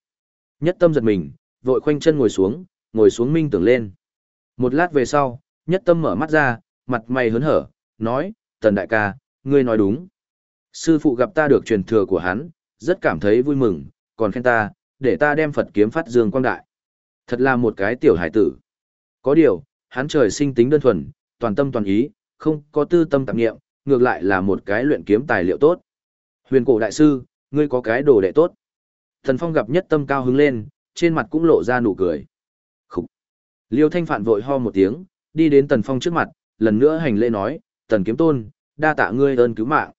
Nhất tâm giật mình, vội khoanh chân ngồi xuống, ngồi xuống minh tưởng lên. Một lát về sau, nhất tâm mở mắt ra, mặt mày hớn hở, nói, tần đại ca, ngươi nói đúng. Sư phụ gặp ta được truyền thừa của hắn, rất cảm thấy vui mừng, còn khen ta, để ta đem Phật kiếm phát dương quang đại. Thật là một cái tiểu hải tử. Có điều, hắn trời sinh tính đơn thuần, toàn tâm toàn ý, không có tư tâm tạp nghiệm, ngược lại là một cái luyện kiếm tài liệu tốt. Huyền cổ đại sư, ngươi có cái đồ đệ tốt. Thần Phong gặp nhất tâm cao hứng lên, trên mặt cũng lộ ra nụ cười. Khúc. Liêu Thanh Phạn vội ho một tiếng, đi đến Tần Phong trước mặt, lần nữa hành lễ nói, Tần Kiếm Tôn, đa tạ ngươi ơn cứu mạng.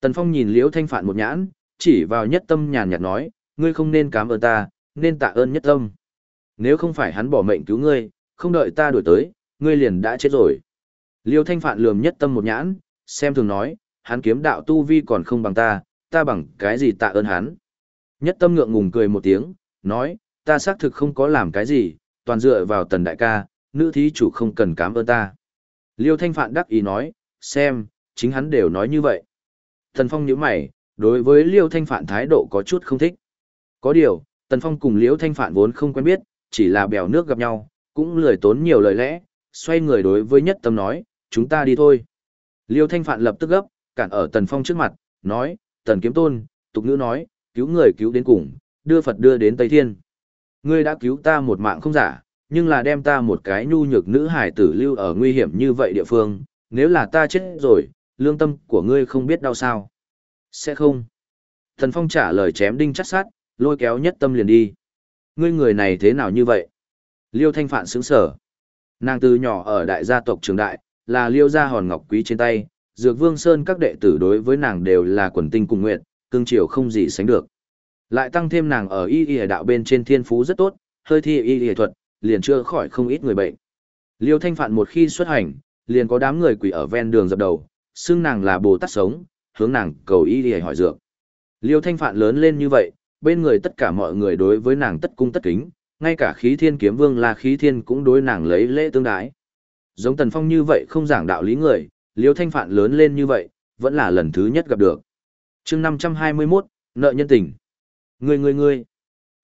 Tần Phong nhìn Liêu Thanh Phạn một nhãn, chỉ vào nhất tâm nhàn nhạt nói, ngươi không nên cảm ơn ta, nên tạ ơn nhất tâm. Nếu không phải hắn bỏ mệnh cứu ngươi, không đợi ta đuổi tới, ngươi liền đã chết rồi. Liêu Thanh Phạn lườm nhất tâm một nhãn, xem thường nói, hắn kiếm đạo tu vi còn không bằng ta, ta bằng cái gì tạ ơn hắn. Nhất tâm ngượng ngùng cười một tiếng, nói, ta xác thực không có làm cái gì, toàn dựa vào tần đại ca, nữ thí chủ không cần cảm ơn ta. Liêu Thanh Phạn đắc ý nói, xem, chính hắn đều nói như vậy. Thần Phong nhíu mày, đối với Liêu Thanh Phạn thái độ có chút không thích. Có điều, Tần Phong cùng Liêu Thanh Phạn vốn không quen biết, chỉ là bèo nước gặp nhau, cũng lười tốn nhiều lời lẽ, xoay người đối với nhất tâm nói, chúng ta đi thôi. Liêu Thanh Phạn lập tức gấp, cản ở Tần Phong trước mặt, nói, Tần Kiếm Tôn, tục ngữ nói, cứu người cứu đến cùng, đưa Phật đưa đến Tây Thiên. Ngươi đã cứu ta một mạng không giả, nhưng là đem ta một cái nhu nhược nữ hải tử lưu ở nguy hiểm như vậy địa phương, nếu là ta chết rồi, lương tâm của ngươi không biết đau sao. Sẽ không. Tần Phong trả lời chém đinh chắt sát, lôi kéo nhất tâm liền đi. Ngươi người này thế nào như vậy? Liêu Thanh Phạn sướng sở. Nàng từ nhỏ ở đại gia tộc trường đại, là liêu gia hòn ngọc quý trên tay, dược vương sơn các đệ tử đối với nàng đều là quần tinh cùng nguyện, cương triều không gì sánh được. Lại tăng thêm nàng ở y y đạo bên trên thiên phú rất tốt, hơi thi y y thuật, liền chưa khỏi không ít người bệnh. Liêu Thanh Phạn một khi xuất hành, liền có đám người quỷ ở ven đường dập đầu, xưng nàng là Bồ Tát sống, hướng nàng cầu y y hỏi dược. Liêu Thanh Phạn lớn lên như vậy, bên người tất cả mọi người đối với nàng tất cung tất kính, ngay cả khí thiên kiếm vương là khí thiên cũng đối nàng lấy lễ tương đái. Giống Tần Phong như vậy không giảng đạo lý người, Liêu Thanh Phạn lớn lên như vậy, vẫn là lần thứ nhất gặp được. chương 521, nợ nhân tình. Ngươi ngươi ngươi.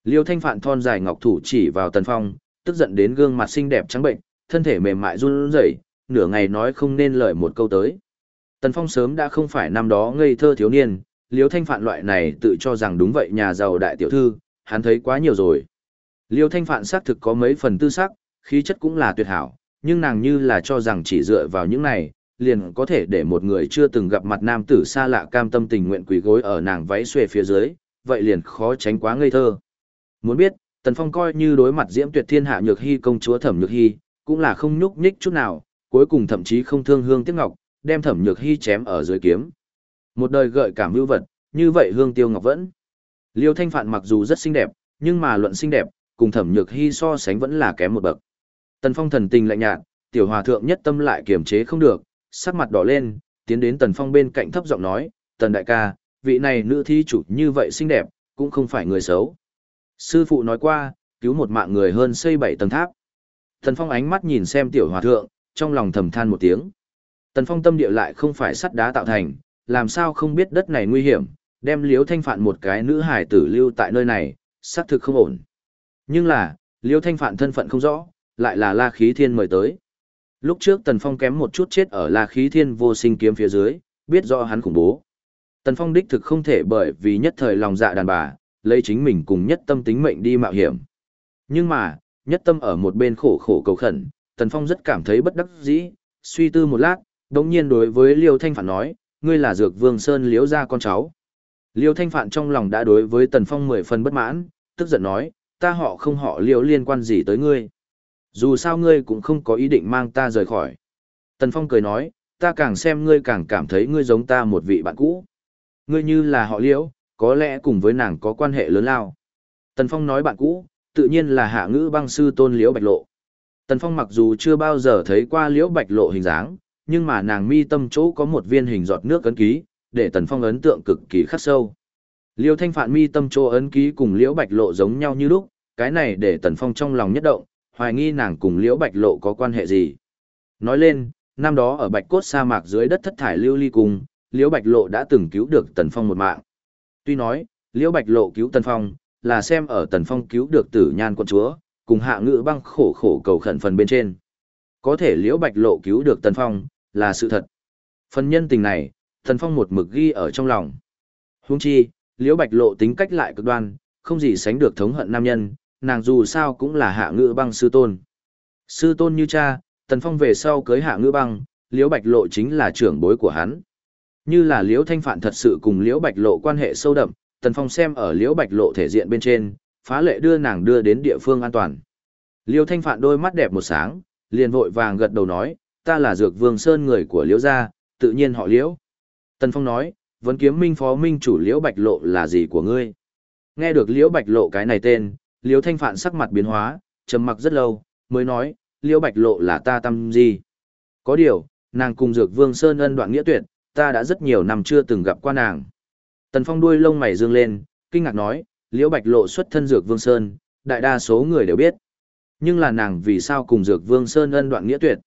Liêu Thanh Phạn thon dài ngọc thủ chỉ vào Tần Phong, tức giận đến gương mặt xinh đẹp trắng bệnh, thân thể mềm mại run rẩy, nửa ngày nói không nên lời một câu tới. Tần Phong sớm đã không phải năm đó ngây thơ thiếu niên, Liêu Thanh Phạn loại này tự cho rằng đúng vậy nhà giàu đại tiểu thư, hắn thấy quá nhiều rồi. Liêu Thanh Phạn xác thực có mấy phần tư sắc, khí chất cũng là tuyệt hảo, nhưng nàng như là cho rằng chỉ dựa vào những này, liền có thể để một người chưa từng gặp mặt nam tử xa lạ cam tâm tình nguyện quỳ gối ở nàng váy xuề phía dưới, vậy liền khó tránh quá ngây thơ. Muốn biết, Tần Phong coi như đối mặt Diễm Tuyệt Thiên Hạ Nhược Hy công chúa Thẩm Nhược Hy, cũng là không nhúc nhích chút nào, cuối cùng thậm chí không thương hương tiếc ngọc, đem Thẩm Nhược Hy chém ở dưới kiếm. Một đời gợi cảm hữu vật, như vậy hương tiêu ngọc vẫn. Liêu Thanh Phạn mặc dù rất xinh đẹp, nhưng mà luận xinh đẹp, cùng Thẩm Nhược Hy so sánh vẫn là kém một bậc. Tần Phong thần tình lạnh nhạt, tiểu hòa thượng nhất tâm lại kiềm chế không được, sắc mặt đỏ lên, tiến đến Tần Phong bên cạnh thấp giọng nói, "Tần đại ca, vị này nữ thi chủ như vậy xinh đẹp, cũng không phải người xấu." Sư phụ nói qua, cứu một mạng người hơn xây bảy tầng tháp. Tần Phong ánh mắt nhìn xem tiểu hòa thượng, trong lòng thầm than một tiếng. Tần Phong tâm địa lại không phải sắt đá tạo thành, làm sao không biết đất này nguy hiểm, đem liếu Thanh Phạn một cái nữ hải tử lưu tại nơi này, xác thực không ổn. Nhưng là, liêu Thanh Phạn thân phận không rõ, lại là La Khí Thiên mời tới. Lúc trước Tần Phong kém một chút chết ở La Khí Thiên vô sinh kiếm phía dưới, biết rõ hắn khủng bố. Tần Phong đích thực không thể bởi vì nhất thời lòng dạ đàn bà, lấy chính mình cùng nhất tâm tính mệnh đi mạo hiểm. Nhưng mà, nhất tâm ở một bên khổ khổ cầu khẩn, Tần Phong rất cảm thấy bất đắc dĩ, suy tư một lát, đống nhiên đối với Liêu Thanh Phạn nói, ngươi là dược vương Sơn liếu ra con cháu. Liêu Thanh Phạn trong lòng đã đối với Tần Phong mười phần bất mãn, tức giận nói, ta họ không họ Liễu liên quan gì tới ngươi. Dù sao ngươi cũng không có ý định mang ta rời khỏi. Tần Phong cười nói, ta càng xem ngươi càng cảm thấy ngươi giống ta một vị bạn cũ. Ngươi như là họ liễu, có lẽ cùng với nàng có quan hệ lớn lao. Tần Phong nói bạn cũ, tự nhiên là hạ ngữ băng sư tôn liễu bạch lộ. Tần Phong mặc dù chưa bao giờ thấy qua liễu bạch lộ hình dáng, nhưng mà nàng mi tâm chỗ có một viên hình giọt nước ấn ký, để Tần Phong ấn tượng cực kỳ khắc sâu. Liêu Thanh Phạn mi tâm chỗ ấn ký cùng liễu bạch lộ giống nhau như lúc, cái này để Tần Phong trong lòng nhất động, hoài nghi nàng cùng liễu bạch lộ có quan hệ gì. Nói lên, năm đó ở bạch cốt sa mạc dưới đất thất thải lưu ly cùng, liễu bạch lộ đã từng cứu được Tần Phong một mạng. Tuy nói, liễu bạch lộ cứu Tần Phong, là xem ở Tần Phong cứu được tử nhan quân chúa, cùng hạ ngự băng khổ khổ cầu khẩn phần bên trên. Có thể liễu bạch lộ cứu được Tần Phong, là sự thật. Phần nhân tình này, Tần Phong một mực ghi ở trong lòng. Huống chi, Liễu Bạch Lộ tính cách lại cực đoan, không gì sánh được thống hận nam nhân, nàng dù sao cũng là hạ ngữ băng sư tôn. Sư tôn như cha, Tần Phong về sau cưới hạ ngữ băng, Liễu Bạch Lộ chính là trưởng bối của hắn. Như là Liễu Thanh phản thật sự cùng Liễu Bạch Lộ quan hệ sâu đậm, Tần Phong xem ở Liễu Bạch Lộ thể diện bên trên, phá lệ đưa nàng đưa đến địa phương an toàn. Liễu Thanh phản đôi mắt đẹp một sáng, liền vội vàng gật đầu nói, ta là Dược Vương Sơn người của Liễu gia, tự nhiên họ Liễu. Tần Phong nói, vấn kiếm minh phó minh chủ Liễu Bạch Lộ là gì của ngươi? Nghe được Liễu Bạch Lộ cái này tên, Liễu Thanh Phạn sắc mặt biến hóa, trầm mặc rất lâu, mới nói, Liễu Bạch Lộ là ta tâm gì? Có điều, nàng cùng Dược Vương Sơn ân đoạn nghĩa tuyệt, ta đã rất nhiều năm chưa từng gặp qua nàng. Tần Phong đuôi lông mày dương lên, kinh ngạc nói, Liễu Bạch Lộ xuất thân Dược Vương Sơn, đại đa số người đều biết. Nhưng là nàng vì sao cùng Dược Vương Sơn ân đoạn nghĩa tuyệt?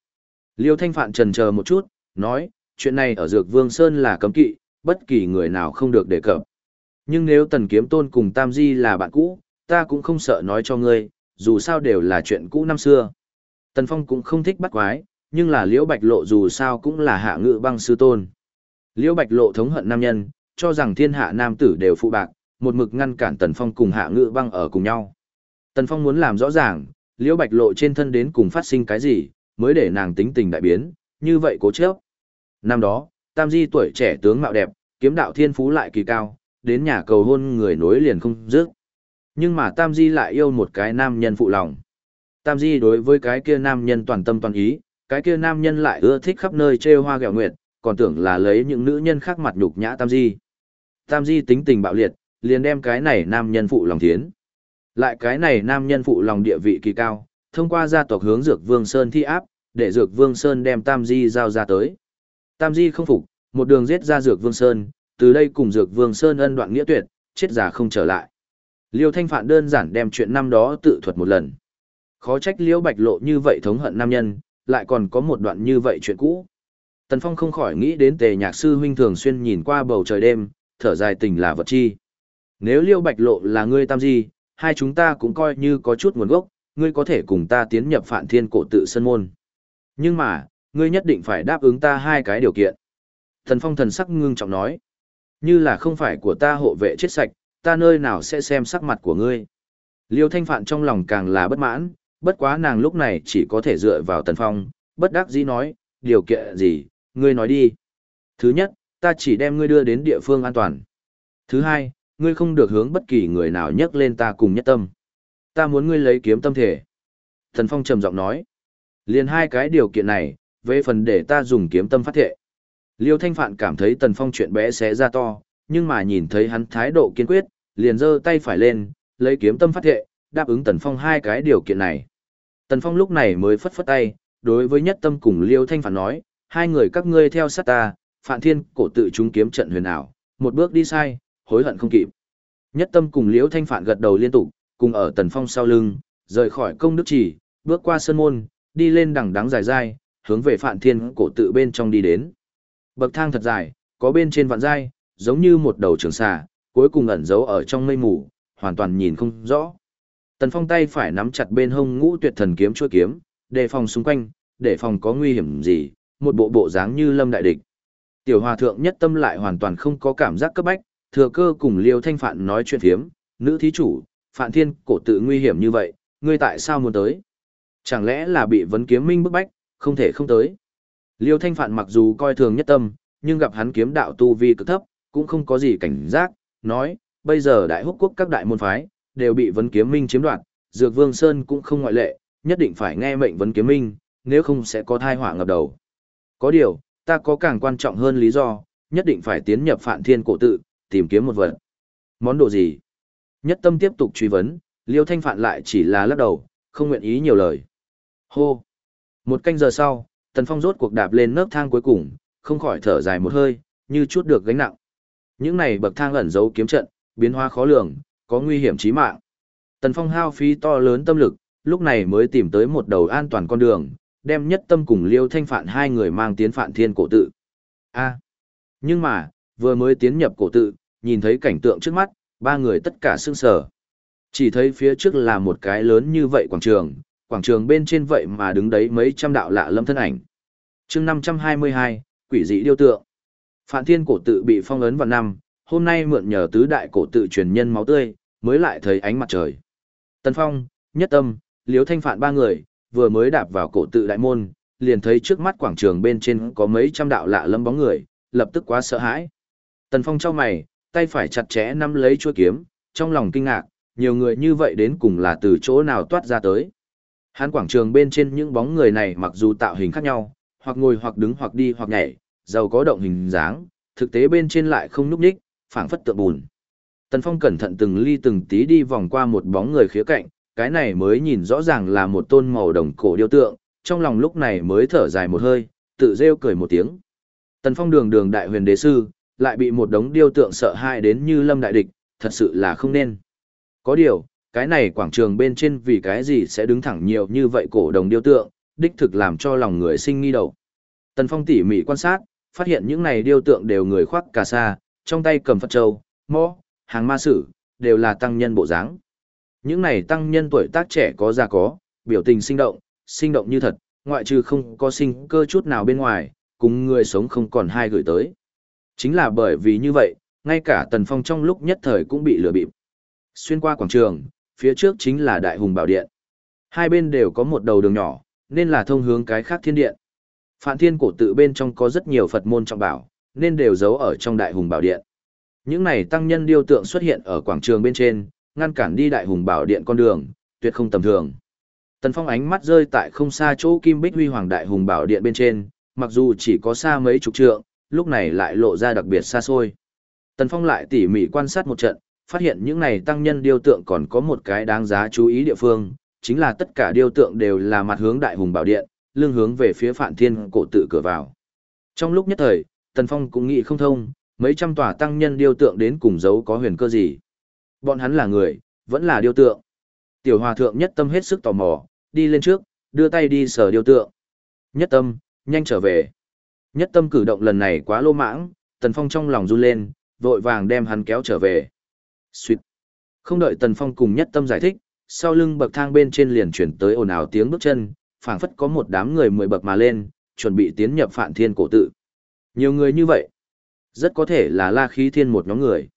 Liễu Thanh Phạn trần chờ một chút, nói, chuyện này ở Dược Vương Sơn là cấm kỵ, bất kỳ người nào không được đề cập. Nhưng nếu Tần Kiếm Tôn cùng Tam Di là bạn cũ, ta cũng không sợ nói cho ngươi, dù sao đều là chuyện cũ năm xưa. Tần Phong cũng không thích bắt quái, nhưng là Liễu Bạch Lộ dù sao cũng là hạ ngự băng sư tôn. Liễu Bạch Lộ thống hận nam nhân, cho rằng thiên hạ nam tử đều phụ bạc, một mực ngăn cản Tần Phong cùng hạ ngự băng ở cùng nhau. Tần Phong muốn làm rõ ràng, Liễu Bạch Lộ trên thân đến cùng phát sinh cái gì, mới để nàng tính tình đại biến, như vậy cố chấp. Năm đó, Tam Di tuổi trẻ tướng mạo đẹp, kiếm đạo thiên phú lại kỳ cao, đến nhà cầu hôn người nối liền không dứt. Nhưng mà Tam Di lại yêu một cái nam nhân phụ lòng. Tam Di đối với cái kia nam nhân toàn tâm toàn ý, cái kia nam nhân lại ưa thích khắp nơi trêu hoa gẹo nguyệt, còn tưởng là lấy những nữ nhân khác mặt nhục nhã Tam Di. Tam Di tính tình bạo liệt, liền đem cái này nam nhân phụ lòng thiến. Lại cái này nam nhân phụ lòng địa vị kỳ cao, thông qua gia tộc hướng Dược Vương Sơn thi áp, để Dược Vương Sơn đem Tam Di giao ra tới. Tam Di không phục, một đường giết ra Dược Vương Sơn, từ đây cùng Dược Vương Sơn ân đoạn nghĩa tuyệt, chết già không trở lại. Liêu Thanh Phạn đơn giản đem chuyện năm đó tự thuật một lần. Khó trách Liêu Bạch Lộ như vậy thống hận nam nhân, lại còn có một đoạn như vậy chuyện cũ. Tần Phong không khỏi nghĩ đến tề nhạc sư huynh thường xuyên nhìn qua bầu trời đêm, thở dài tình là vật chi. Nếu Liêu Bạch Lộ là ngươi tam di, hai chúng ta cũng coi như có chút nguồn gốc, ngươi có thể cùng ta tiến nhập phản thiên cổ tự sân môn. Nhưng mà, ngươi nhất định phải đáp ứng ta hai cái điều kiện. Thần Phong thần sắc ngưng trọng nói, như là không phải của ta hộ vệ chết sạch, ta nơi nào sẽ xem sắc mặt của ngươi. Liêu Thanh Phạn trong lòng càng là bất mãn, bất quá nàng lúc này chỉ có thể dựa vào Tần Phong, bất đắc dĩ nói, điều kiện gì, ngươi nói đi. Thứ nhất, ta chỉ đem ngươi đưa đến địa phương an toàn. Thứ hai, ngươi không được hướng bất kỳ người nào nhắc lên ta cùng nhất tâm. Ta muốn ngươi lấy kiếm tâm thể. Thần Phong trầm giọng nói, liền hai cái điều kiện này, về phần để ta dùng kiếm tâm phát thệ. Liêu Thanh Phạn cảm thấy Tần Phong chuyện bé xé ra to, nhưng mà nhìn thấy hắn thái độ kiên quyết, liền giơ tay phải lên, lấy kiếm tâm phát thệ, đáp ứng Tần Phong hai cái điều kiện này. Tần Phong lúc này mới phất phất tay, đối với nhất tâm cùng Liêu Thanh Phạn nói, hai người các ngươi theo sát ta, Phạn Thiên cổ tự chúng kiếm trận huyền ảo, một bước đi sai, hối hận không kịp. Nhất tâm cùng Liêu Thanh Phạn gật đầu liên tục, cùng ở Tần Phong sau lưng, rời khỏi công đức chỉ, bước qua sân môn, đi lên đằng đắng dài dài, hướng về Phạn Thiên cổ tự bên trong đi đến. Bậc thang thật dài, có bên trên vạn dai, giống như một đầu trường xà, cuối cùng ẩn giấu ở trong mây mù, hoàn toàn nhìn không rõ. Tần Phong tay phải nắm chặt bên hông ngũ tuyệt thần kiếm chuôi kiếm, đề phòng xung quanh, để phòng có nguy hiểm gì, một bộ bộ dáng như lâm đại địch. Tiểu hòa thượng nhất tâm lại hoàn toàn không có cảm giác cấp bách, thừa cơ cùng Liêu Thanh Phạn nói chuyện thiếm, nữ thí chủ, Phạn Thiên cổ tự nguy hiểm như vậy, ngươi tại sao muốn tới? Chẳng lẽ là bị vấn kiếm minh bức bách, không thể không tới. Liêu Thanh Phạn mặc dù coi thường nhất tâm, nhưng gặp hắn kiếm đạo tu vi cực thấp, cũng không có gì cảnh giác, nói, bây giờ đại húc quốc các đại môn phái, đều bị vấn kiếm minh chiếm đoạt, Dược Vương Sơn cũng không ngoại lệ, nhất định phải nghe mệnh vấn kiếm minh, nếu không sẽ có thai họa ngập đầu. Có điều, ta có càng quan trọng hơn lý do, nhất định phải tiến nhập phạn thiên cổ tự, tìm kiếm một vật. Món đồ gì? Nhất tâm tiếp tục truy vấn, Liêu Thanh Phạn lại chỉ là lắc đầu, không nguyện ý nhiều lời. Hô! Một canh giờ sau, Tần Phong rốt cuộc đạp lên nấc thang cuối cùng, không khỏi thở dài một hơi, như chút được gánh nặng. Những này bậc thang ẩn giấu kiếm trận, biến hóa khó lường, có nguy hiểm chí mạng. Tần Phong hao phí to lớn tâm lực, lúc này mới tìm tới một đầu an toàn con đường, đem nhất tâm cùng Liêu Thanh Phạn hai người mang tiến Phạn Thiên cổ tự. A. nhưng mà, vừa mới tiến nhập cổ tự, nhìn thấy cảnh tượng trước mắt, ba người tất cả sững sờ. Chỉ thấy phía trước là một cái lớn như vậy quảng trường, quảng trường bên trên vậy mà đứng đấy mấy trăm đạo lạ lâm thân ảnh. chương 522, quỷ dị điêu tượng. Phạn Thiên cổ tự bị phong ấn vào năm, hôm nay mượn nhờ tứ đại cổ tự truyền nhân máu tươi, mới lại thấy ánh mặt trời. Tần Phong, Nhất Tâm, Liễu Thanh Phạn ba người, vừa mới đạp vào cổ tự đại môn, liền thấy trước mắt quảng trường bên trên có mấy trăm đạo lạ lẫm bóng người, lập tức quá sợ hãi. Tần Phong trao mày, tay phải chặt chẽ nắm lấy chuôi kiếm, trong lòng kinh ngạc, nhiều người như vậy đến cùng là từ chỗ nào toát ra tới. Hán quảng trường bên trên những bóng người này mặc dù tạo hình khác nhau, hoặc ngồi hoặc đứng hoặc đi hoặc nhảy, giàu có động hình dáng, thực tế bên trên lại không núp ních, phảng phất tượng bùn. Tần Phong cẩn thận từng ly từng tí đi vòng qua một bóng người khía cạnh, cái này mới nhìn rõ ràng là một tôn màu đồng cổ điêu tượng, trong lòng lúc này mới thở dài một hơi, tự rêu cười một tiếng. Tần Phong đường đường đại huyền đế sư, lại bị một đống điêu tượng sợ hãi đến như lâm đại địch, thật sự là không nên. Có điều, cái này quảng trường bên trên vì cái gì sẽ đứng thẳng nhiều như vậy cổ đồng điêu tượng, đích thực làm cho lòng người sinh nghi đầu. Tần Phong tỉ mỉ quan sát, phát hiện những này điêu tượng đều người khoác cà sa, trong tay cầm Phật Châu, mõ, hàng ma sử, đều là tăng nhân bộ dáng. Những này tăng nhân tuổi tác trẻ có già có, biểu tình sinh động, sinh động như thật, ngoại trừ không có sinh cơ chút nào bên ngoài, cùng người sống không còn hai gửi tới. Chính là bởi vì như vậy, ngay cả Tần Phong trong lúc nhất thời cũng bị lừa bịp. Xuyên qua quảng trường, phía trước chính là Đại Hùng Bảo Điện. Hai bên đều có một đầu đường nhỏ, nên là thông hướng cái khác thiên điện. Phạn Thiên cổ tự bên trong có rất nhiều Phật môn trọng bảo, nên đều giấu ở trong Đại Hùng Bảo Điện. Những này tăng nhân điêu tượng xuất hiện ở quảng trường bên trên, ngăn cản đi Đại Hùng Bảo Điện con đường, tuyệt không tầm thường. Tần Phong ánh mắt rơi tại không xa chỗ Kim Bích Huy Hoàng Đại Hùng Bảo Điện bên trên, mặc dù chỉ có xa mấy chục trượng, lúc này lại lộ ra đặc biệt xa xôi. Tần Phong lại tỉ mỉ quan sát một trận, phát hiện những này tăng nhân điêu tượng còn có một cái đáng giá chú ý địa phương, chính là tất cả điêu tượng đều là mặt hướng Đại Hùng Bảo Điện, lưng hướng về phía Phạn Thiên cổ tự cửa vào. Trong lúc nhất thời, Tần Phong cũng nghĩ không thông, mấy trăm tòa tăng nhân điêu tượng đến cùng giấu có huyền cơ gì. Bọn hắn là người, vẫn là điêu tượng. Tiểu hòa thượng nhất tâm hết sức tò mò, đi lên trước, đưa tay đi sờ điêu tượng. Nhất tâm, nhanh trở về. Nhất tâm cử động lần này quá lô mãng, Tần Phong trong lòng run lên, vội vàng đem hắn kéo trở về. Xuyệt. Không đợi Tần Phong cùng nhất tâm giải thích, sau lưng bậc thang bên trên liền chuyển tới ồn ào tiếng bước chân, phảng phất có một đám người mười bậc mà lên, chuẩn bị tiến nhập phạn thiên cổ tự. Nhiều người như vậy, rất có thể là la khí thiên một nhóm người.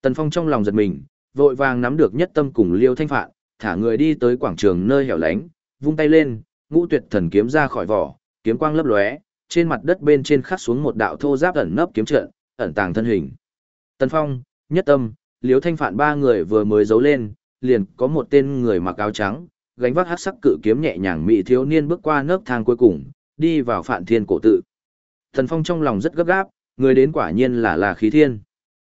Tần Phong trong lòng giật mình, vội vàng nắm được nhất tâm cùng liêu thanh phạn, thả người đi tới quảng trường nơi hẻo lánh, vung tay lên, ngũ tuyệt thần kiếm ra khỏi vỏ, kiếm quang lấp lóe, trên mặt đất bên trên khắc xuống một đạo thô giáp ẩn nấp kiếm trận, ẩn tàng thân hình. Tần Phong, Nhất Tâm, Liễu Thanh phản ba người vừa mới giấu lên, liền có một tên người mặc áo trắng, gánh vác hát sắc cự kiếm nhẹ nhàng mị thiếu niên bước qua nấc thang cuối cùng, đi vào Phạn Thiên cổ tự. Thần Phong trong lòng rất gấp gáp, người đến quả nhiên là La Khí Thiên.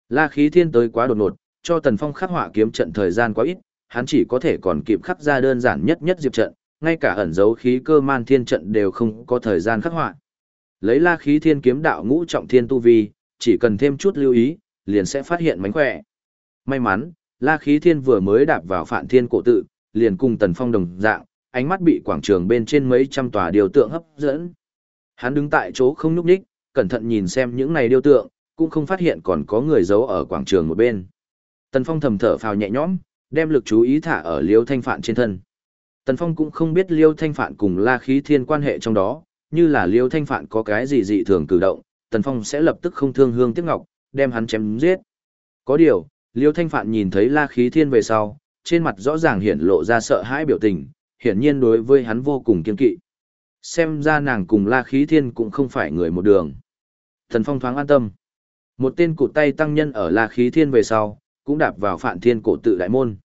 La Khí Thiên tới quá đột ngột, cho Tần Phong khắc họa kiếm trận thời gian quá ít, hắn chỉ có thể còn kịp khắc ra đơn giản nhất nhất diệp trận, ngay cả ẩn dấu khí cơ man thiên trận đều không có thời gian khắc họa. Lấy la khí thiên kiếm đạo ngũ trọng thiên tu vi, chỉ cần thêm chút lưu ý, liền sẽ phát hiện mánh khỏe. May mắn, la khí thiên vừa mới đạp vào Phạn thiên cổ tự, liền cùng tần phong đồng dạng, ánh mắt bị quảng trường bên trên mấy trăm tòa điều tượng hấp dẫn. Hắn đứng tại chỗ không nhúc nhích, cẩn thận nhìn xem những này điêu tượng, cũng không phát hiện còn có người giấu ở quảng trường một bên. Tần Phong thầm thở phào nhẹ nhõm, đem lực chú ý thả ở Liêu Thanh Phạn trên thân. Tần Phong cũng không biết Liêu Thanh Phạn cùng La Khí Thiên quan hệ trong đó, như là Liêu Thanh Phạn có cái gì dị thường cử động, Tần Phong sẽ lập tức không thương hương tiếc ngọc, đem hắn chém giết. Có điều, Liêu Thanh Phạn nhìn thấy La Khí Thiên về sau, trên mặt rõ ràng hiện lộ ra sợ hãi biểu tình, hiển nhiên đối với hắn vô cùng kiên kỵ. Xem ra nàng cùng La Khí Thiên cũng không phải người một đường. Thần Phong thoáng an tâm. Một tên cụt tay tăng nhân ở La Khí Thiên về sau, cũng đạp vào Phạn Thiên cổ tự đại môn.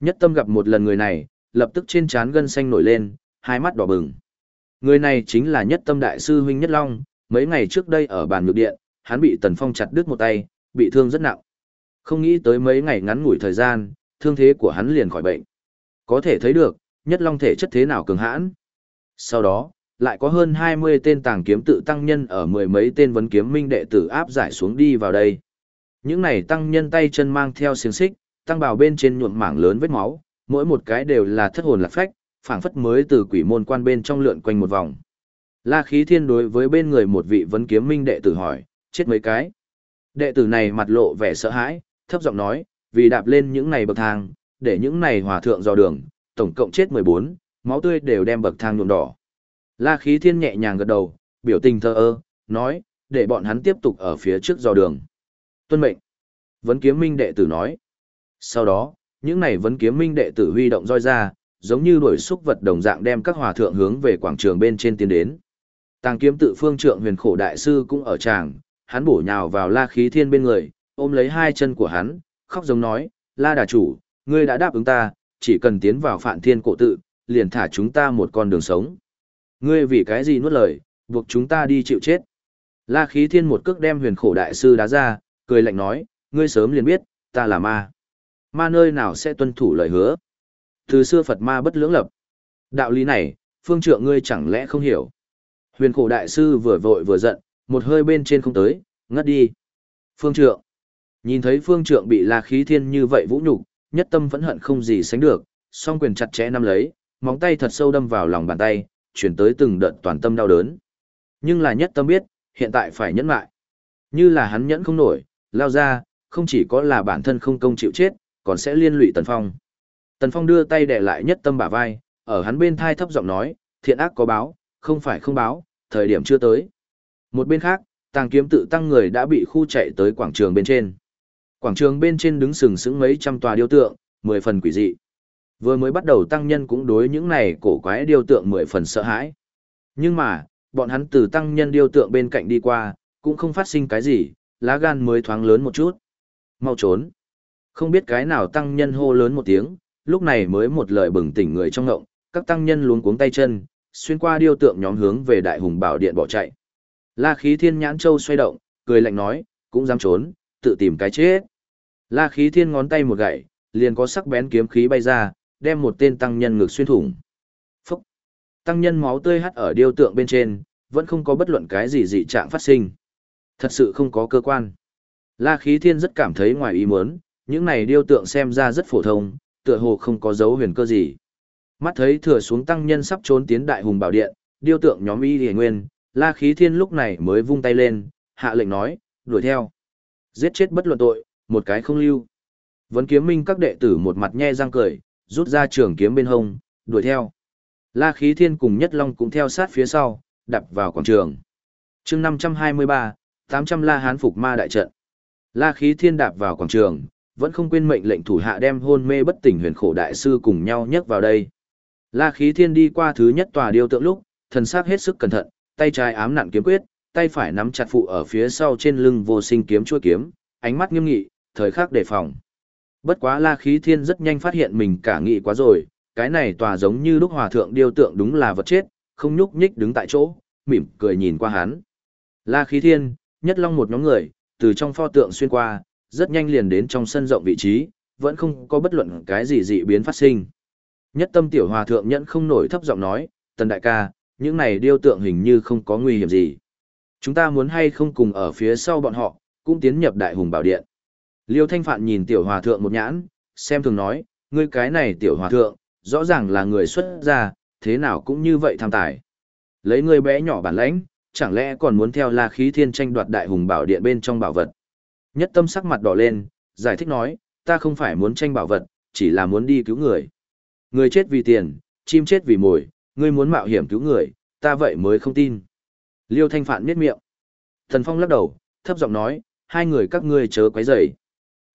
Nhất tâm gặp một lần người này, lập tức trên trán gân xanh nổi lên, hai mắt đỏ bừng. Người này chính là nhất tâm đại sư huynh Nhất Long, mấy ngày trước đây ở bàn nhược điện, hắn bị Tần Phong chặt đứt một tay, bị thương rất nặng. Không nghĩ tới mấy ngày ngắn ngủi thời gian, thương thế của hắn liền khỏi bệnh. Có thể thấy được, Nhất Long thể chất thế nào cường hãn. Sau đó, lại có hơn 20 tên tàng kiếm tự tăng nhân ở mười mấy tên vấn kiếm minh đệ tử áp giải xuống đi vào đây. Những này tăng nhân tay chân mang theo xiềng xích, tăng bào bên trên nhuộm mảng lớn vết máu, mỗi một cái đều là thất hồn lạc phách, phảng phất mới từ quỷ môn quan bên trong lượn quanh một vòng. La khí thiên đối với bên người một vị vấn kiếm minh đệ tử hỏi, chết mấy cái. Đệ tử này mặt lộ vẻ sợ hãi, thấp giọng nói, vì đạp lên những này bậc thang, để những này hòa thượng dò đường, tổng cộng chết 14, máu tươi đều đem bậc thang nhuộm đỏ. La khí thiên nhẹ nhàng gật đầu, biểu tình thơ ơ, nói, để bọn hắn tiếp tục ở phía trước dò đường. Tuân mệnh. Vấn kiếm minh đệ tử nói. Sau đó, những này vấn kiếm minh đệ tử huy động roi ra, giống như đuổi xúc vật đồng dạng đem các hòa thượng hướng về quảng trường bên trên tiến đến. Tàng kiếm tự phương trượng huyền khổ đại sư cũng ở tràng, hắn bổ nhào vào la khí thiên bên người, ôm lấy hai chân của hắn, khóc giống nói, la đà chủ, ngươi đã đáp ứng ta, chỉ cần tiến vào phạn thiên cổ tự, liền thả chúng ta một con đường sống. Ngươi vì cái gì nuốt lời, buộc chúng ta đi chịu chết. La khí thiên một cước đem huyền khổ đại sư đá ra, cười lạnh nói, ngươi sớm liền biết, ta là ma. Ma nơi nào sẽ tuân thủ lời hứa. Từ xưa Phật ma bất lưỡng lập. Đạo lý này, phương trượng ngươi chẳng lẽ không hiểu. Huyền khổ đại sư vừa vội vừa giận, một hơi bên trên không tới, ngất đi. Phương trượng. Nhìn thấy phương trượng bị la khí thiên như vậy vũ nhục, nhất tâm vẫn hận không gì sánh được, song quyền chặt chẽ nắm lấy, móng tay thật sâu đâm vào lòng bàn tay, chuyển tới từng đợt toàn tâm đau đớn. Nhưng là nhất tâm biết, hiện tại phải nhẫn lại. Như là hắn nhẫn không nổi, lao ra, không chỉ có là bản thân không công chịu chết, còn sẽ liên lụy Tần Phong. Tần Phong đưa tay đè lại nhất tâm bả vai, ở hắn bên thai thấp giọng nói, thiện ác có báo, không phải không báo, thời điểm chưa tới. Một bên khác, tàng kiếm tự tăng người đã bị khu chạy tới quảng trường bên trên. Quảng trường bên trên đứng sừng sững mấy trăm tòa điêu tượng, mười phần quỷ dị. Vừa mới bắt đầu tăng nhân cũng đối những này cổ quái điêu tượng mười phần sợ hãi. Nhưng mà, bọn hắn từ tăng nhân điêu tượng bên cạnh đi qua, cũng không phát sinh cái gì, lá gan mới thoáng lớn một chút. Mau trốn. Không biết cái nào tăng nhân hô lớn một tiếng, lúc này mới một lời bừng tỉnh người trong ngộng, các tăng nhân luống cuống tay chân, xuyên qua điêu tượng nhóm hướng về đại hùng bảo điện bỏ chạy. La khí thiên nhãn châu xoay động, cười lạnh nói, cũng dám trốn, tự tìm cái chết. La khí thiên ngón tay một gậy, liền có sắc bén kiếm khí bay ra, đem một tên tăng nhân ngực xuyên thủng. Phúc! Tăng nhân máu tươi hắt ở điêu tượng bên trên, vẫn không có bất luận cái gì dị trạng phát sinh. Thật sự không có cơ quan. La khí thiên rất cảm thấy ngoài ý muốn, những này điêu tượng xem ra rất phổ thông, tựa hồ không có dấu huyền cơ gì. Mắt thấy thừa xuống tăng nhân sắp trốn tiến đại hùng bảo điện, điêu tượng nhóm y hề nguyên, la khí thiên lúc này mới vung tay lên, hạ lệnh nói, đuổi theo. Giết chết bất luận tội, một cái không lưu. Vấn kiếm minh các đệ tử một mặt nhe răng cười, rút ra trường kiếm bên hông, đuổi theo. La khí thiên cùng nhất long cũng theo sát phía sau, đập vào quảng trường. chương 523, 800 la hán phục ma đại trận. La khí thiên đạp vào quảng trường, vẫn không quên mệnh lệnh thủ hạ đem hôn mê bất tỉnh huyền khổ đại sư cùng nhau nhấc vào đây. La khí thiên đi qua thứ nhất tòa điêu tượng lúc, thần sắc hết sức cẩn thận, tay trái ám nặng kiếm quyết, tay phải nắm chặt phụ ở phía sau trên lưng vô sinh kiếm chua kiếm, ánh mắt nghiêm nghị, thời khắc đề phòng. Bất quá La khí thiên rất nhanh phát hiện mình cả nghị quá rồi, cái này tòa giống như lúc hòa thượng điêu tượng đúng là vật chết, không nhúc nhích đứng tại chỗ, mỉm cười nhìn qua hắn. La khí thiên, nhất long một nhóm người, từ trong pho tượng xuyên qua, rất nhanh liền đến trong sân rộng vị trí, vẫn không có bất luận cái gì dị biến phát sinh. Nhất tâm tiểu hòa thượng nhẫn không nổi thấp giọng nói, tần đại ca, những này điêu tượng hình như không có nguy hiểm gì. Chúng ta muốn hay không cùng ở phía sau bọn họ, cũng tiến nhập đại hùng bảo điện. Liêu thanh phạn nhìn tiểu hòa thượng một nhãn, xem thường nói, ngươi cái này tiểu hòa thượng, rõ ràng là người xuất gia, thế nào cũng như vậy tham tài. Lấy ngươi bé nhỏ bản lãnh, chẳng lẽ còn muốn theo la khí thiên tranh đoạt đại hùng bảo điện bên trong bảo vật. Nhất tâm sắc mặt đỏ lên, giải thích nói, ta không phải muốn tranh bảo vật, chỉ là muốn đi cứu người. Người chết vì tiền, chim chết vì mồi, ngươi muốn mạo hiểm cứu người, ta vậy mới không tin. Liêu thanh phạn miết miệng. Thần Phong lắc đầu, thấp giọng nói, hai người các ngươi chớ quấy rầy.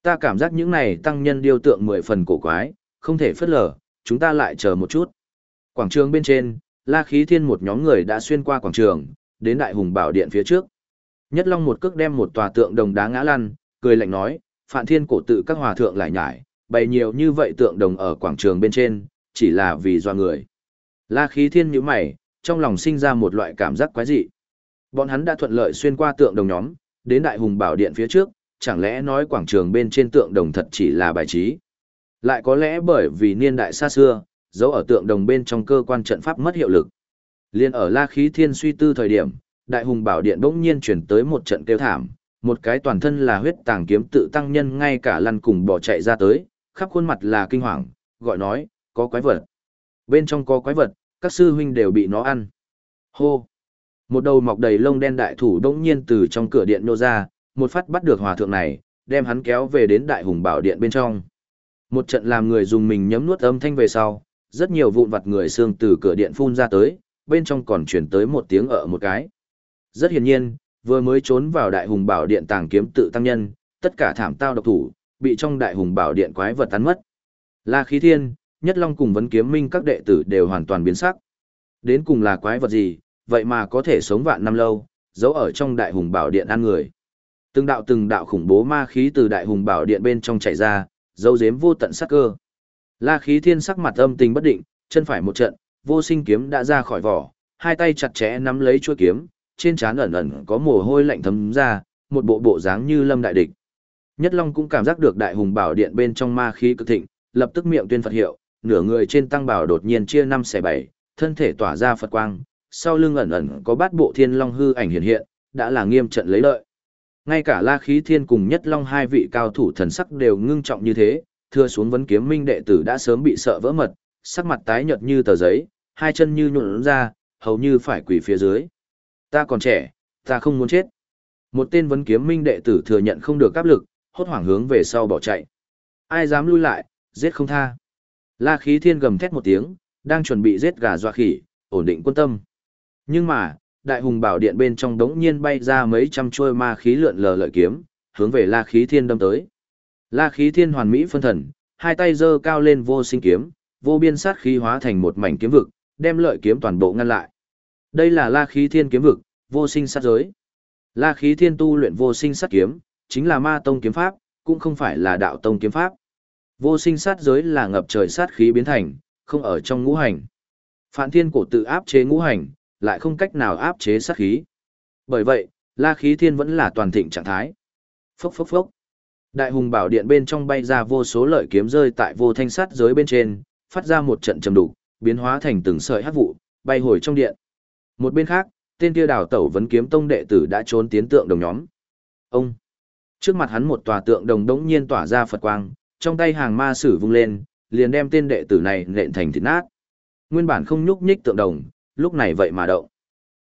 Ta cảm giác những này tăng nhân điêu tượng mười phần cổ quái, không thể phất lờ, chúng ta lại chờ một chút. Quảng trường bên trên, La Khí Thiên một nhóm người đã xuyên qua quảng trường, đến Đại Hùng Bảo Điện phía trước. Nhất Long một cước đem một tòa tượng đồng đá ngã lăn, cười lạnh nói, Phạn Thiên cổ tự các hòa thượng lại nhải, bày nhiều như vậy tượng đồng ở quảng trường bên trên, chỉ là vì doa người. La khí thiên nhíu mày, trong lòng sinh ra một loại cảm giác quái dị. Bọn hắn đã thuận lợi xuyên qua tượng đồng nhóm, đến đại hùng bảo điện phía trước, chẳng lẽ nói quảng trường bên trên tượng đồng thật chỉ là bài trí. Lại có lẽ bởi vì niên đại xa xưa, dấu ở tượng đồng bên trong cơ quan trận pháp mất hiệu lực. Liên ở La Khí Thiên suy tư thời điểm, Đại Hùng Bảo Điện bỗng nhiên chuyển tới một trận kêu thảm, một cái toàn thân là huyết tàng kiếm tự tăng nhân ngay cả lăn cùng bỏ chạy ra tới, khắp khuôn mặt là kinh hoàng, gọi nói, có quái vật. Bên trong có quái vật, các sư huynh đều bị nó ăn. Hô! Một đầu mọc đầy lông đen đại thủ đống nhiên từ trong cửa điện nô ra, một phát bắt được hòa thượng này, đem hắn kéo về đến đại hùng bảo điện bên trong. Một trận làm người dùng mình nhấm nuốt âm thanh về sau, rất nhiều vụn vặt người xương từ cửa điện phun ra tới, bên trong còn chuyển tới một tiếng ở một cái. Rất hiển nhiên, vừa mới trốn vào đại hùng bảo điện tàng kiếm tự tăng nhân, tất cả thảm tao độc thủ, bị trong đại hùng bảo điện quái vật tán mất. La khí thiên, nhất long cùng vấn kiếm minh các đệ tử đều hoàn toàn biến sắc. Đến cùng là quái vật gì, vậy mà có thể sống vạn năm lâu, giấu ở trong đại hùng bảo điện ăn người. Từng đạo từng đạo khủng bố ma khí từ đại hùng bảo điện bên trong chảy ra, dấu giếm vô tận sắc cơ. La khí thiên sắc mặt âm tình bất định, chân phải một trận, vô sinh kiếm đã ra khỏi vỏ, hai tay chặt chẽ nắm lấy chuôi kiếm, trên trán ẩn ẩn có mồ hôi lạnh thấm ra, một bộ bộ dáng như lâm đại địch. Nhất Long cũng cảm giác được đại hùng bảo điện bên trong ma khí cực thịnh, lập tức miệng tuyên Phật hiệu, nửa người trên tăng bảo đột nhiên chia năm xẻ bảy, thân thể tỏa ra Phật quang, sau lưng ẩn ẩn có bát bộ thiên long hư ảnh hiện hiện, đã là nghiêm trận lấy lợi. Ngay cả La Khí Thiên cùng Nhất Long hai vị cao thủ thần sắc đều ngưng trọng như thế, thưa xuống vấn kiếm minh đệ tử đã sớm bị sợ vỡ mật, sắc mặt tái nhợt như tờ giấy, hai chân như nhuộn ra, hầu như phải quỳ phía dưới. Ta còn trẻ, ta không muốn chết. Một tên vấn kiếm minh đệ tử thừa nhận không được áp lực, hốt hoảng hướng về sau bỏ chạy. Ai dám lui lại, giết không tha. La khí thiên gầm thét một tiếng, đang chuẩn bị giết gà dọa khỉ, ổn định quân tâm. Nhưng mà, đại hùng bảo điện bên trong đống nhiên bay ra mấy trăm chuôi ma khí lượn lờ lợi kiếm, hướng về la khí thiên đâm tới. La khí thiên hoàn mỹ phân thần, hai tay giơ cao lên vô sinh kiếm, vô biên sát khí hóa thành một mảnh kiếm vực, đem lợi kiếm toàn bộ ngăn lại. Đây là La khí thiên kiếm vực, vô sinh sát giới. La khí thiên tu luyện vô sinh sát kiếm, chính là ma tông kiếm pháp, cũng không phải là đạo tông kiếm pháp. Vô sinh sát giới là ngập trời sát khí biến thành, không ở trong ngũ hành. Phản thiên cổ tự áp chế ngũ hành, lại không cách nào áp chế sát khí. Bởi vậy, la khí thiên vẫn là toàn thịnh trạng thái. Phốc phốc phốc. Đại hùng bảo điện bên trong bay ra vô số lợi kiếm rơi tại vô thanh sát giới bên trên, phát ra một trận trầm đục, biến hóa thành từng sợi hắc vụ, bay hồi trong điện. Một bên khác, tên kia đào tẩu vấn kiếm tông đệ tử đã trốn tiến tượng đồng nhóm. Ông! Trước mặt hắn một tòa tượng đồng đống nhiên tỏa ra Phật quang, trong tay hàng ma sử vung lên, liền đem tên đệ tử này nện thành thịt nát. Nguyên bản không nhúc nhích tượng đồng, lúc này vậy mà động.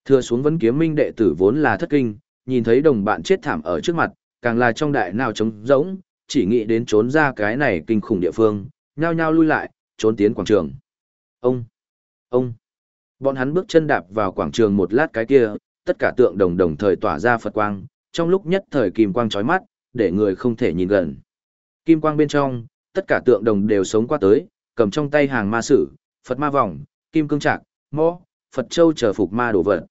Thừa xuống vấn kiếm minh đệ tử vốn là thất kinh, nhìn thấy đồng bạn chết thảm ở trước mặt, càng là trong đại nào trống rỗng, chỉ nghĩ đến trốn ra cái này kinh khủng địa phương, nhao nhao lui lại, trốn tiến quảng trường. Ông! Ông! Bọn hắn bước chân đạp vào quảng trường một lát cái kia, tất cả tượng đồng đồng thời tỏa ra Phật quang, trong lúc nhất thời kim quang chói mắt, để người không thể nhìn gần. Kim quang bên trong, tất cả tượng đồng đều sống qua tới, cầm trong tay hàng ma sử, Phật ma vòng, kim cương trạc, mõ, Phật châu chờ phục ma đồ vật.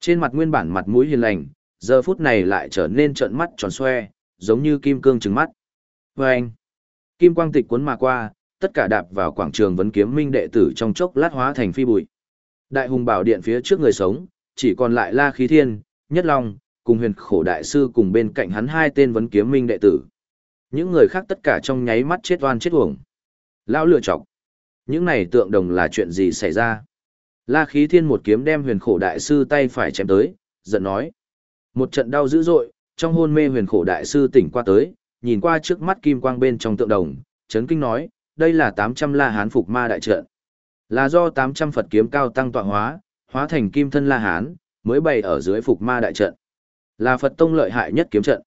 Trên mặt nguyên bản mặt mũi hiền lành, giờ phút này lại trở nên trợn mắt tròn xoe, giống như kim cương trừng mắt. Và anh, kim quang tịch cuốn mà qua, tất cả đạp vào quảng trường vấn kiếm minh đệ tử trong chốc lát hóa thành phi bụi. Đại hùng bảo điện phía trước người sống, chỉ còn lại La Khí Thiên, Nhất Long, cùng huyền khổ đại sư cùng bên cạnh hắn hai tên vấn kiếm minh đệ tử. Những người khác tất cả trong nháy mắt chết oan chết uổng. Lão lựa chọc. Những này tượng đồng là chuyện gì xảy ra? La khí thiên một kiếm đem huyền khổ đại sư tay phải chém tới, giận nói. Một trận đau dữ dội, trong hôn mê huyền khổ đại sư tỉnh qua tới, nhìn qua trước mắt kim quang bên trong tượng đồng, chấn kinh nói, đây là 800 la hán phục ma đại trận. Là do 800 Phật kiếm cao tăng tọa hóa, hóa thành kim thân la hán, mới bày ở dưới phục ma đại trận. Là Phật tông lợi hại nhất kiếm trận.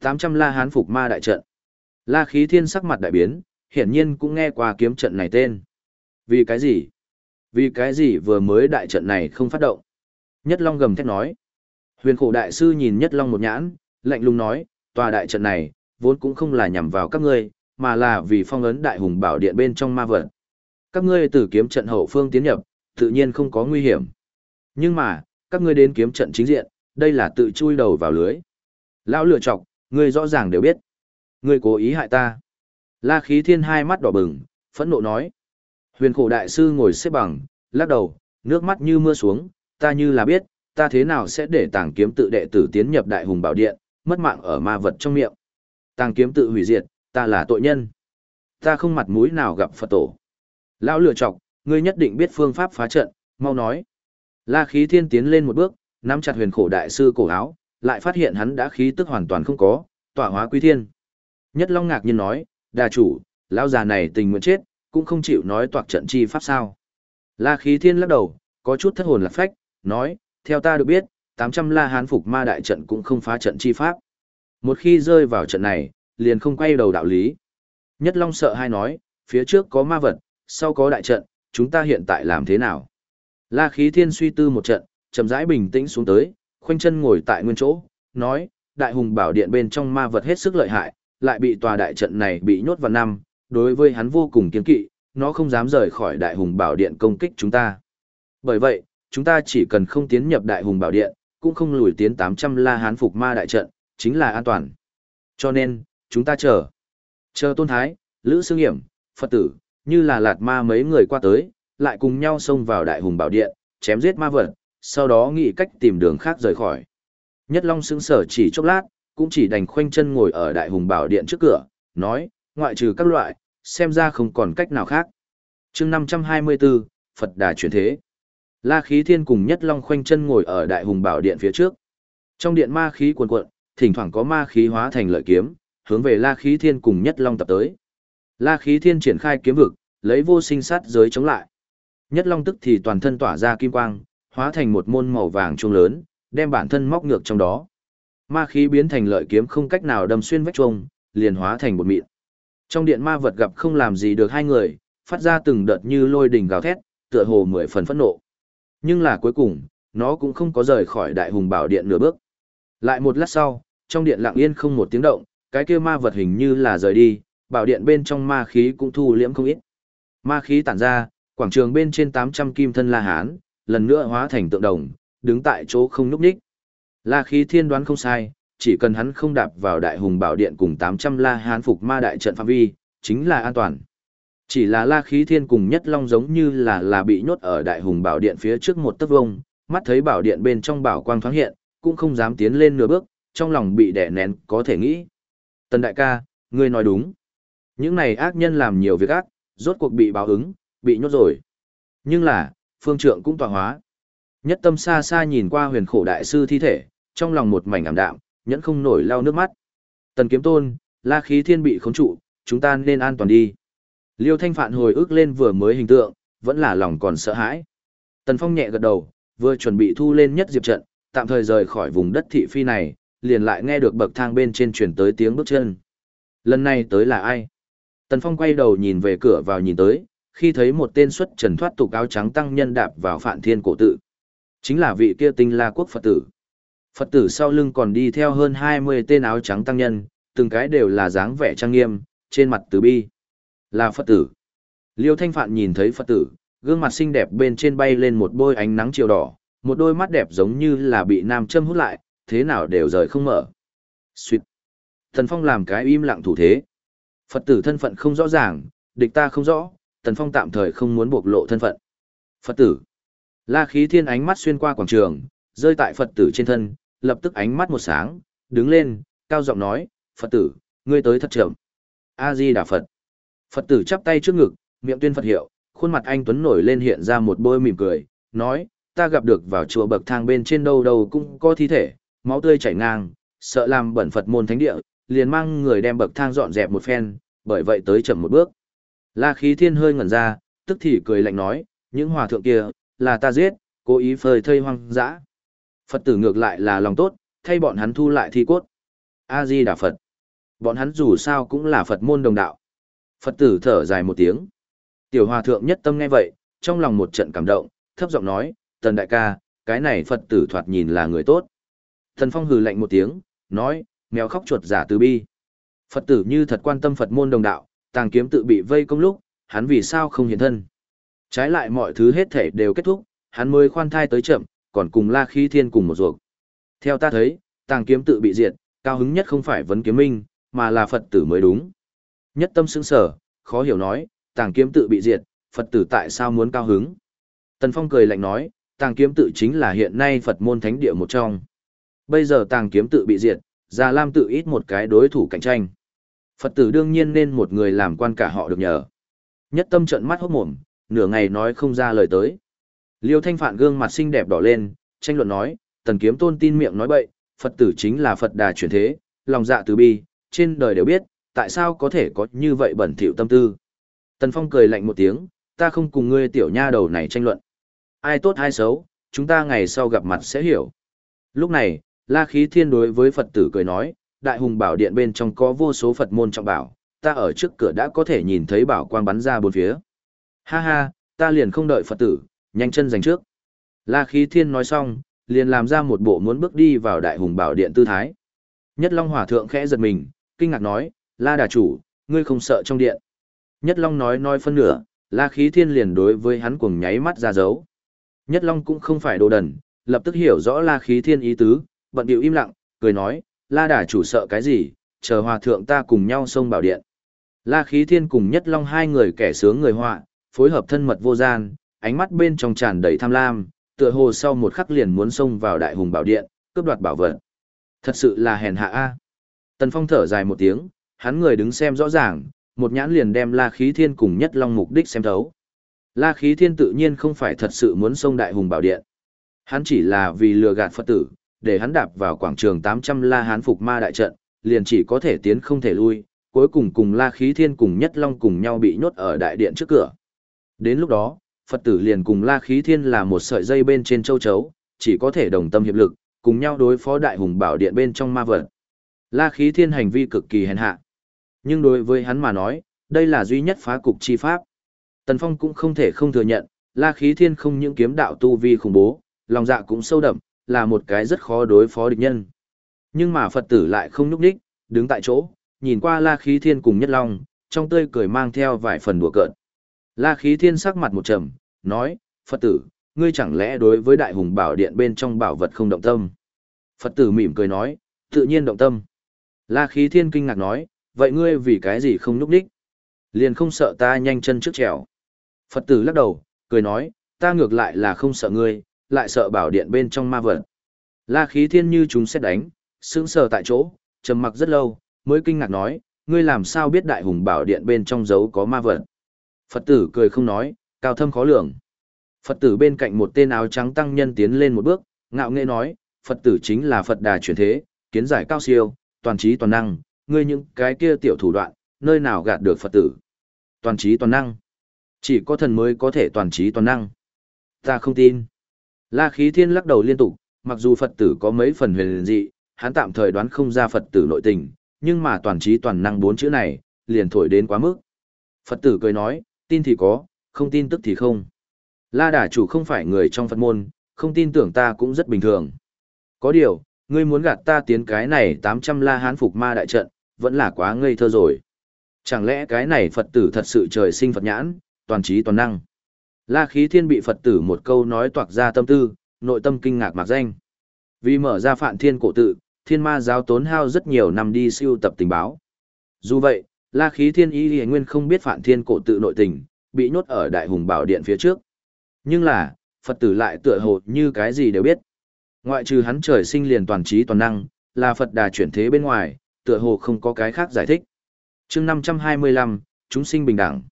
800 la hán phục ma đại trận. La khí thiên sắc mặt đại biến, hiển nhiên cũng nghe qua kiếm trận này tên. Vì cái gì? Vì cái gì vừa mới đại trận này không phát động? Nhất Long gầm thét nói. Huyền khổ đại sư nhìn Nhất Long một nhãn, lạnh lùng nói, tòa đại trận này, vốn cũng không là nhằm vào các ngươi, mà là vì phong ấn đại hùng bảo điện bên trong ma vật. Các ngươi từ kiếm trận hậu phương tiến nhập, tự nhiên không có nguy hiểm. Nhưng mà, các ngươi đến kiếm trận chính diện, đây là tự chui đầu vào lưới. Lão lựa chọc, ngươi rõ ràng đều biết. Ngươi cố ý hại ta. La khí thiên hai mắt đỏ bừng, phẫn nộ nói. Huyền khổ đại sư ngồi xếp bằng, lắc đầu, nước mắt như mưa xuống, ta như là biết, ta thế nào sẽ để tàng kiếm tự đệ tử tiến nhập đại hùng bảo điện, mất mạng ở ma vật trong miệng. Tàng kiếm tự hủy diệt, ta là tội nhân. Ta không mặt mũi nào gặp Phật tổ. Lão Lừa chọc, ngươi nhất định biết phương pháp phá trận, mau nói. La khí thiên tiến lên một bước, nắm chặt huyền khổ đại sư cổ áo, lại phát hiện hắn đã khí tức hoàn toàn không có, tỏa hóa quý thiên. Nhất Long ngạc nhiên nói, đà chủ, lão già này tình nguyện chết, cũng không chịu nói toạc trận chi pháp sao. La khí thiên lắc đầu, có chút thất hồn lạc phách, nói, theo ta được biết, 800 la hán phục ma đại trận cũng không phá trận chi pháp. Một khi rơi vào trận này, liền không quay đầu đạo lý. Nhất Long sợ hai nói, phía trước có ma vật, sau có đại trận, chúng ta hiện tại làm thế nào? La khí thiên suy tư một trận, chậm rãi bình tĩnh xuống tới, khoanh chân ngồi tại nguyên chỗ, nói, đại hùng bảo điện bên trong ma vật hết sức lợi hại, lại bị tòa đại trận này bị nhốt vào năm, đối với hắn vô cùng kiên kỵ, nó không dám rời khỏi đại hùng bảo điện công kích chúng ta. Bởi vậy, chúng ta chỉ cần không tiến nhập đại hùng bảo điện, cũng không lùi tiến 800 la hán phục ma đại trận, chính là an toàn. Cho nên, chúng ta chờ. Chờ tôn thái, lữ xương hiểm, Phật tử, như là lạt ma mấy người qua tới, lại cùng nhau xông vào đại hùng bảo điện, chém giết ma vật, sau đó nghĩ cách tìm đường khác rời khỏi. Nhất Long sững sở chỉ chốc lát, cũng chỉ đành khoanh chân ngồi ở đại hùng bảo điện trước cửa, nói, ngoại trừ các loại, xem ra không còn cách nào khác. chương 524, Phật Đà chuyển thế. La khí thiên cùng Nhất Long khoanh chân ngồi ở đại hùng bảo điện phía trước. Trong điện ma khí cuồn cuộn, thỉnh thoảng có ma khí hóa thành lợi kiếm, hướng về La khí thiên cùng Nhất Long tập tới. La khí thiên triển khai kiếm vực, lấy vô sinh sát giới chống lại. Nhất Long tức thì toàn thân tỏa ra kim quang, hóa thành một môn màu vàng trung lớn, đem bản thân móc ngược trong đó. Ma khí biến thành lợi kiếm không cách nào đâm xuyên vách trung, liền hóa thành một mịn. Trong điện ma vật gặp không làm gì được hai người, phát ra từng đợt như lôi đình gào thét, tựa hồ mười phần phẫn nộ. Nhưng là cuối cùng, nó cũng không có rời khỏi đại hùng bảo điện nửa bước. Lại một lát sau, trong điện lặng yên không một tiếng động, cái kia ma vật hình như là rời đi, bảo điện bên trong ma khí cũng thu liễm không ít. Ma khí tản ra, quảng trường bên trên 800 kim thân La Hán, lần nữa hóa thành tượng đồng, đứng tại chỗ không núp đích. La khí thiên đoán không sai, chỉ cần hắn không đạp vào đại hùng bảo điện cùng 800 La Hán phục ma đại trận phạm vi, chính là an toàn. Chỉ là La khí thiên cùng nhất long giống như là là bị nhốt ở đại hùng bảo điện phía trước một tấc vông, mắt thấy bảo điện bên trong bảo quang thoáng hiện, cũng không dám tiến lên nửa bước, trong lòng bị đè nén, có thể nghĩ. Tần đại ca, ngươi nói đúng. Những này ác nhân làm nhiều việc ác, rốt cuộc bị báo ứng, bị nhốt rồi. Nhưng là, phương trượng cũng tọa hóa. Nhất tâm xa xa nhìn qua huyền khổ đại sư thi thể, trong lòng một mảnh ảm đạm, nhẫn không nổi lau nước mắt. Tần kiếm tôn, la khí thiên bị khống trụ, chúng ta nên an toàn đi. Liêu thanh phạn hồi ức lên vừa mới hình tượng, vẫn là lòng còn sợ hãi. Tần phong nhẹ gật đầu, vừa chuẩn bị thu lên nhất diệp trận, tạm thời rời khỏi vùng đất thị phi này, liền lại nghe được bậc thang bên trên truyền tới tiếng bước chân. Lần này tới là ai? Tần Phong quay đầu nhìn về cửa vào nhìn tới, khi thấy một tên xuất trần thoát tục áo trắng tăng nhân đạp vào phạn thiên cổ tự. Chính là vị kia tinh la quốc Phật tử. Phật tử sau lưng còn đi theo hơn 20 tên áo trắng tăng nhân, từng cái đều là dáng vẻ trang nghiêm, trên mặt từ bi. Là Phật tử. Liêu Thanh Phạn nhìn thấy Phật tử, gương mặt xinh đẹp bên trên bay lên một bôi ánh nắng chiều đỏ, một đôi mắt đẹp giống như là bị nam châm hút lại, thế nào đều rời không mở. Xuyệt. Thần Phong làm cái im lặng thủ thế. Phật tử thân phận không rõ ràng, địch ta không rõ, Tần Phong tạm thời không muốn bộc lộ thân phận. Phật tử. La khí thiên ánh mắt xuyên qua quảng trường, rơi tại Phật tử trên thân, lập tức ánh mắt một sáng, đứng lên, cao giọng nói, Phật tử, ngươi tới thật chậm. A-di Đà Phật. Phật tử chắp tay trước ngực, miệng tuyên Phật hiệu, khuôn mặt anh Tuấn nổi lên hiện ra một bôi mỉm cười, nói, ta gặp được vào chùa bậc thang bên trên đâu đâu cũng có thi thể, máu tươi chảy ngang, sợ làm bẩn Phật môn thánh địa, liền mang người đem bậc thang dọn dẹp một phen, bởi vậy tới chậm một bước. La khí thiên hơi ngẩn ra, tức thì cười lạnh nói, những hòa thượng kia, là ta giết, cố ý phơi thây hoang dã. Phật tử ngược lại là lòng tốt, thay bọn hắn thu lại thi cốt. A-di Đà Phật. Bọn hắn dù sao cũng là Phật môn đồng đạo. Phật tử thở dài một tiếng. Tiểu hòa thượng nhất tâm nghe vậy, trong lòng một trận cảm động, thấp giọng nói, tần đại ca, cái này Phật tử thoạt nhìn là người tốt. Thần phong hừ lạnh một tiếng, nói, mèo khóc chuột giả từ bi. Phật tử như thật quan tâm Phật môn đồng đạo, tàng kiếm tự bị vây công lúc, hắn vì sao không hiện thân. Trái lại mọi thứ hết thể đều kết thúc, hắn mới khoan thai tới chậm, còn cùng la khí thiên cùng một ruột. Theo ta thấy, tàng kiếm tự bị diệt, cao hứng nhất không phải vấn kiếm minh, mà là Phật tử mới đúng. Nhất tâm sững sở, khó hiểu nói, tàng kiếm tự bị diệt, Phật tử tại sao muốn cao hứng. Tần Phong cười lạnh nói, tàng kiếm tự chính là hiện nay Phật môn thánh địa một trong. Bây giờ tàng kiếm tự bị diệt, Già Lam tự ít một cái đối thủ cạnh tranh. Phật tử đương nhiên nên một người làm quan cả họ được nhờ. Nhất tâm trận mắt hốt mồm, nửa ngày nói không ra lời tới. Liêu thanh phạn gương mặt xinh đẹp đỏ lên, tranh luận nói, tần kiếm tôn tin miệng nói bậy, Phật tử chính là Phật đà chuyển thế, lòng dạ từ bi, trên đời đều biết, tại sao có thể có như vậy bẩn thỉu tâm tư. Tần Phong cười lạnh một tiếng, ta không cùng ngươi tiểu nha đầu này tranh luận. Ai tốt ai xấu, chúng ta ngày sau gặp mặt sẽ hiểu. Lúc này, La Khí Thiên đối với Phật tử cười nói, Đại Hùng Bảo Điện bên trong có vô số Phật môn trọng bảo, ta ở trước cửa đã có thể nhìn thấy bảo quang bắn ra bốn phía. Ha ha, ta liền không đợi Phật tử, nhanh chân giành trước. La Khí Thiên nói xong, liền làm ra một bộ muốn bước đi vào đại hùng bảo điện tư thái. Nhất Long Hòa Thượng khẽ giật mình, kinh ngạc nói, La Đà Chủ, ngươi không sợ trong điện. Nhất Long nói nói phân nửa, La Khí Thiên liền đối với hắn cuồng nháy mắt ra dấu. Nhất Long cũng không phải đồ đần, lập tức hiểu rõ La Khí Thiên ý tứ, bận điệu im lặng, cười nói, La Đà Chủ sợ cái gì, chờ Hòa Thượng ta cùng nhau xông bảo điện. La Khí Thiên cùng Nhất Long hai người kẻ sướng người họa, phối hợp thân mật vô gian, ánh mắt bên trong tràn đầy tham lam, tựa hồ sau một khắc liền muốn xông vào đại hùng bảo điện, cướp đoạt bảo vật. Thật sự là hèn hạ a. Tần Phong thở dài một tiếng, hắn người đứng xem rõ ràng, một nhãn liền đem La Khí Thiên cùng Nhất Long mục đích xem thấu. La Khí Thiên tự nhiên không phải thật sự muốn xông đại hùng bảo điện. Hắn chỉ là vì lừa gạt Phật tử, để hắn đạp vào quảng trường 800 La Hán phục ma đại trận, liền chỉ có thể tiến không thể lui, cuối cùng cùng La Khí Thiên cùng Nhất Long cùng nhau bị nhốt ở đại điện trước cửa. Đến lúc đó, Phật tử liền cùng La Khí Thiên là một sợi dây bên trên châu chấu, chỉ có thể đồng tâm hiệp lực, cùng nhau đối phó đại hùng bảo điện bên trong ma vật. La Khí Thiên hành vi cực kỳ hèn hạ. Nhưng đối với hắn mà nói, đây là duy nhất phá cục chi pháp. Tần Phong cũng không thể không thừa nhận, La Khí Thiên không những kiếm đạo tu vi khủng bố, lòng dạ cũng sâu đậm, là một cái rất khó đối phó địch nhân. Nhưng mà Phật tử lại không nhúc đích, đứng tại chỗ, nhìn qua La Khí Thiên cùng Nhất Long, trong tươi cười mang theo vài phần đùa cợt. La Khí Thiên sắc mặt một trầm, nói, Phật tử, ngươi chẳng lẽ đối với đại hùng bảo điện bên trong bảo vật không động tâm? Phật tử mỉm cười nói, tự nhiên động tâm. La Khí Thiên kinh ngạc nói, vậy ngươi vì cái gì không núp đích? Liền không sợ ta nhanh chân trước trèo. Phật tử lắc đầu, cười nói, ta ngược lại là không sợ ngươi, lại sợ bảo điện bên trong ma vật. La khí thiên như chúng sẽ đánh, sững sờ tại chỗ, trầm mặc rất lâu, mới kinh ngạc nói, ngươi làm sao biết đại hùng bảo điện bên trong giấu có ma vật. Phật tử cười không nói, cao thâm khó lường. Phật tử bên cạnh một tên áo trắng tăng nhân tiến lên một bước, ngạo nghễ nói, Phật tử chính là Phật đà chuyển thế, kiến giải cao siêu, toàn trí toàn năng, ngươi những cái kia tiểu thủ đoạn, nơi nào gạt được Phật tử. Toàn trí toàn năng. Chỉ có thần mới có thể toàn trí toàn năng. Ta không tin. La khí thiên lắc đầu liên tục, mặc dù Phật tử có mấy phần huyền dị, hắn tạm thời đoán không ra Phật tử nội tình, nhưng mà toàn trí toàn năng bốn chữ này, liền thổi đến quá mức. Phật tử cười nói, tin thì có, không tin tức thì không. La đà chủ không phải người trong Phật môn, không tin tưởng ta cũng rất bình thường. Có điều, ngươi muốn gạt ta tiến cái này 800 la hán phục ma đại trận, vẫn là quá ngây thơ rồi. Chẳng lẽ cái này Phật tử thật sự trời sinh Phật nhãn, toàn trí toàn năng. La khí thiên bị Phật tử một câu nói toạc ra tâm tư, nội tâm kinh ngạc mạc danh. Vì mở ra phạn thiên cổ tự, thiên ma giáo tốn hao rất nhiều năm đi siêu tập tình báo. Dù vậy, La khí thiên y hề nguyên không biết phạn thiên cổ tự nội tình, bị nhốt ở đại hùng bảo điện phía trước. Nhưng là, Phật tử lại tựa hồ như cái gì đều biết. Ngoại trừ hắn trời sinh liền toàn trí toàn năng, là Phật đà chuyển thế bên ngoài, tựa hồ không có cái khác giải thích. chương 525, chúng sinh bình đẳng.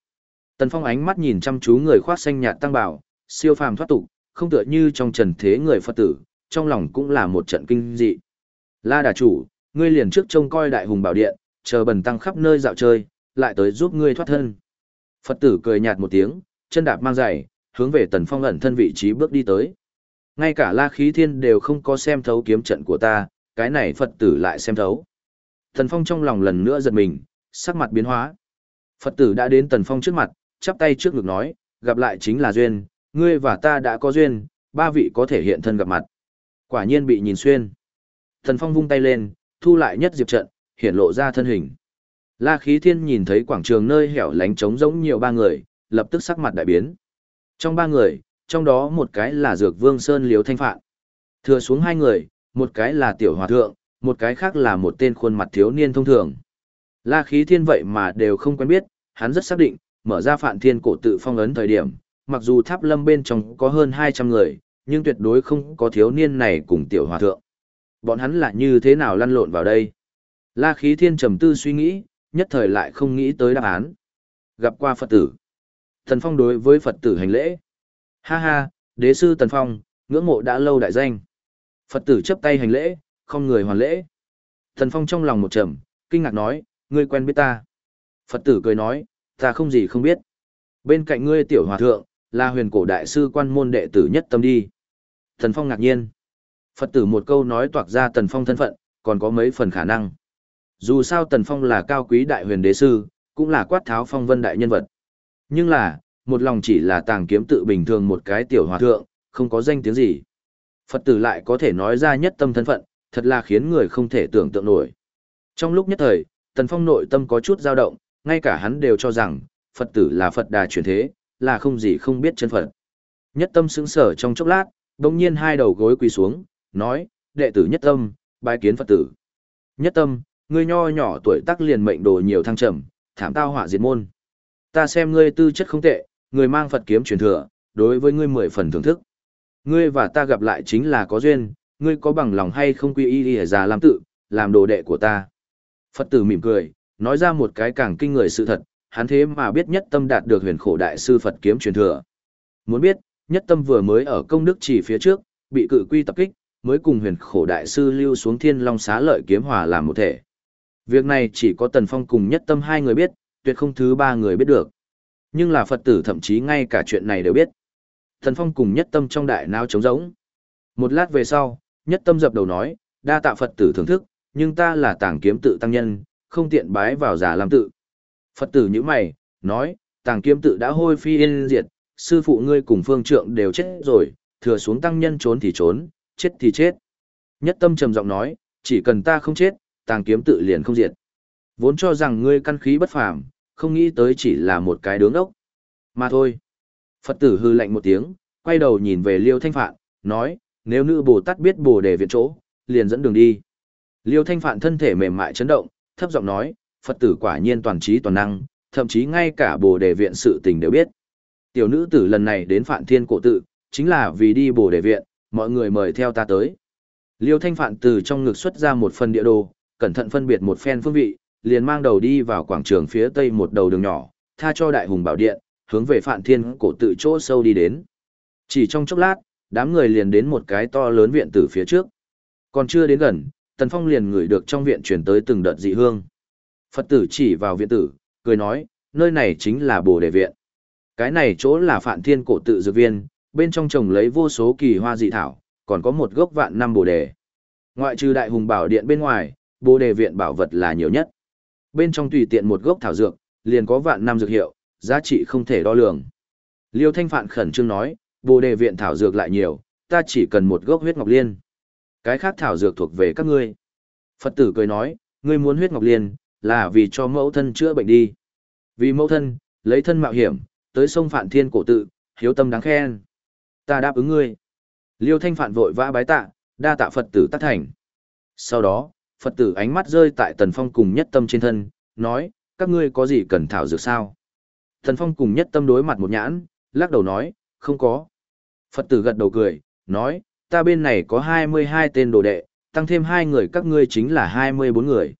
Tần Phong ánh mắt nhìn chăm chú người khoác xanh nhạt tăng bảo, siêu phàm thoát tục, không tựa như trong trần thế người Phật tử, trong lòng cũng là một trận kinh dị. La đà chủ, ngươi liền trước trông coi đại hùng bảo điện, chờ bần tăng khắp nơi dạo chơi, lại tới giúp ngươi thoát thân. Phật tử cười nhạt một tiếng, chân đạp mang giày, hướng về Tần Phong ẩn thân vị trí bước đi tới. Ngay cả La Khí Thiên đều không có xem thấu kiếm trận của ta, cái này Phật tử lại xem thấu. Tần Phong trong lòng lần nữa giật mình, sắc mặt biến hóa. Phật tử đã đến Tần Phong trước mặt, chắp tay trước ngực nói, gặp lại chính là duyên, ngươi và ta đã có duyên, ba vị có thể hiện thân gặp mặt. Quả nhiên bị nhìn xuyên. Tần Phong vung tay lên, thu lại nhất diệp trận, hiện lộ ra thân hình. La Khí Thiên nhìn thấy quảng trường nơi hẻo lánh trống rỗng nhiều ba người, lập tức sắc mặt đại biến. Trong ba người, trong đó một cái là Dược Vương Sơn Liếu Thanh Phạn. Thừa xuống hai người, một cái là Tiểu Hòa Thượng, một cái khác là một tên khuôn mặt thiếu niên thông thường. La Khí Thiên vậy mà đều không quen biết, hắn rất xác định, mở ra phạn thiên cổ tự phong ấn thời điểm, mặc dù tháp lâm bên trong có hơn 200 người, nhưng tuyệt đối không có thiếu niên này cùng tiểu hòa thượng. Bọn hắn là như thế nào lăn lộn vào đây? La khí thiên trầm tư suy nghĩ, nhất thời lại không nghĩ tới đáp án. Gặp qua Phật tử. Tần Phong đối với Phật tử hành lễ. Ha ha, đế sư Tần Phong, ngưỡng mộ đã lâu đại danh. Phật tử chấp tay hành lễ, không người hoàn lễ. Tần Phong trong lòng một trầm, kinh ngạc nói, ngươi quen biết ta. Phật tử cười nói, ta không gì không biết. Bên cạnh ngươi tiểu hòa thượng, là huyền cổ đại sư quan môn đệ tử nhất tâm đi. Thần Phong ngạc nhiên. Phật tử một câu nói toạc ra Tần Phong thân phận, còn có mấy phần khả năng. Dù sao Tần Phong là cao quý đại huyền đế sư, cũng là quát tháo phong vân đại nhân vật. Nhưng là, một lòng chỉ là tàng kiếm tự bình thường một cái tiểu hòa thượng, không có danh tiếng gì. Phật tử lại có thể nói ra nhất tâm thân phận, thật là khiến người không thể tưởng tượng nổi. Trong lúc nhất thời, Tần Phong nội tâm có chút dao động, ngay cả hắn đều cho rằng, Phật tử là Phật đà chuyển thế, là không gì không biết chân Phật. Nhất tâm sững sở trong chốc lát, đồng nhiên hai đầu gối quỳ xuống, nói, đệ tử nhất tâm, bái kiến Phật tử. Nhất tâm, ngươi nho nhỏ tuổi tác liền mệnh đồ nhiều thăng trầm, thảm tao họa diệt môn. Ta xem ngươi tư chất không tệ, người mang Phật kiếm truyền thừa, đối với ngươi mười phần thưởng thức. Ngươi và ta gặp lại chính là có duyên, ngươi có bằng lòng hay không quy y đi già làm tự, làm đồ đệ của ta. Phật tử mỉm cười, nói ra một cái càng kinh người sự thật, hắn thế mà biết nhất tâm đạt được huyền khổ đại sư Phật kiếm truyền thừa. Muốn biết, nhất tâm vừa mới ở công đức chỉ phía trước, bị cự quy tập kích, mới cùng huyền khổ đại sư lưu xuống thiên long xá lợi kiếm hòa làm một thể. Việc này chỉ có Tần Phong cùng nhất tâm hai người biết, tuyệt không thứ ba người biết được. Nhưng là Phật tử thậm chí ngay cả chuyện này đều biết. Tần Phong cùng nhất tâm trong đại não trống rỗng. Một lát về sau, nhất tâm dập đầu nói, đa tạ Phật tử thưởng thức, nhưng ta là tàng kiếm tự tăng nhân, không tiện bái vào giả làm tự. Phật tử như mày, nói, tàng kiếm tự đã hôi phi yên diệt, sư phụ ngươi cùng phương trượng đều chết rồi, thừa xuống tăng nhân trốn thì trốn, chết thì chết. Nhất tâm trầm giọng nói, chỉ cần ta không chết, tàng kiếm tự liền không diệt. Vốn cho rằng ngươi căn khí bất phàm, không nghĩ tới chỉ là một cái đứa ốc. Mà thôi. Phật tử hư lạnh một tiếng, quay đầu nhìn về Liêu Thanh Phạn, nói, nếu nữ Bồ Tát biết Bồ đề viện chỗ, liền dẫn đường đi. Liêu Thanh Phạn thân thể mềm mại chấn động, thấp giọng nói, Phật tử quả nhiên toàn trí toàn năng, thậm chí ngay cả Bồ đề viện sự tình đều biết. Tiểu nữ tử lần này đến Phạn Thiên cổ tự, chính là vì đi Bồ đề viện, mọi người mời theo ta tới. Liêu Thanh Phạn từ trong ngực xuất ra một phần địa đồ, cẩn thận phân biệt một phen phương vị, liền mang đầu đi vào quảng trường phía tây một đầu đường nhỏ, tha cho đại hùng bảo điện, hướng về Phạn Thiên cổ tự chỗ sâu đi đến. Chỉ trong chốc lát, đám người liền đến một cái to lớn viện tử phía trước. Còn chưa đến gần, Tần Phong liền ngửi được trong viện truyền tới từng đợt dị hương. Phật tử chỉ vào viện tử, cười nói, nơi này chính là Bồ Đề viện. Cái này chỗ là Phạn Thiên cổ tự dược viên, bên trong trồng lấy vô số kỳ hoa dị thảo, còn có một gốc vạn năm Bồ Đề. Ngoại trừ đại hùng bảo điện bên ngoài, Bồ Đề viện bảo vật là nhiều nhất. Bên trong tùy tiện một gốc thảo dược, liền có vạn năm dược hiệu, giá trị không thể đo lường. Liêu Thanh Phạn khẩn trương nói, Bồ Đề viện thảo dược lại nhiều, ta chỉ cần một gốc huyết ngọc liên. Cái khác thảo dược thuộc về các ngươi. Phật tử cười nói, ngươi muốn huyết ngọc liên, là vì cho mẫu thân chữa bệnh đi. Vì mẫu thân, lấy thân mạo hiểm, tới sông Phạn Thiên cổ tự, hiếu tâm đáng khen. Ta đáp ứng ngươi. Liêu Thanh Phạn vội vã bái tạ, đa tạ Phật tử tác thành. Sau đó, Phật tử ánh mắt rơi tại Tần Phong cùng nhất tâm trên thân, nói, các ngươi có gì cần thảo dược sao? Tần Phong cùng nhất tâm đối mặt một nhãn, lắc đầu nói, không có. Phật tử gật đầu cười, nói, ta bên này có 22 tên đồ đệ, tăng thêm hai người các ngươi chính là 24 người.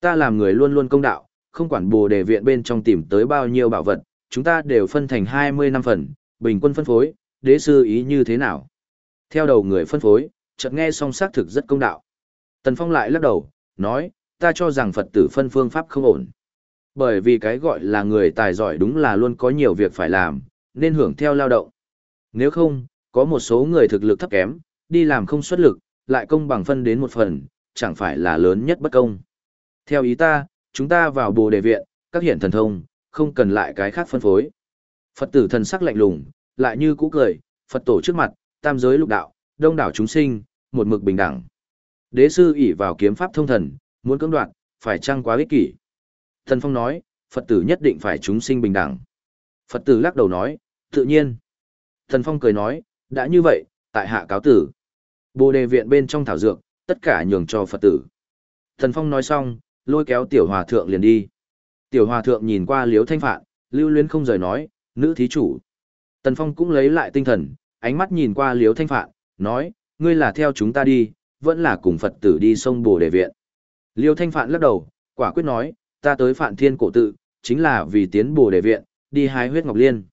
Ta làm người luôn luôn công đạo, không quản bồ đề viện bên trong tìm tới bao nhiêu bảo vật, chúng ta đều phân thành 20 năm phần, bình quân phân phối, đế sư ý như thế nào. Theo đầu người phân phối, chợt nghe song xác thực rất công đạo. Tần Phong lại lắc đầu, nói, ta cho rằng Phật tử phân phương pháp không ổn. Bởi vì cái gọi là người tài giỏi đúng là luôn có nhiều việc phải làm, nên hưởng theo lao động. Nếu không, có một số người thực lực thấp kém, đi làm không xuất lực, lại công bằng phân đến một phần, chẳng phải là lớn nhất bất công. Theo ý ta, chúng ta vào bồ đề viện, các hiện thần thông, không cần lại cái khác phân phối. Phật tử thần sắc lạnh lùng, lại như cũ cười, Phật tổ trước mặt, tam giới lục đạo, đông đảo chúng sinh, một mực bình đẳng. Đế sư ỷ vào kiếm pháp thông thần, muốn cưỡng đoạt, phải chăng quá ích kỷ. Thần Phong nói, Phật tử nhất định phải chúng sinh bình đẳng. Phật tử lắc đầu nói, tự nhiên. Thần Phong cười nói, đã như vậy, tại hạ cáo tử. Bồ đề viện bên trong thảo dược, tất cả nhường cho Phật tử. Thần Phong nói xong, lôi kéo tiểu hòa thượng liền đi. Tiểu hòa thượng nhìn qua liếu thanh phạn, lưu luyến không rời nói, nữ thí chủ. Tần Phong cũng lấy lại tinh thần, ánh mắt nhìn qua liếu thanh phạn, nói, ngươi là theo chúng ta đi, vẫn là cùng Phật tử đi sông Bồ Đề Viện. Liêu Thanh Phạn lắc đầu, quả quyết nói, ta tới Phạn Thiên Cổ Tự, chính là vì tiến Bồ Đề Viện, đi hái huyết ngọc liên.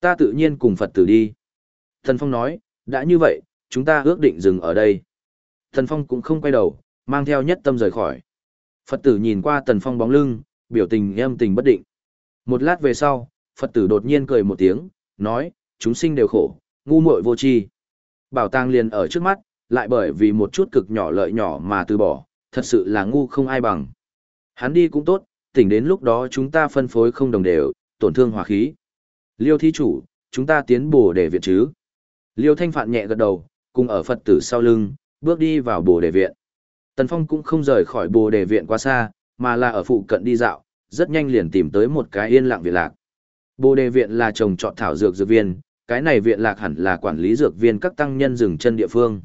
Ta tự nhiên cùng Phật tử đi. Thần Phong nói, đã như vậy, chúng ta ước định dừng ở đây. Thần Phong cũng không quay đầu, mang theo nhất tâm rời khỏi. Phật tử nhìn qua Tần Phong bóng lưng, biểu tình em tình bất định. Một lát về sau, Phật tử đột nhiên cười một tiếng, nói, chúng sinh đều khổ, ngu muội vô tri. Bảo tàng liền ở trước mắt, lại bởi vì một chút cực nhỏ lợi nhỏ mà từ bỏ, thật sự là ngu không ai bằng. Hắn đi cũng tốt, tỉnh đến lúc đó chúng ta phân phối không đồng đều, tổn thương hòa khí. Liêu thí chủ, chúng ta tiến bổ để viện chứ. Liêu thanh phạn nhẹ gật đầu, cùng ở Phật tử sau lưng, bước đi vào bồ đề viện. Tần Phong cũng không rời khỏi bồ đề viện quá xa, mà là ở phụ cận đi dạo, rất nhanh liền tìm tới một cái yên lặng viện lạc. Bồ đề viện là trồng trọt thảo dược dược viên, cái này viện lạc hẳn là quản lý dược viên các tăng nhân dừng chân địa phương.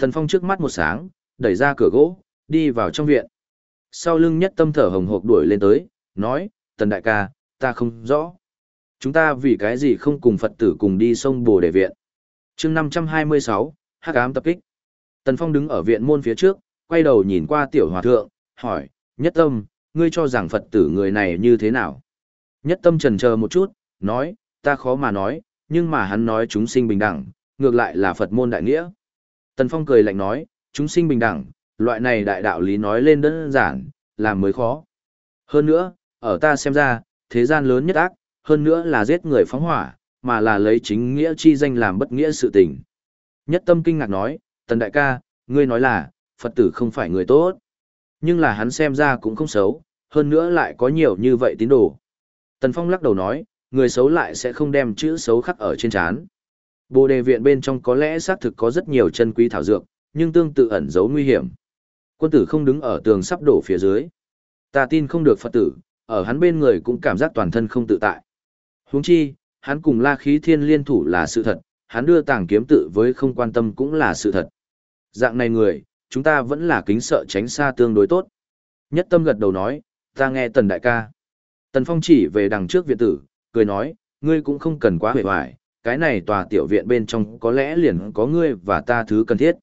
Tần Phong trước mắt một sáng, đẩy ra cửa gỗ, đi vào trong viện. Sau lưng nhất tâm thở hồng hộc đuổi lên tới, nói, Tần đại ca, ta không rõ. Chúng ta vì cái gì không cùng Phật tử cùng đi sông Bồ Đề Viện. chương 526, Hắc ám tập kích. Tần Phong đứng ở viện môn phía trước, quay đầu nhìn qua tiểu hòa thượng, hỏi, nhất tâm, ngươi cho rằng Phật tử người này như thế nào? Nhất tâm trần chờ một chút, nói, ta khó mà nói, nhưng mà hắn nói chúng sinh bình đẳng, ngược lại là Phật môn đại nghĩa. Tần Phong cười lạnh nói, chúng sinh bình đẳng, loại này đại đạo lý nói lên đơn giản, làm mới khó. Hơn nữa, ở ta xem ra, thế gian lớn nhất ác, hơn nữa là giết người phóng hỏa, mà là lấy chính nghĩa chi danh làm bất nghĩa sự tình. Nhất tâm kinh ngạc nói, tần đại ca, ngươi nói là, Phật tử không phải người tốt. Nhưng là hắn xem ra cũng không xấu, hơn nữa lại có nhiều như vậy tín đồ. Tần Phong lắc đầu nói, người xấu lại sẽ không đem chữ xấu khắc ở trên trán. Bồ đề viện bên trong có lẽ xác thực có rất nhiều chân quý thảo dược, nhưng tương tự ẩn giấu nguy hiểm. Quân tử không đứng ở tường sắp đổ phía dưới. Ta tin không được Phật tử, ở hắn bên người cũng cảm giác toàn thân không tự tại. Huống chi, hắn cùng La Khí Thiên liên thủ là sự thật, hắn đưa tàng kiếm tự với không quan tâm cũng là sự thật. Dạng này người, chúng ta vẫn là kính sợ tránh xa tương đối tốt. Nhất tâm gật đầu nói, ta nghe tần đại ca. Tần Phong chỉ về đằng trước viện tử, cười nói, ngươi cũng không cần quá hề hoài, cái này tòa tiểu viện bên trong có lẽ liền có ngươi và ta thứ cần thiết.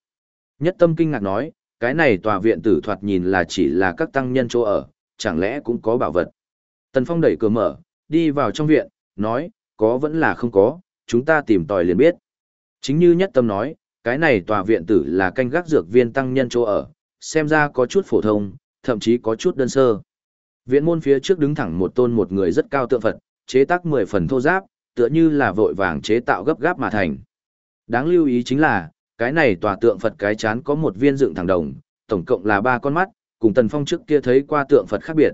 Nhất tâm kinh ngạc nói, cái này tòa viện tử thoạt nhìn là chỉ là các tăng nhân chỗ ở, chẳng lẽ cũng có bảo vật. Tần Phong đẩy cửa mở, đi vào trong viện, nói, có vẫn là không có, chúng ta tìm tòi liền biết. Chính như nhất tâm nói, cái này tòa viện tử là canh gác dược viên tăng nhân chỗ ở, xem ra có chút phổ thông, thậm chí có chút đơn sơ. Viện môn phía trước đứng thẳng một tôn một người rất cao tượng Phật, chế tác 10 phần thô giáp, tựa như là vội vàng chế tạo gấp gáp mà thành. Đáng lưu ý chính là, cái này tòa tượng Phật cái chán có một viên dựng thẳng đồng, tổng cộng là ba con mắt, cùng Tần Phong trước kia thấy qua tượng Phật khác biệt.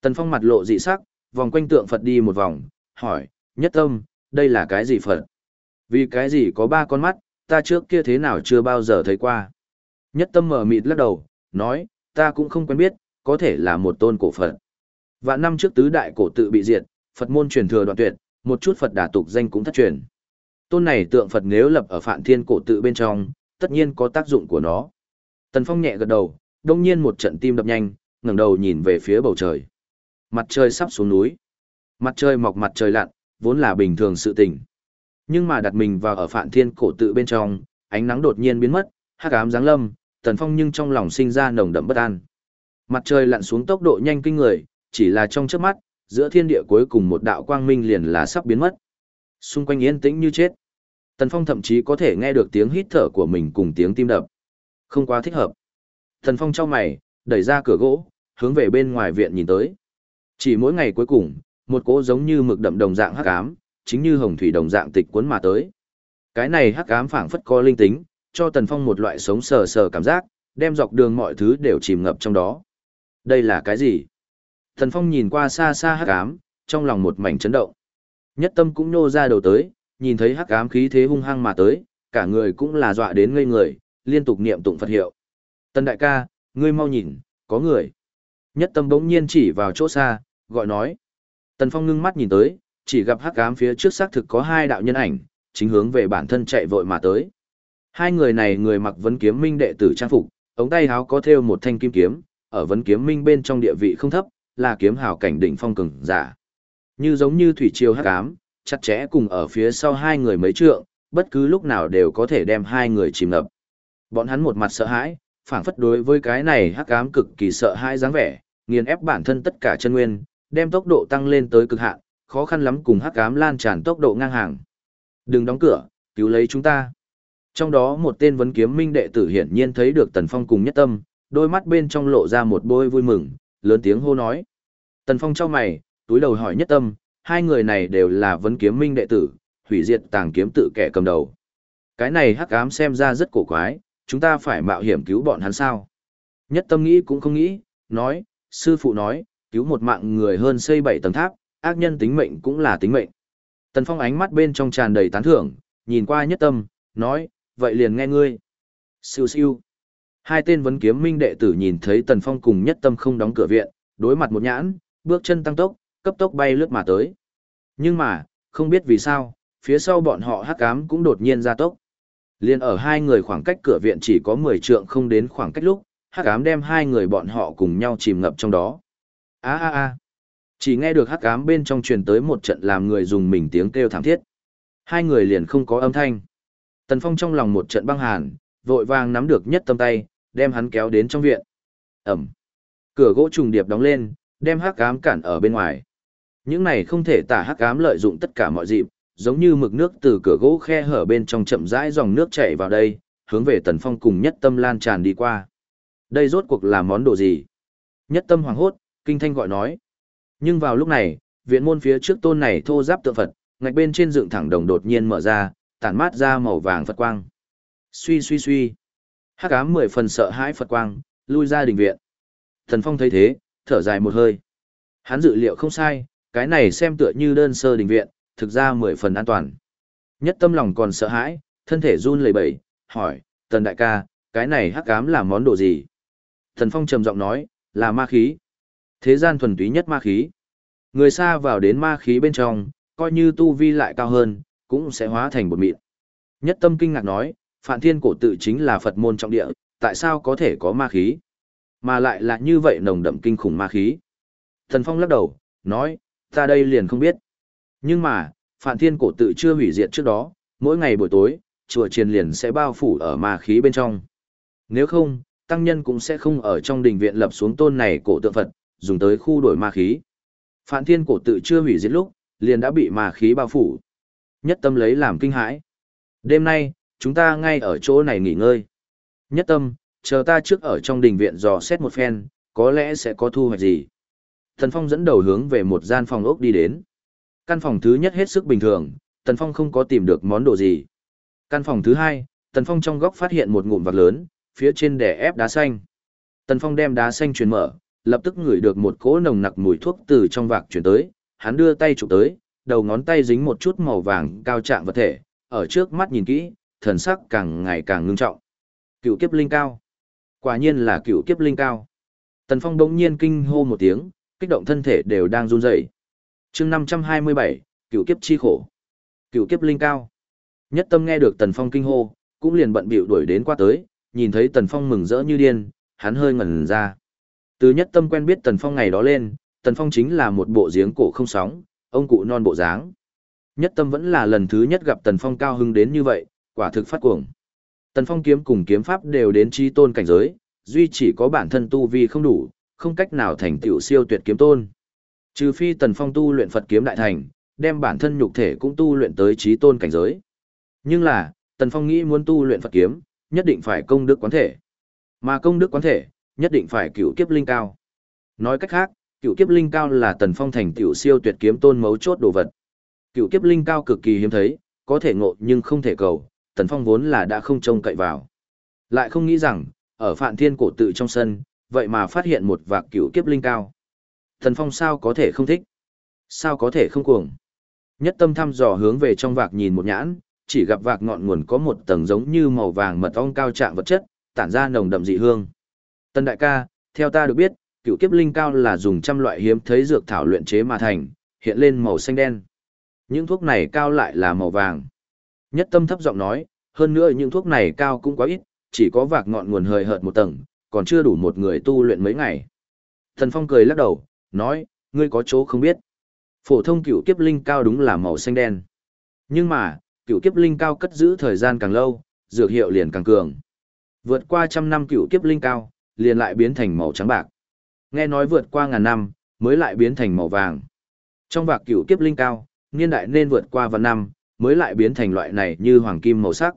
Tần Phong mặt lộ dị sắc, vòng quanh tượng Phật đi một vòng, hỏi, nhất tâm, đây là cái gì Phật? Vì cái gì có ba con mắt, ta trước kia thế nào chưa bao giờ thấy qua? Nhất tâm mở mịt lắc đầu, nói, ta cũng không quen biết, có thể là một tôn cổ Phật. Vạn năm trước tứ đại cổ tự bị diệt, Phật môn truyền thừa đoạn tuyệt, một chút Phật Đà tục danh cũng thất truyền. Tôn này tượng Phật nếu lập ở Phạn Thiên cổ tự bên trong, tất nhiên có tác dụng của nó. Tần Phong nhẹ gật đầu, đông nhiên một trận tim đập nhanh, ngẩng đầu nhìn về phía bầu trời. Mặt trời sắp xuống núi. Mặt trời mọc mặt trời lặn, vốn là bình thường sự tình. Nhưng mà đặt mình vào ở Phạn Thiên cổ tự bên trong, ánh nắng đột nhiên biến mất, hắc ám giáng lâm, Tần Phong nhưng trong lòng sinh ra nồng đậm bất an. Mặt trời lặn xuống tốc độ nhanh kinh người, chỉ là trong chớp mắt, giữa thiên địa cuối cùng một đạo quang minh liền là sắp biến mất. Xung quanh yên tĩnh như chết. Tần Phong thậm chí có thể nghe được tiếng hít thở của mình cùng tiếng tim đập. Không quá thích hợp. Tần Phong trong mày, đẩy ra cửa gỗ, hướng về bên ngoài viện nhìn tới. Chỉ mỗi ngày cuối cùng, một cỗ giống như mực đậm đồng dạng hắc ám, chính như hồng thủy đồng dạng tịch cuốn mà tới. Cái này hắc ám phảng phất có linh tính, cho Tần Phong một loại sống sờ sờ cảm giác, đem dọc đường mọi thứ đều chìm ngập trong đó. Đây là cái gì? Thần Phong nhìn qua xa xa hắc ám, trong lòng một mảnh chấn động. Nhất tâm cũng nô ra đầu tới, nhìn thấy hắc ám khí thế hung hăng mà tới, cả người cũng là dọa đến ngây người, liên tục niệm tụng Phật hiệu. Tần đại ca, ngươi mau nhìn, có người. Nhất tâm bỗng nhiên chỉ vào chỗ xa, gọi nói. Tần Phong ngưng mắt nhìn tới, chỉ gặp hắc ám phía trước xác thực có hai đạo nhân ảnh, chính hướng về bản thân chạy vội mà tới. Hai người này người mặc vấn kiếm minh đệ tử trang phục, ống tay háo có thêu một thanh kim kiếm, ở vấn kiếm minh bên trong địa vị không thấp, là kiếm hào cảnh đỉnh phong cường giả. Như giống như thủy triều hắc ám, chặt chẽ cùng ở phía sau hai người mấy trượng, bất cứ lúc nào đều có thể đem hai người chìm ngập. Bọn hắn một mặt sợ hãi, phảng phất đối với cái này hắc ám cực kỳ sợ hãi dáng vẻ, nghiền ép bản thân tất cả chân nguyên, đem tốc độ tăng lên tới cực hạn, khó khăn lắm cùng hắc ám lan tràn tốc độ ngang hàng. Đừng đóng cửa, cứu lấy chúng ta. Trong đó một tên vấn kiếm minh đệ tử hiển nhiên thấy được Tần Phong cùng nhất tâm, đôi mắt bên trong lộ ra một bôi vui mừng, lớn tiếng hô nói. Tần Phong trao mày, túi đầu hỏi nhất tâm, hai người này đều là vấn kiếm minh đệ tử, hủy diệt tàng kiếm tự kẻ cầm đầu. Cái này hắc ám xem ra rất cổ quái, chúng ta phải mạo hiểm cứu bọn hắn sao? Nhất tâm nghĩ cũng không nghĩ, nói, sư phụ nói, cứu một mạng người hơn xây bảy tầng tháp, ác nhân tính mệnh cũng là tính mệnh. Tần Phong ánh mắt bên trong tràn đầy tán thưởng, nhìn qua nhất tâm, nói, vậy liền nghe ngươi. Siêu siêu. Hai tên vấn kiếm minh đệ tử nhìn thấy Tần Phong cùng nhất tâm không đóng cửa viện, đối mặt một nhãn, bước chân tăng tốc, cấp tốc bay lướt mà tới. Nhưng mà, không biết vì sao, phía sau bọn họ hắc ám cũng đột nhiên ra tốc. Liên ở hai người khoảng cách cửa viện chỉ có 10 trượng không đến khoảng cách lúc, hắc ám đem hai người bọn họ cùng nhau chìm ngập trong đó. A a a. Chỉ nghe được hắc ám bên trong truyền tới một trận làm người dùng mình tiếng kêu thảm thiết. Hai người liền không có âm thanh. Tần Phong trong lòng một trận băng hàn, vội vàng nắm được nhất tâm tay, đem hắn kéo đến trong viện. Ẩm. Cửa gỗ trùng điệp đóng lên, đem hắc ám cản ở bên ngoài. Những này không thể tả hắc ám lợi dụng tất cả mọi dịp, giống như mực nước từ cửa gỗ khe hở bên trong chậm rãi dòng nước chảy vào đây, hướng về Tần Phong cùng Nhất Tâm lan tràn đi qua. Đây rốt cuộc là món đồ gì? Nhất Tâm hoàng hốt, kinh thanh gọi nói. Nhưng vào lúc này, viện môn phía trước tôn này thô giáp tượng Phật, ngạch bên trên dựng thẳng đồng đột nhiên mở ra, tản mát ra màu vàng Phật quang. Suy suy suy. Hắc ám mười phần sợ hãi Phật quang, lui ra đình viện. Thần Phong thấy thế, thở dài một hơi. Hắn dự liệu không sai, cái này xem tựa như đơn sơ đình viện, thực ra mười phần an toàn. Nhất tâm lòng còn sợ hãi, thân thể run lẩy bẩy, hỏi, tần đại ca, cái này hắc ám là món đồ gì? Thần Phong trầm giọng nói, là ma khí. Thế gian thuần túy nhất ma khí. Người xa vào đến ma khí bên trong, coi như tu vi lại cao hơn, cũng sẽ hóa thành bột mịn. Nhất tâm kinh ngạc nói, Phạn Thiên cổ tự chính là Phật môn trọng địa, tại sao có thể có ma khí? Mà lại là như vậy nồng đậm kinh khủng ma khí. Thần Phong lắc đầu, nói, ta đây liền không biết. Nhưng mà, Phạn Thiên cổ tự chưa hủy diệt trước đó, mỗi ngày buổi tối, chùa triền liền sẽ bao phủ ở ma khí bên trong. Nếu không, tăng nhân cũng sẽ không ở trong đình viện lập xuống tôn này cổ tượng Phật, dùng tới khu đổi ma khí. Phạn Thiên cổ tự chưa hủy diệt lúc, liền đã bị ma khí bao phủ. Nhất tâm lấy làm kinh hãi. Đêm nay, chúng ta ngay ở chỗ này nghỉ ngơi. Nhất tâm, chờ ta trước ở trong đình viện dò xét một phen, có lẽ sẽ có thu hoạch gì. Thần Phong dẫn đầu hướng về một gian phòng ốc đi đến. Căn phòng thứ nhất hết sức bình thường, Tần Phong không có tìm được món đồ gì. Căn phòng thứ hai, Tần Phong trong góc phát hiện một ngụm vạc lớn, phía trên đè ép đá xanh. Tần Phong đem đá xanh truyền mở, lập tức ngửi được một cỗ nồng nặc mùi thuốc từ trong vạc truyền tới, hắn đưa tay chụp tới, đầu ngón tay dính một chút màu vàng cao trạng vật thể, ở trước mắt nhìn kỹ, thần sắc càng ngày càng ngưng trọng. Cựu kiếp linh cao. Quả nhiên là cựu kiếp linh cao. Tần Phong đống nhiên kinh hô một tiếng, kích động thân thể đều đang run rẩy. Chương 527, cựu kiếp chi khổ. Cựu kiếp linh cao. Nhất tâm nghe được Tần Phong kinh hô, cũng liền bận bịu đuổi đến qua tới, nhìn thấy Tần Phong mừng rỡ như điên, hắn hơi ngẩn ra. Từ nhất tâm quen biết Tần Phong ngày đó lên, Tần Phong chính là một bộ giếng cổ không sóng, ông cụ non bộ dáng. Nhất tâm vẫn là lần thứ nhất gặp Tần Phong cao hưng đến như vậy, quả thực phát cuồng. Tần Phong kiếm cùng kiếm pháp đều đến chi tôn cảnh giới, duy chỉ có bản thân tu vi không đủ, không cách nào thành tựu siêu tuyệt kiếm tôn. Trừ phi Tần Phong tu luyện Phật kiếm đại thành, đem bản thân nhục thể cũng tu luyện tới trí tôn cảnh giới. Nhưng là, Tần Phong nghĩ muốn tu luyện Phật kiếm, nhất định phải công đức quán thể. Mà công đức quán thể, nhất định phải cựu kiếp linh cao. Nói cách khác, cựu kiếp linh cao là Tần Phong thành tiểu siêu tuyệt kiếm tôn mấu chốt đồ vật. Cựu kiếp linh cao cực kỳ hiếm thấy, có thể ngộ nhưng không thể cầu, Tần Phong vốn là đã không trông cậy vào. Lại không nghĩ rằng, ở Phạn Thiên cổ tự trong sân, vậy mà phát hiện một vạc cựu kiếp linh cao. Tần Phong sao có thể không thích? Sao có thể không cuồng? Nhất tâm thăm dò hướng về trong vạc nhìn một nhãn, chỉ gặp vạc ngọn nguồn có một tầng giống như màu vàng mật ong cao trạng vật chất, tản ra nồng đậm dị hương. Tân đại ca, theo ta được biết, cựu kiếp linh cao là dùng trăm loại hiếm thấy dược thảo luyện chế mà thành, hiện lên màu xanh đen. Những thuốc này cao lại là màu vàng. Nhất tâm thấp giọng nói, hơn nữa những thuốc này cao cũng quá ít, chỉ có vạc ngọn nguồn hơi hợt một tầng, còn chưa đủ một người tu luyện mấy ngày. Thần Phong cười lắc đầu, nói, ngươi có chỗ không biết. Phổ thông cựu kiếp linh cao đúng là màu xanh đen. Nhưng mà, cựu kiếp linh cao cất giữ thời gian càng lâu, dược hiệu liền càng cường. Vượt qua trăm năm cựu kiếp linh cao, liền lại biến thành màu trắng bạc. Nghe nói vượt qua ngàn năm, mới lại biến thành màu vàng. Trong vạc cựu kiếp linh cao, niên đại nên vượt qua vạn năm, mới lại biến thành loại này như hoàng kim màu sắc.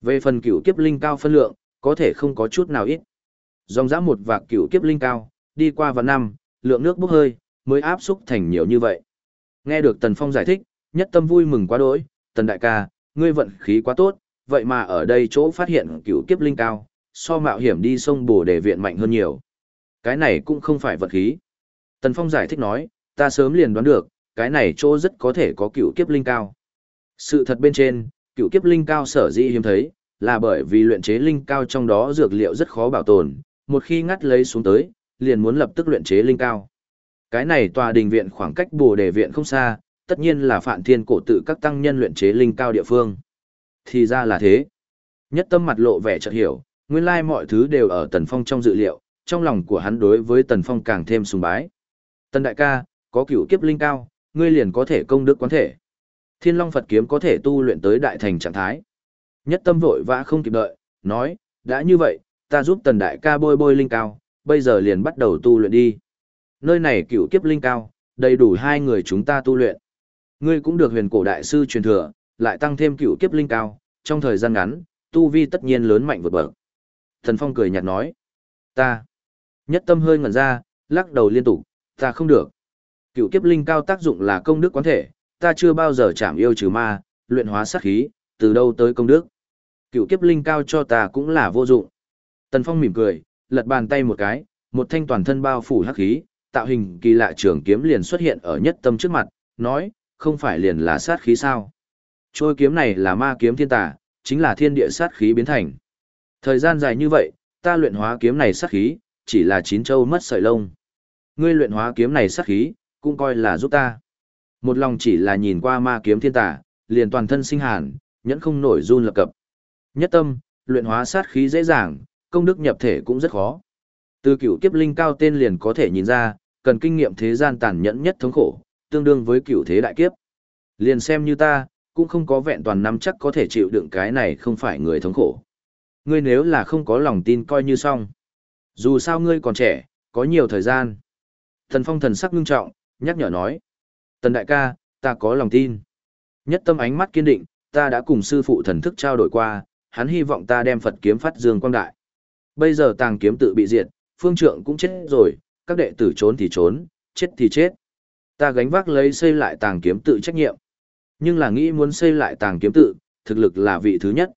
Về phần cửu kiếp linh cao phân lượng, có thể không có chút nào ít. Dòng dã một vạc cửu kiếp linh cao, đi qua vào năm, lượng nước bốc hơi, mới áp xúc thành nhiều như vậy. Nghe được Tần Phong giải thích, nhất tâm vui mừng quá đỗi, Tần đại ca, ngươi vận khí quá tốt, vậy mà ở đây chỗ phát hiện cửu kiếp linh cao, so mạo hiểm đi sông bồ đề viện mạnh hơn nhiều. Cái này cũng không phải vận khí. Tần Phong giải thích nói, ta sớm liền đoán được, cái này chỗ rất có thể có cửu kiếp linh cao. Sự thật bên trên, cựu kiếp linh cao sở dĩ hiếm thấy, là bởi vì luyện chế linh cao trong đó dược liệu rất khó bảo tồn, một khi ngắt lấy xuống tới, liền muốn lập tức luyện chế linh cao. Cái này tòa đình viện khoảng cách Bồ Đề viện không xa, tất nhiên là Phạn Thiên cổ tự các tăng nhân luyện chế linh cao địa phương. Thì ra là thế. Nhất tâm mặt lộ vẻ chợt hiểu, nguyên lai mọi thứ đều ở Tần Phong trong dự liệu, trong lòng của hắn đối với Tần Phong càng thêm sùng bái. Tần đại ca, có cửu kiếp linh cao, ngươi liền có thể công đức quán thể. Thiên Long Phật kiếm có thể tu luyện tới đại thành trạng thái. Nhất tâm vội vã không kịp đợi, nói, đã như vậy, ta giúp tần đại ca bôi bôi linh cao, bây giờ liền bắt đầu tu luyện đi. Nơi này cựu kiếp linh cao, đầy đủ hai người chúng ta tu luyện. Ngươi cũng được huyền cổ đại sư truyền thừa, lại tăng thêm cựu kiếp linh cao, trong thời gian ngắn, tu vi tất nhiên lớn mạnh vượt bậc. Thần Phong cười nhạt nói, ta. Nhất tâm hơi ngẩn ra, lắc đầu liên tục, ta không được. Cựu kiếp linh cao tác dụng là công đức quán thể, ta chưa bao giờ chạm yêu trừ ma, luyện hóa sát khí, từ đâu tới công đức. Cựu kiếp linh cao cho ta cũng là vô dụng. Tần Phong mỉm cười, lật bàn tay một cái, một thanh toàn thân bao phủ hắc khí, tạo hình kỳ lạ trường kiếm liền xuất hiện ở nhất tâm trước mặt, nói, không phải liền là sát khí sao. Trôi kiếm này là ma kiếm thiên tà, chính là thiên địa sát khí biến thành. Thời gian dài như vậy, ta luyện hóa kiếm này sát khí, chỉ là chín châu mất sợi lông. Ngươi luyện hóa kiếm này sát khí, cũng coi là giúp ta. Một lòng chỉ là nhìn qua ma kiếm thiên tà, liền toàn thân sinh hàn, nhẫn không nổi run lập cập. Nhất tâm, luyện hóa sát khí dễ dàng, công đức nhập thể cũng rất khó. Từ cựu kiếp linh cao tên liền có thể nhìn ra, cần kinh nghiệm thế gian tàn nhẫn nhất thống khổ, tương đương với cựu thế đại kiếp. Liền xem như ta, cũng không có vẹn toàn nắm chắc có thể chịu đựng cái này không phải người thống khổ. Ngươi nếu là không có lòng tin coi như xong. Dù sao ngươi còn trẻ, có nhiều thời gian. Thần phong thần sắc ngưng trọng, nhắc nhở nói. Tần đại ca, ta có lòng tin. Nhất tâm ánh mắt kiên định, ta đã cùng sư phụ thần thức trao đổi qua, hắn hy vọng ta đem Phật kiếm phát dương quang đại. Bây giờ tàng kiếm tự bị diệt, phương trượng cũng chết rồi, các đệ tử trốn thì trốn, chết thì chết. Ta gánh vác lấy xây lại tàng kiếm tự trách nhiệm. Nhưng là nghĩ muốn xây lại tàng kiếm tự, thực lực là vị thứ nhất.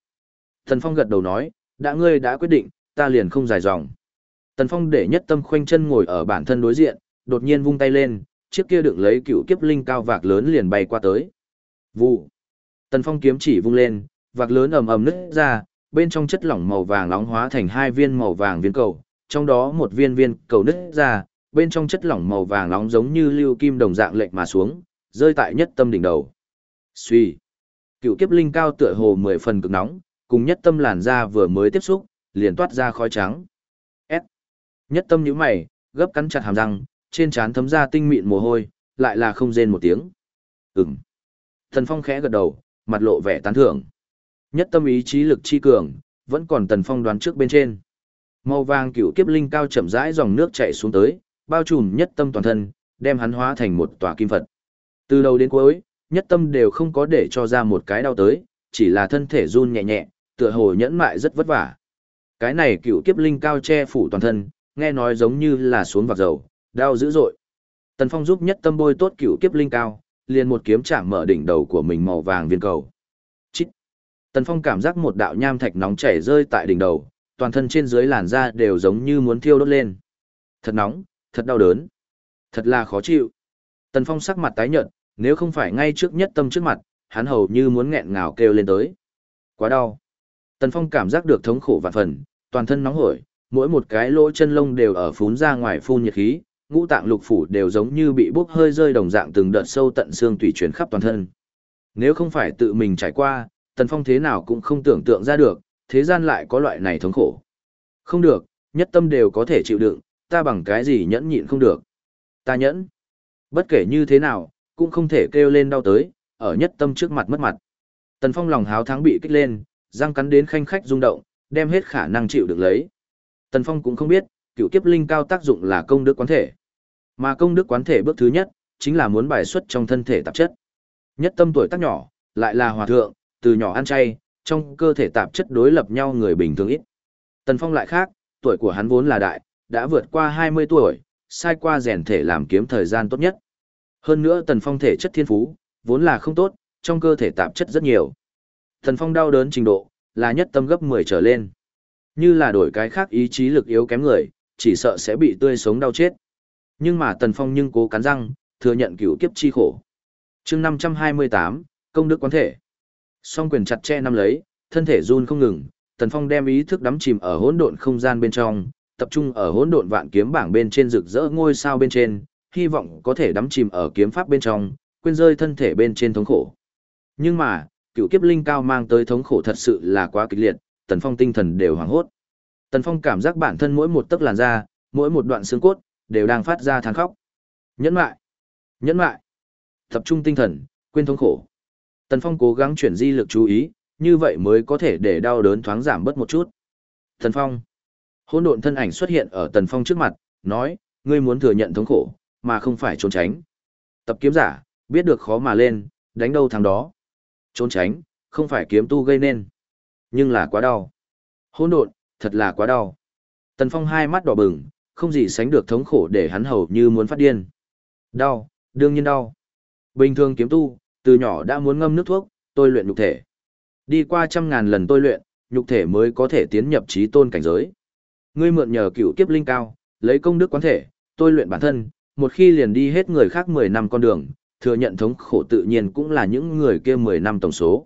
Thần Phong gật đầu nói, đã ngươi đã quyết định, ta liền không dài dòng. Tần Phong để nhất tâm khoanh chân ngồi ở bản thân đối diện, đột nhiên vung tay lên, chiếc kia đựng lấy cựu kiếp linh cao vạc lớn liền bay qua tới. Vụ. Tần Phong kiếm chỉ vung lên, vạc lớn ầm ầm nứt ra, bên trong chất lỏng màu vàng nóng hóa thành hai viên màu vàng viên cầu, trong đó một viên viên cầu nứt ra, bên trong chất lỏng màu vàng nóng giống như lưu kim đồng dạng lệch mà xuống, rơi tại nhất tâm đỉnh đầu. Suy. Cựu kiếp linh cao tựa hồ mười phần cực nóng, cùng nhất tâm làn da vừa mới tiếp xúc, liền toát ra khói trắng. S. Nhất tâm nhíu mày, gấp cắn chặt hàm răng, trên trán thấm ra tinh mịn mồ hôi, lại là không rên một tiếng. Ừm. Thần Phong khẽ gật đầu, mặt lộ vẻ tán thưởng. Nhất tâm ý chí lực chi cường, vẫn còn Tần Phong đoán trước bên trên. Màu vàng cựu kiếp linh cao chậm rãi dòng nước chảy xuống tới, bao trùm nhất tâm toàn thân, đem hắn hóa thành một tòa kim Phật. Từ đầu đến cuối, nhất tâm đều không có để cho ra một cái đau tới, chỉ là thân thể run nhẹ nhẹ, tựa hồ nhẫn mại rất vất vả. Cái này cựu kiếp linh cao che phủ toàn thân, nghe nói giống như là xuống vạc dầu, đau dữ dội. Tần Phong giúp nhất tâm bôi tốt cựu kiếp linh cao, liền một kiếm chạm mở đỉnh đầu của mình màu vàng viên cầu. Chít. Tần Phong cảm giác một đạo nham thạch nóng chảy rơi tại đỉnh đầu, toàn thân trên dưới làn da đều giống như muốn thiêu đốt lên. Thật nóng, thật đau đớn. Thật là khó chịu. Tần Phong sắc mặt tái nhợt, nếu không phải ngay trước nhất tâm trước mặt, hắn hầu như muốn nghẹn ngào kêu lên tới. Quá đau. Tần Phong cảm giác được thống khổ vạn phần, toàn thân nóng hổi, mỗi một cái lỗ chân lông đều ở phún ra ngoài phun nhiệt khí, ngũ tạng lục phủ đều giống như bị bốc hơi rơi đồng dạng từng đợt sâu tận xương tùy chuyển khắp toàn thân. Nếu không phải tự mình trải qua, Tần Phong thế nào cũng không tưởng tượng ra được, thế gian lại có loại này thống khổ. Không được, nhất tâm đều có thể chịu đựng, ta bằng cái gì nhẫn nhịn không được. Ta nhẫn. Bất kể như thế nào, cũng không thể kêu lên đau tới, ở nhất tâm trước mặt mất mặt. Tần Phong lòng háo thắng bị kích lên, răng cắn đến khanh khách rung động, đem hết khả năng chịu được lấy. Tần Phong cũng không biết, cựu kiếp linh cao tác dụng là công đức quán thể. Mà công đức quán thể bước thứ nhất, chính là muốn bài xuất trong thân thể tạp chất. Nhất tâm tuổi tác nhỏ, lại là hòa thượng, từ nhỏ ăn chay, trong cơ thể tạp chất đối lập nhau người bình thường ít. Tần Phong lại khác, tuổi của hắn vốn là đại, đã vượt qua 20 tuổi, sai qua rèn thể làm kiếm thời gian tốt nhất. Hơn nữa Tần Phong thể chất thiên phú, vốn là không tốt, trong cơ thể tạp chất rất nhiều. Tần Phong đau đớn trình độ, là nhất tâm gấp 10 trở lên. Như là đổi cái khác ý chí lực yếu kém người, chỉ sợ sẽ bị tươi sống đau chết. Nhưng mà Tần Phong nhưng cố cắn răng, thừa nhận cửu kiếp chi khổ. chương 528, công đức quán thể. Song quyền chặt che nắm lấy, thân thể run không ngừng, Tần Phong đem ý thức đắm chìm ở hỗn độn không gian bên trong, tập trung ở hỗn độn vạn kiếm bảng bên trên rực rỡ ngôi sao bên trên, hy vọng có thể đắm chìm ở kiếm pháp bên trong, quên rơi thân thể bên trên thống khổ. Nhưng mà, cựu kiếp linh cao mang tới thống khổ thật sự là quá kịch liệt, Tần Phong tinh thần đều hoảng hốt. Tần Phong cảm giác bản thân mỗi một tấc làn da, mỗi một đoạn xương cốt đều đang phát ra than khóc. Nhẫn lại, nhẫn lại, tập trung tinh thần, quên thống khổ. Tần Phong cố gắng chuyển di lực chú ý, như vậy mới có thể để đau đớn thoáng giảm bớt một chút. Tần Phong, hỗn độn thân ảnh xuất hiện ở Tần Phong trước mặt, nói, ngươi muốn thừa nhận thống khổ, mà không phải trốn tránh. Tập kiếm giả, biết được khó mà lên, đánh đâu thằng đó. Trốn tránh, không phải kiếm tu gây nên, nhưng là quá đau. Hỗn độn, thật là quá đau. Tần Phong hai mắt đỏ bừng, không gì sánh được thống khổ để hắn hầu như muốn phát điên. Đau, đương nhiên đau. Bình thường kiếm tu, từ nhỏ đã muốn ngâm nước thuốc, tôi luyện nhục thể. Đi qua trăm ngàn lần tôi luyện, nhục thể mới có thể tiến nhập trí tôn cảnh giới. Ngươi mượn nhờ cựu kiếp linh cao, lấy công đức quán thể, tôi luyện bản thân, một khi liền đi hết người khác 10 năm con đường, thừa nhận thống khổ tự nhiên cũng là những người kia 10 năm tổng số.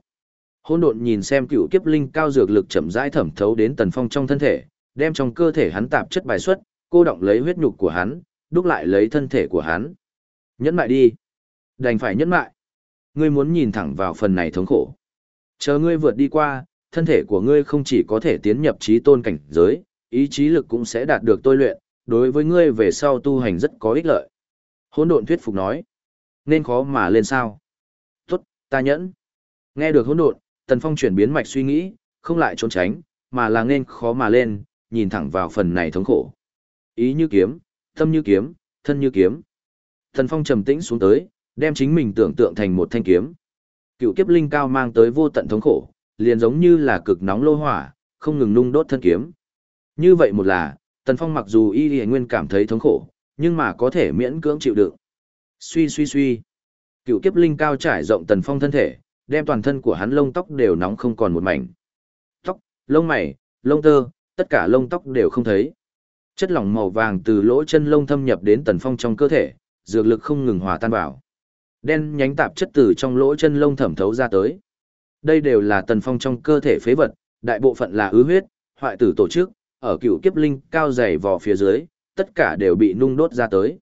Hôn độn nhìn xem cựu kiếp linh cao dược lực chậm rãi thẩm thấu đến tần phong trong thân thể, đem trong cơ thể hắn tạp chất bài xuất, cô động lấy huyết nhục của hắn, đúc lại lấy thân thể của hắn. Nhẫn mại đi. Đành phải nhẫn mại. Ngươi muốn nhìn thẳng vào phần này thống khổ. Chờ ngươi vượt đi qua, thân thể của ngươi không chỉ có thể tiến nhập trí tôn cảnh giới, ý chí lực cũng sẽ đạt được tôi luyện, đối với ngươi về sau tu hành rất có ích lợi. Hỗn độn thuyết phục nói. Nên khó mà lên sao. Tốt, ta nhẫn. Nghe được hỗn độn, Tần Phong chuyển biến mạch suy nghĩ, không lại trốn tránh, mà là nên khó mà lên, nhìn thẳng vào phần này thống khổ. Ý như kiếm, tâm như kiếm, thân như kiếm. Thần Phong trầm tĩnh xuống tới, đem chính mình tưởng tượng thành một thanh kiếm. Cựu kiếp linh cao mang tới vô tận thống khổ, liền giống như là cực nóng lô hỏa, không ngừng nung đốt thân kiếm. Như vậy một là, Tần Phong mặc dù y y nguyên cảm thấy thống khổ, nhưng mà có thể miễn cưỡng chịu đựng. Suy suy suy. Cựu kiếp linh cao trải rộng Tần Phong thân thể, đem toàn thân của hắn lông tóc đều nóng không còn một mảnh. Tóc, lông mày, lông tơ, tất cả lông tóc đều không thấy. Chất lỏng màu vàng từ lỗ chân lông thâm nhập đến Tần Phong trong cơ thể, dược lực không ngừng hòa tan vào. Đen nhánh tạp chất từ trong lỗ chân lông thẩm thấu ra tới. Đây đều là Tần Phong trong cơ thể phế vật, đại bộ phận là ứ huyết, hoại tử tổ chức, ở cựu kiếp linh cao dày vò phía dưới, tất cả đều bị nung đốt ra tới.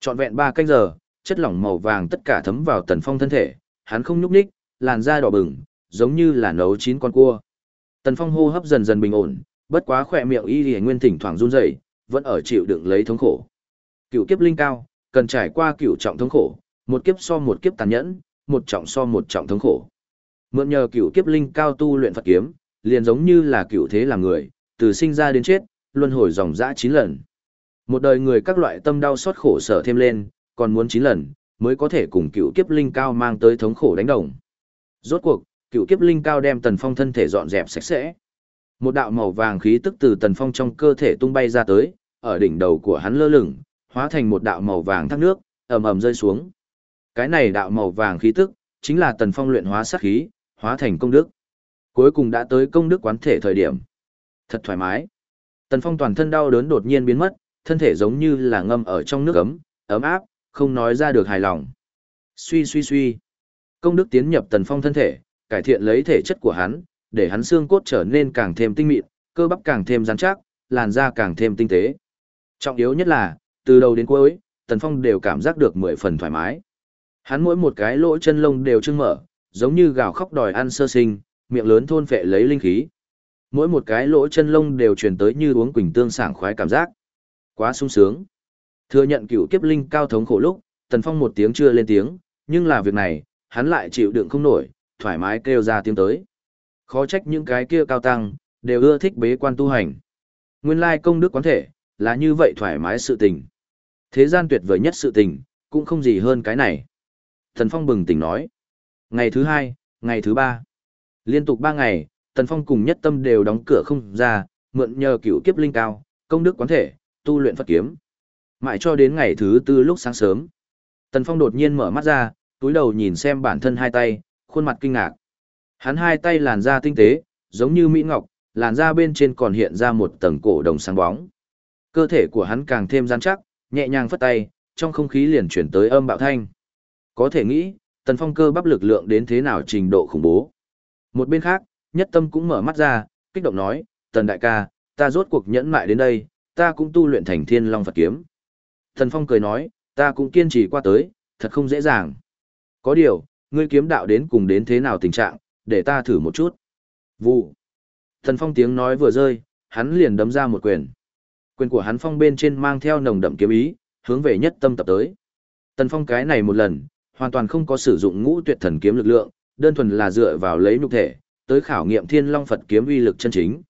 Trọn vẹn 3 canh giờ, chất lỏng màu vàng tất cả thấm vào Tần Phong thân thể, hắn không nhúc nhích, làn da đỏ bừng, giống như là nấu chín con cua. Tần Phong hô hấp dần dần bình ổn, bất quá khỏe miệng y liễu nguyên thỉnh thoảng run rẩy, vẫn ở chịu đựng lấy thống khổ. Cựu kiếp linh cao, cần trải qua cựu trọng thống khổ, một kiếp so một kiếp tàn nhẫn, một trọng so một trọng thống khổ. Mượn nhờ cựu kiếp linh cao tu luyện Phật kiếm, liền giống như là cựu thế làm người, từ sinh ra đến chết, luân hồi dòng dã 9 lần. Một đời người các loại tâm đau xót khổ sở thêm lên, còn muốn 9 lần, mới có thể cùng cựu kiếp linh cao mang tới thống khổ đánh đồng. Rốt cuộc, cựu kiếp linh cao đem tần phong thân thể dọn dẹp sạch sẽ. Một đạo màu vàng khí tức từ tần phong trong cơ thể tung bay ra tới, ở đỉnh đầu của hắn lơ lửng, hóa thành một đạo màu vàng thác nước, ầm ầm rơi xuống. Cái này đạo màu vàng khí tức, chính là tần phong luyện hóa sát khí, hóa thành công đức. Cuối cùng đã tới công đức quán thể thời điểm. Thật thoải mái. Tần phong toàn thân đau đớn đột nhiên biến mất, thân thể giống như là ngâm ở trong nước ấm, ấm áp, không nói ra được hài lòng. Suy suy suy. Công đức tiến nhập tần phong thân thể, cải thiện lấy thể chất của hắn, để hắn xương cốt trở nên càng thêm tinh mịn, cơ bắp càng thêm rắn chắc, làn da càng thêm tinh tế. Trọng yếu nhất là, từ đầu đến cuối, tần phong đều cảm giác được mười phần thoải mái. Hắn mỗi một cái lỗ chân lông đều trưng mở, giống như gào khóc đòi ăn sơ sinh, miệng lớn thôn phệ lấy linh khí. Mỗi một cái lỗ chân lông đều truyền tới như uống quỳnh tương sảng khoái cảm giác. Quá sung sướng. Thừa nhận cựu kiếp linh cao thống khổ lúc, Tần Phong một tiếng chưa lên tiếng, nhưng là việc này, hắn lại chịu đựng không nổi, thoải mái kêu ra tiếng tới. Khó trách những cái kia cao tăng, đều ưa thích bế quan tu hành. Nguyên lai công đức quán thể, là như vậy thoải mái sự tình. Thế gian tuyệt vời nhất sự tình, cũng không gì hơn cái này. Thần Phong bừng tỉnh nói. Ngày thứ hai, ngày thứ ba. Liên tục ba ngày, Tần Phong cùng nhất tâm đều đóng cửa không ra, mượn nhờ cửu kiếp linh cao, công đức quán thể, tu luyện Phật kiếm. Mãi cho đến ngày thứ tư lúc sáng sớm. Tần Phong đột nhiên mở mắt ra, túi đầu nhìn xem bản thân hai tay, khuôn mặt kinh ngạc. Hắn hai tay làn da tinh tế, giống như mỹ ngọc, làn da bên trên còn hiện ra một tầng cổ đồng sáng bóng. Cơ thể của hắn càng thêm rắn chắc, nhẹ nhàng phất tay, trong không khí liền chuyển tới âm bạo thanh. Có thể nghĩ, Tần Phong cơ bắp lực lượng đến thế nào trình độ khủng bố. Một bên khác, nhất tâm cũng mở mắt ra, kích động nói, tần đại ca, ta rốt cuộc nhẫn mại đến đây, ta cũng tu luyện thành thiên long Phật kiếm. Thần Phong cười nói, ta cũng kiên trì qua tới, thật không dễ dàng. Có điều, ngươi kiếm đạo đến cùng đến thế nào tình trạng, để ta thử một chút. Vụ. Thần Phong tiếng nói vừa rơi, hắn liền đấm ra một quyền. Quyền của hắn phong bên trên mang theo nồng đậm kiếm ý, hướng về nhất tâm tập tới. Tần Phong cái này một lần, hoàn toàn không có sử dụng ngũ tuyệt thần kiếm lực lượng, đơn thuần là dựa vào lấy nhục thể, tới khảo nghiệm Thiên Long Phật kiếm uy lực chân chính.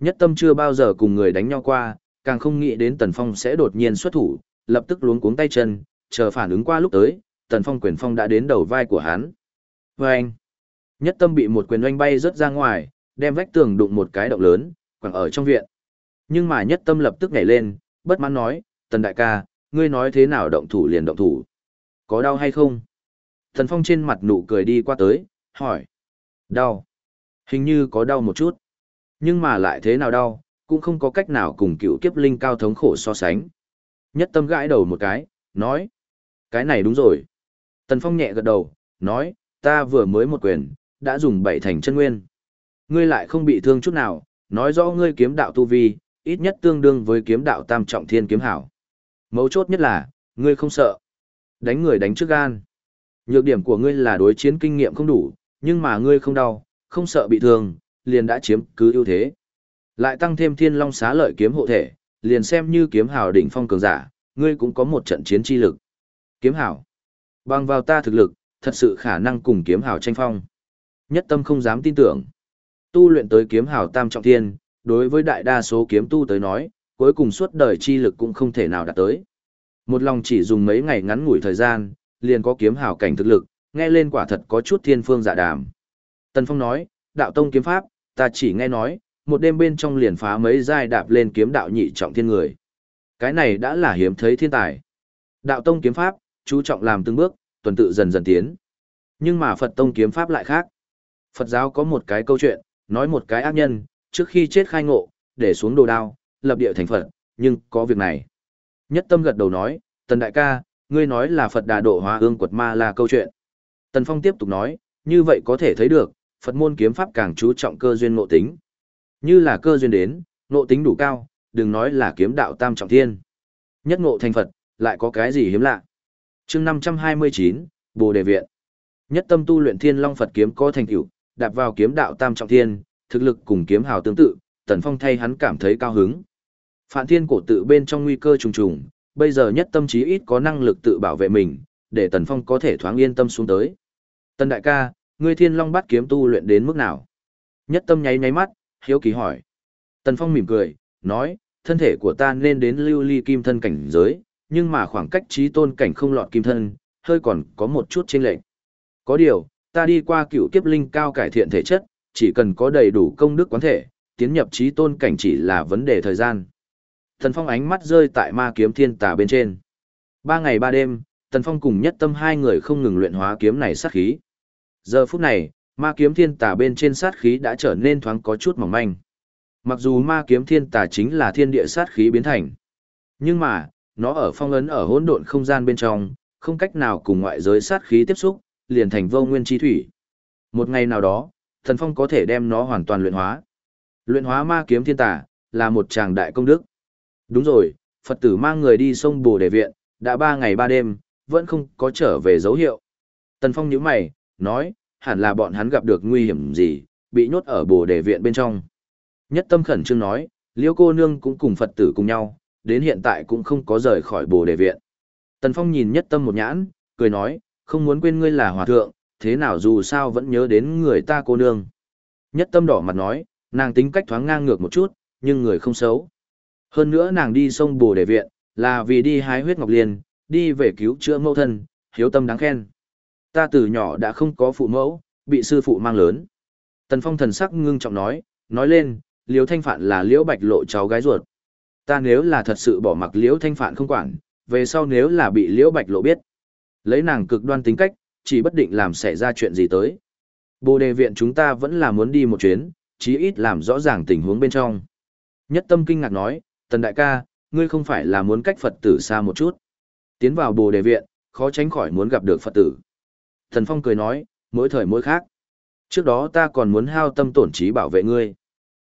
Nhất tâm chưa bao giờ cùng người đánh nhau qua, càng không nghĩ đến Tần Phong sẽ đột nhiên xuất thủ, lập tức luống cuống tay chân, chờ phản ứng qua lúc tới, Tần Phong quyền phong đã đến đầu vai của hắn. Và anh, nhất tâm bị một quyền oanh bay rớt ra ngoài, đem vách tường đụng một cái động lớn, quẳng ở trong viện. Nhưng mà nhất tâm lập tức nhảy lên, bất mãn nói, Tần đại ca, ngươi nói thế nào động thủ liền động thủ. Có đau hay không? thần Phong trên mặt nụ cười đi qua tới, hỏi. Đau. Hình như có đau một chút. Nhưng mà lại thế nào đau, cũng không có cách nào cùng cựu kiếp linh cao thống khổ so sánh. Nhất tâm gãi đầu một cái, nói. Cái này đúng rồi. Tần Phong nhẹ gật đầu, nói, ta vừa mới một quyền, đã dùng bảy thành chân nguyên. Ngươi lại không bị thương chút nào, nói rõ ngươi kiếm đạo tu vi, ít nhất tương đương với kiếm đạo tam trọng thiên kiếm hảo. Mấu chốt nhất là, ngươi không sợ. Đánh người đánh trước gan. Nhược điểm của ngươi là đối chiến kinh nghiệm không đủ, nhưng mà ngươi không đau, không sợ bị thương, liền đã chiếm cứ ưu thế. Lại tăng thêm thiên long xá lợi kiếm hộ thể, liền xem như kiếm hào đỉnh phong cường giả, ngươi cũng có một trận chiến chi lực. Kiếm hào. Bằng vào ta thực lực, thật sự khả năng cùng kiếm hào tranh phong. Nhất tâm không dám tin tưởng. Tu luyện tới kiếm hào tam trọng thiên, đối với đại đa số kiếm tu tới nói, cuối cùng suốt đời chi lực cũng không thể nào đạt tới. Một lòng chỉ dùng mấy ngày ngắn ngủi thời gian, liền có kiếm hào cảnh thực lực, nghe lên quả thật có chút thiên phương dạ đàm. Tần Phong nói, đạo tông kiếm pháp, ta chỉ nghe nói, một đêm bên trong liền phá mấy giai đạp lên kiếm đạo nhị trọng thiên người. Cái này đã là hiếm thấy thiên tài. Đạo tông kiếm pháp, chú trọng làm từng bước, tuần tự dần dần tiến. Nhưng mà Phật tông kiếm pháp lại khác. Phật giáo có một cái câu chuyện, nói một cái ác nhân, trước khi chết khai ngộ, để xuống đồ đao, lập địa thành Phật, nhưng có việc này. Nhất tâm gật đầu nói, Tần Đại ca, ngươi nói là Phật đà độ hóa ương quật ma là câu chuyện. Tần Phong tiếp tục nói, như vậy có thể thấy được, Phật môn kiếm pháp càng chú trọng cơ duyên ngộ tính. Như là cơ duyên đến, ngộ tính đủ cao, đừng nói là kiếm đạo tam trọng thiên. Nhất ngộ thành Phật, lại có cái gì hiếm lạ. chương 529, Bồ Đề Viện. Nhất tâm tu luyện thiên long Phật kiếm có thành tựu đạp vào kiếm đạo tam trọng thiên, thực lực cùng kiếm hào tương tự, Tần Phong thay hắn cảm thấy cao hứng. Phạn thiên cổ tự bên trong nguy cơ trùng trùng, bây giờ nhất tâm trí ít có năng lực tự bảo vệ mình, để Tần Phong có thể thoáng yên tâm xuống tới. Tần đại ca, ngươi thiên long bắt kiếm tu luyện đến mức nào? Nhất tâm nháy nháy mắt, hiếu kỳ hỏi. Tần Phong mỉm cười, nói, thân thể của ta nên đến lưu ly kim thân cảnh giới, nhưng mà khoảng cách trí tôn cảnh không lọt kim thân, hơi còn có một chút chênh lệch. Có điều, ta đi qua cựu kiếp linh cao cải thiện thể chất, chỉ cần có đầy đủ công đức quán thể, tiến nhập trí tôn cảnh chỉ là vấn đề thời gian. Tần Phong ánh mắt rơi tại ma kiếm thiên tà bên trên. Ba ngày ba đêm, Tần Phong cùng nhất tâm hai người không ngừng luyện hóa kiếm này sát khí. Giờ phút này, ma kiếm thiên tà bên trên sát khí đã trở nên thoáng có chút mỏng manh. Mặc dù ma kiếm thiên tà chính là thiên địa sát khí biến thành, nhưng mà, nó ở phong ấn ở hỗn độn không gian bên trong, không cách nào cùng ngoại giới sát khí tiếp xúc, liền thành vô nguyên chi thủy. Một ngày nào đó, thần phong có thể đem nó hoàn toàn luyện hóa. Luyện hóa ma kiếm thiên tà, là một tràng đại công đức. Đúng rồi, Phật tử mang người đi sông Bồ Đề Viện, đã ba ngày ba đêm, vẫn không có trở về dấu hiệu. Tần Phong nhíu mày, nói, hẳn là bọn hắn gặp được nguy hiểm gì, bị nhốt ở Bồ Đề Viện bên trong. Nhất tâm khẩn trương nói, Liễu cô nương cũng cùng Phật tử cùng nhau, đến hiện tại cũng không có rời khỏi Bồ Đề Viện. Tần Phong nhìn nhất tâm một nhãn, cười nói, không muốn quên ngươi là hòa thượng, thế nào dù sao vẫn nhớ đến người ta cô nương. Nhất tâm đỏ mặt nói, nàng tính cách thoáng ngang ngược một chút, nhưng người không xấu. Hơn nữa nàng đi sông Bồ Đề Viện, là vì đi hái huyết ngọc liền đi về cứu chữa mẫu thân, hiếu tâm đáng khen. Ta từ nhỏ đã không có phụ mẫu, bị sư phụ mang lớn. Tần Phong thần sắc ngưng trọng nói, nói lên, Liễu Thanh Phạn là Liễu Bạch Lộ cháu gái ruột. Ta nếu là thật sự bỏ mặc Liễu Thanh Phạn không quản, về sau nếu là bị Liễu Bạch Lộ biết, lấy nàng cực đoan tính cách, chỉ bất định làm xảy ra chuyện gì tới. Bồ đề viện chúng ta vẫn là muốn đi một chuyến, chí ít làm rõ ràng tình huống bên trong. Nhất tâm kinh ngạc nói, tần đại ca, ngươi không phải là muốn cách Phật tử xa một chút. Tiến vào bồ đề viện, khó tránh khỏi muốn gặp được Phật tử. Thần Phong cười nói, mỗi thời mỗi khác. Trước đó ta còn muốn hao tâm tổn trí bảo vệ ngươi.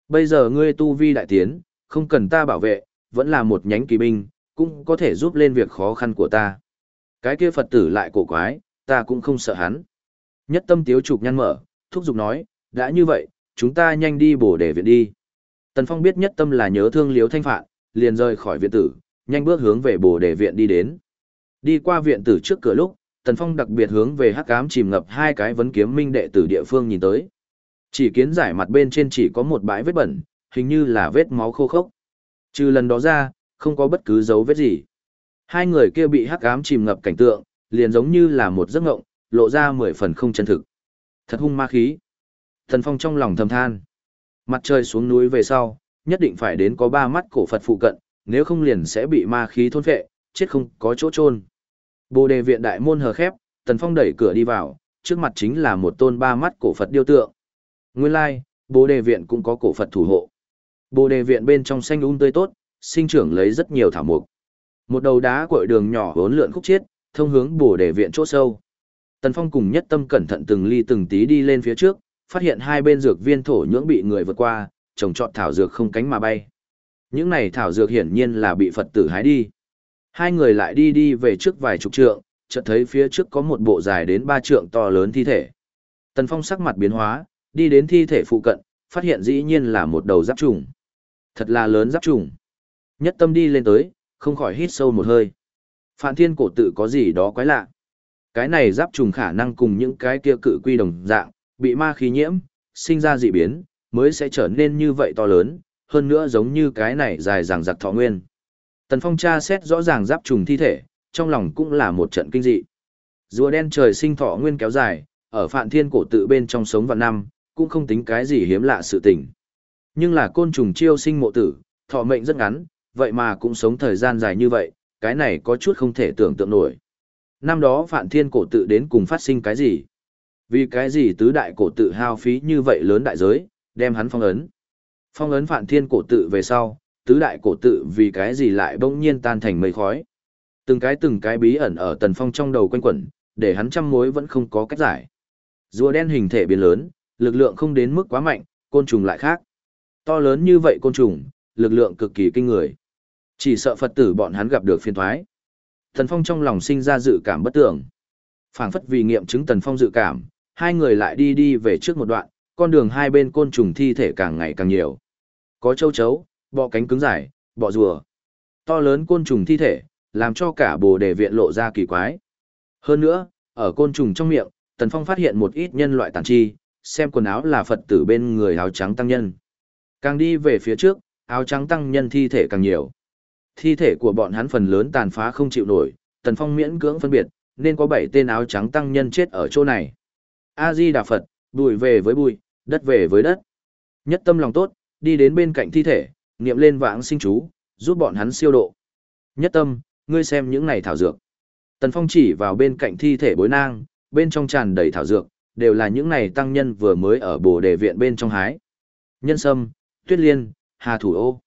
Bây giờ ngươi tu vi đại tiến, không cần ta bảo vệ, vẫn là một nhánh kỳ binh, cũng có thể giúp lên việc khó khăn của ta. Cái kia Phật tử lại cổ quái, ta cũng không sợ hắn. Nhất tâm tiếu trục nhăn mở, thúc giục nói, đã như vậy, chúng ta nhanh đi bổ để viện đi. Tần Phong biết nhất tâm là nhớ thương liếu thanh phạn, liền rời khỏi viện tử, nhanh bước hướng về bổ để viện đi đến. Đi qua viện tử trước cửa lúc, Tần Phong đặc biệt hướng về hắc ám chìm ngập hai cái vấn kiếm minh đệ tử địa phương nhìn tới. Chỉ kiến giải mặt bên trên chỉ có một bãi vết bẩn, hình như là vết máu khô khốc. Trừ lần đó ra, không có bất cứ dấu vết gì. Hai người kia bị hắc ám chìm ngập cảnh tượng, liền giống như là một giấc ngộng, lộ ra mười phần không chân thực. Thật hung ma khí. Thần Phong trong lòng thầm than. Mặt trời xuống núi về sau, nhất định phải đến có ba mắt cổ Phật phụ cận, nếu không liền sẽ bị ma khí thôn phệ, chết không có chỗ chôn. Bồ đề viện đại môn hờ khép, Tần Phong đẩy cửa đi vào, trước mặt chính là một tôn ba mắt cổ Phật điêu tượng. Nguyên lai, like, bồ đề viện cũng có cổ Phật thủ hộ. Bồ đề viện bên trong xanh um tươi tốt, sinh trưởng lấy rất nhiều thảo mục. Một đầu đá cội đường nhỏ hốn lượn khúc chiết, thông hướng bổ đề viện chỗ sâu. Tần Phong cùng nhất tâm cẩn thận từng ly từng tí đi lên phía trước, phát hiện hai bên dược viên thổ nhưỡng bị người vượt qua, trồng trọt thảo dược không cánh mà bay. Những này thảo dược hiển nhiên là bị Phật tử hái đi. Hai người lại đi đi về trước vài chục trượng, chợt thấy phía trước có một bộ dài đến ba trượng to lớn thi thể. Tần Phong sắc mặt biến hóa, đi đến thi thể phụ cận, phát hiện dĩ nhiên là một đầu giáp trùng. Thật là lớn giáp trùng. Nhất tâm đi lên tới, không khỏi hít sâu một hơi. Phạn thiên cổ tự có gì đó quái lạ. Cái này giáp trùng khả năng cùng những cái kia cự quy đồng dạng, bị ma khí nhiễm, sinh ra dị biến, mới sẽ trở nên như vậy to lớn, hơn nữa giống như cái này dài dằng giặc thọ nguyên. Tần Phong tra xét rõ ràng giáp trùng thi thể, trong lòng cũng là một trận kinh dị. Rùa đen trời sinh thọ nguyên kéo dài, ở Phạn Thiên cổ tự bên trong sống vạn năm, cũng không tính cái gì hiếm lạ sự tình. Nhưng là côn trùng chiêu sinh mộ tử, thọ mệnh rất ngắn, vậy mà cũng sống thời gian dài như vậy, cái này có chút không thể tưởng tượng nổi. Năm đó Phạn Thiên cổ tự đến cùng phát sinh cái gì? Vì cái gì tứ đại cổ tự hao phí như vậy lớn đại giới, đem hắn phong ấn. Phong ấn Phạn Thiên cổ tự về sau, tứ đại cổ tự vì cái gì lại bỗng nhiên tan thành mây khói. Từng cái từng cái bí ẩn ở tần phong trong đầu quanh quẩn, để hắn trăm mối vẫn không có cách giải. Rùa đen hình thể biến lớn, lực lượng không đến mức quá mạnh, côn trùng lại khác. To lớn như vậy côn trùng, lực lượng cực kỳ kinh người. Chỉ sợ Phật tử bọn hắn gặp được phiền thoái. Tần Phong trong lòng sinh ra dự cảm bất tưởng. phảng phất vì nghiệm chứng Tần Phong dự cảm, hai người lại đi đi về trước một đoạn, con đường hai bên côn trùng thi thể càng ngày càng nhiều. Có châu chấu, bọ cánh cứng dài, bọ rùa. To lớn côn trùng thi thể, làm cho cả bồ đề viện lộ ra kỳ quái. Hơn nữa, ở côn trùng trong miệng, Tần Phong phát hiện một ít nhân loại tàn chi, xem quần áo là Phật tử bên người áo trắng tăng nhân. Càng đi về phía trước, áo trắng tăng nhân thi thể càng nhiều. Thi thể của bọn hắn phần lớn tàn phá không chịu nổi, Tần Phong miễn cưỡng phân biệt, nên có bảy tên áo trắng tăng nhân chết ở chỗ này. A-di Đà Phật, bụi về với bụi, đất về với đất. Nhất tâm lòng tốt, đi đến bên cạnh thi thể, niệm lên vãng sinh chú, giúp bọn hắn siêu độ. Nhất tâm, ngươi xem những này thảo dược. Tần Phong chỉ vào bên cạnh thi thể bối nang, bên trong tràn đầy thảo dược, đều là những này tăng nhân vừa mới ở bồ đề viện bên trong hái. Nhân sâm, tuyết liên, hà thủ ô.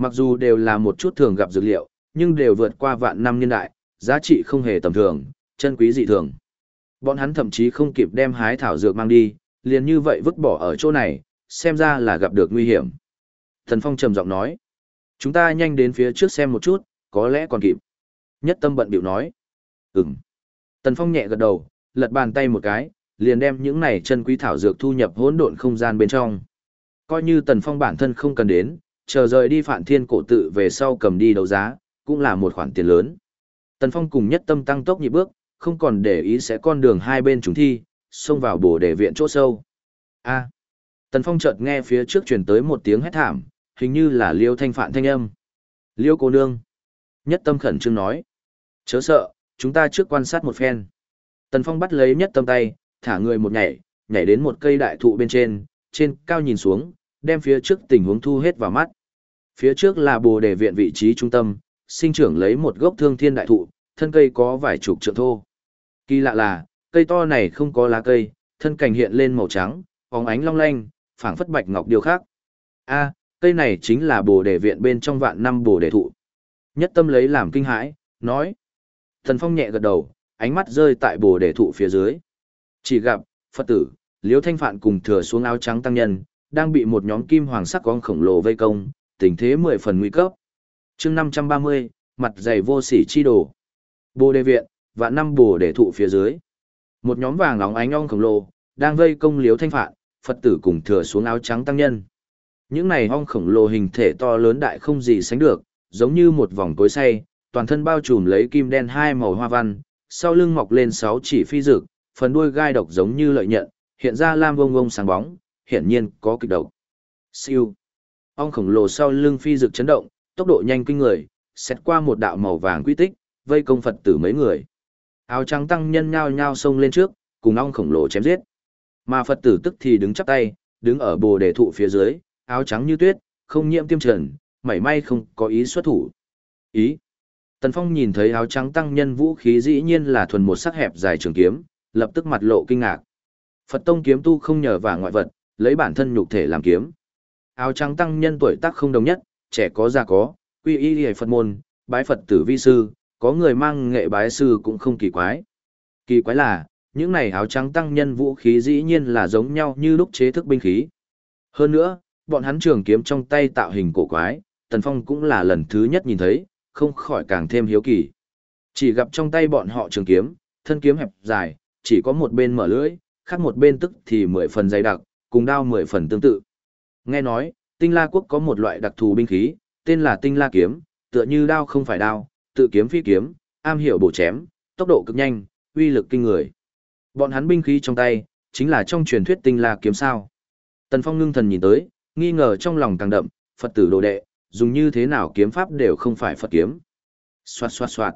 Mặc dù đều là một chút thường gặp dược liệu, nhưng đều vượt qua vạn năm niên đại, giá trị không hề tầm thường, chân quý dị thường. Bọn hắn thậm chí không kịp đem hái thảo dược mang đi, liền như vậy vứt bỏ ở chỗ này, xem ra là gặp được nguy hiểm. Thần Phong trầm giọng nói, chúng ta nhanh đến phía trước xem một chút, có lẽ còn kịp. Nhất tâm bận biểu nói, ừm. Tần Phong nhẹ gật đầu, lật bàn tay một cái, liền đem những này chân quý thảo dược thu nhập hỗn độn không gian bên trong. Coi như Tần Phong bản thân không cần đến, chờ rời đi Phạn Thiên cổ tự về sau cầm đi đấu giá, cũng là một khoản tiền lớn. Tần Phong cùng nhất tâm tăng tốc nhịp bước, không còn để ý sẽ con đường hai bên chúng thi, xông vào bổ để viện chỗ sâu. A. Tần Phong chợt nghe phía trước truyền tới một tiếng hét thảm, hình như là Liêu Thanh Phạn thanh âm. Liêu cô nương. Nhất tâm khẩn trương nói. Chớ sợ, chúng ta trước quan sát một phen. Tần Phong bắt lấy nhất tâm tay, thả người một nhảy, nhảy đến một cây đại thụ bên trên, trên cao nhìn xuống, đem phía trước tình huống thu hết vào mắt. Phía trước là bồ đề viện vị trí trung tâm, sinh trưởng lấy một gốc thương thiên đại thụ, thân cây có vài chục trượng thô. Kỳ lạ là, cây to này không có lá cây, thân cành hiện lên màu trắng, bóng ánh long lanh, phảng phất bạch ngọc điều khác. A, cây này chính là bồ đề viện bên trong vạn năm bồ đề thụ. Nhất tâm lấy làm kinh hãi, nói. Thần Phong nhẹ gật đầu, ánh mắt rơi tại bồ đề thụ phía dưới. Chỉ gặp, Phật tử, Liễu Thanh Phạn cùng thừa xuống áo trắng tăng nhân, đang bị một nhóm kim hoàng sắc con khổng lồ vây công, tình thế mười phần nguy cấp. chương 530, mặt dày vô sỉ chi đồ. Bồ đề viện, và năm bồ đề thụ phía dưới. Một nhóm vàng óng ánh ong khổng lồ, đang vây công liếu Thanh Phạn, Phật tử cùng thừa xuống áo trắng tăng nhân. Những này ong khổng lồ hình thể to lớn đại không gì sánh được, giống như một vòng cối say, toàn thân bao trùm lấy kim đen hai màu hoa văn, sau lưng mọc lên sáu chỉ phi dực, phần đuôi gai độc giống như lợi nhận, hiện ra lam vông vông sáng bóng, hiển nhiên có kịch độc. Siêu. Ong khổng lồ sau lưng phi dực chấn động, tốc độ nhanh kinh người, xét qua một đạo màu vàng quy tích, vây công Phật tử mấy người. Áo trắng tăng nhân nhao nhao xông lên trước, cùng ong khổng lồ chém giết. Mà Phật tử tức thì đứng chắp tay, đứng ở bồ đề thụ phía dưới, áo trắng như tuyết, không nhiễm tiêm trần, mảy may không có ý xuất thủ. Ý. Tần Phong nhìn thấy áo trắng tăng nhân vũ khí dĩ nhiên là thuần một sắc hẹp dài trường kiếm, lập tức mặt lộ kinh ngạc. Phật tông kiếm tu không nhờ vào ngoại vật, lấy bản thân nhục thể làm kiếm. Áo trắng tăng nhân tuổi tác không đồng nhất, trẻ có già có, quy y hề Phật môn, bái Phật tử vi sư, có người mang nghệ bái sư cũng không kỳ quái. Kỳ quái là, những này áo trắng tăng nhân vũ khí dĩ nhiên là giống nhau như lúc chế thức binh khí. Hơn nữa, bọn hắn trường kiếm trong tay tạo hình cổ quái, Tần Phong cũng là lần thứ nhất nhìn thấy, không khỏi càng thêm hiếu kỳ. Chỉ gặp trong tay bọn họ trường kiếm, thân kiếm hẹp dài, chỉ có một bên mở lưỡi, khác một bên tức thì mười phần dày đặc, cùng đao mười phần tương tự. Nghe nói, tinh la quốc có một loại đặc thù binh khí, tên là tinh la kiếm, tựa như đao không phải đao, tự kiếm phi kiếm, am hiểu bổ chém, tốc độ cực nhanh, uy lực kinh người. Bọn hắn binh khí trong tay, chính là trong truyền thuyết tinh la kiếm sao. Tần Phong ngưng thần nhìn tới, nghi ngờ trong lòng càng đậm, Phật tử đồ đệ, dùng như thế nào kiếm pháp đều không phải Phật kiếm. Xoạt xoạt xoạt.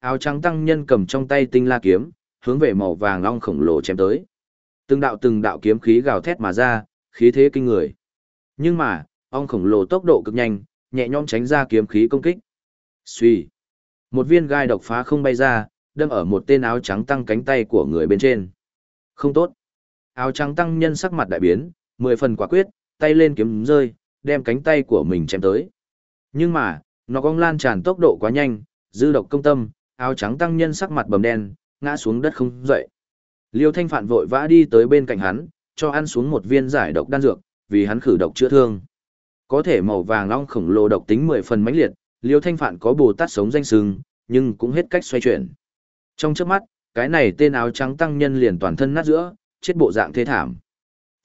Áo trắng tăng nhân cầm trong tay tinh la kiếm, hướng về màu vàng long khổng lồ chém tới. Từng đạo từng đạo kiếm khí gào thét mà ra, khí thế kinh người. Nhưng mà, ong khổng lồ tốc độ cực nhanh, nhẹ nhõm tránh ra kiếm khí công kích. Xuy. Một viên gai độc phá không bay ra, đâm ở một tên áo trắng tăng cánh tay của người bên trên. Không tốt. Áo trắng tăng nhân sắc mặt đại biến, mười phần quả quyết, tay lên kiếm rơi, đem cánh tay của mình chém tới. Nhưng mà, nó cong lan tràn tốc độ quá nhanh, dư độc công tâm, áo trắng tăng nhân sắc mặt bầm đen, ngã xuống đất không dậy. Liêu Thanh Phạn vội vã đi tới bên cạnh hắn, cho ăn xuống một viên giải độc đan dược, vì hắn khử độc chữa thương. Có thể màu vàng long khổng lồ độc tính 10 phần mãnh liệt, Liêu Thanh Phạn có Bồ Tát sống danh sừng, nhưng cũng hết cách xoay chuyển. Trong chớp mắt, cái này tên áo trắng tăng nhân liền toàn thân nát giữa, chết bộ dạng thế thảm.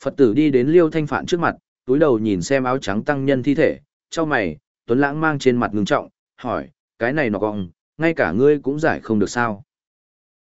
Phật tử đi đến Liêu Thanh Phạn trước mặt, túi đầu nhìn xem áo trắng tăng nhân thi thể, cho mày, Tuấn Lãng mang trên mặt ngưng trọng, hỏi, cái này nó cong, ngay cả ngươi cũng giải không được sao.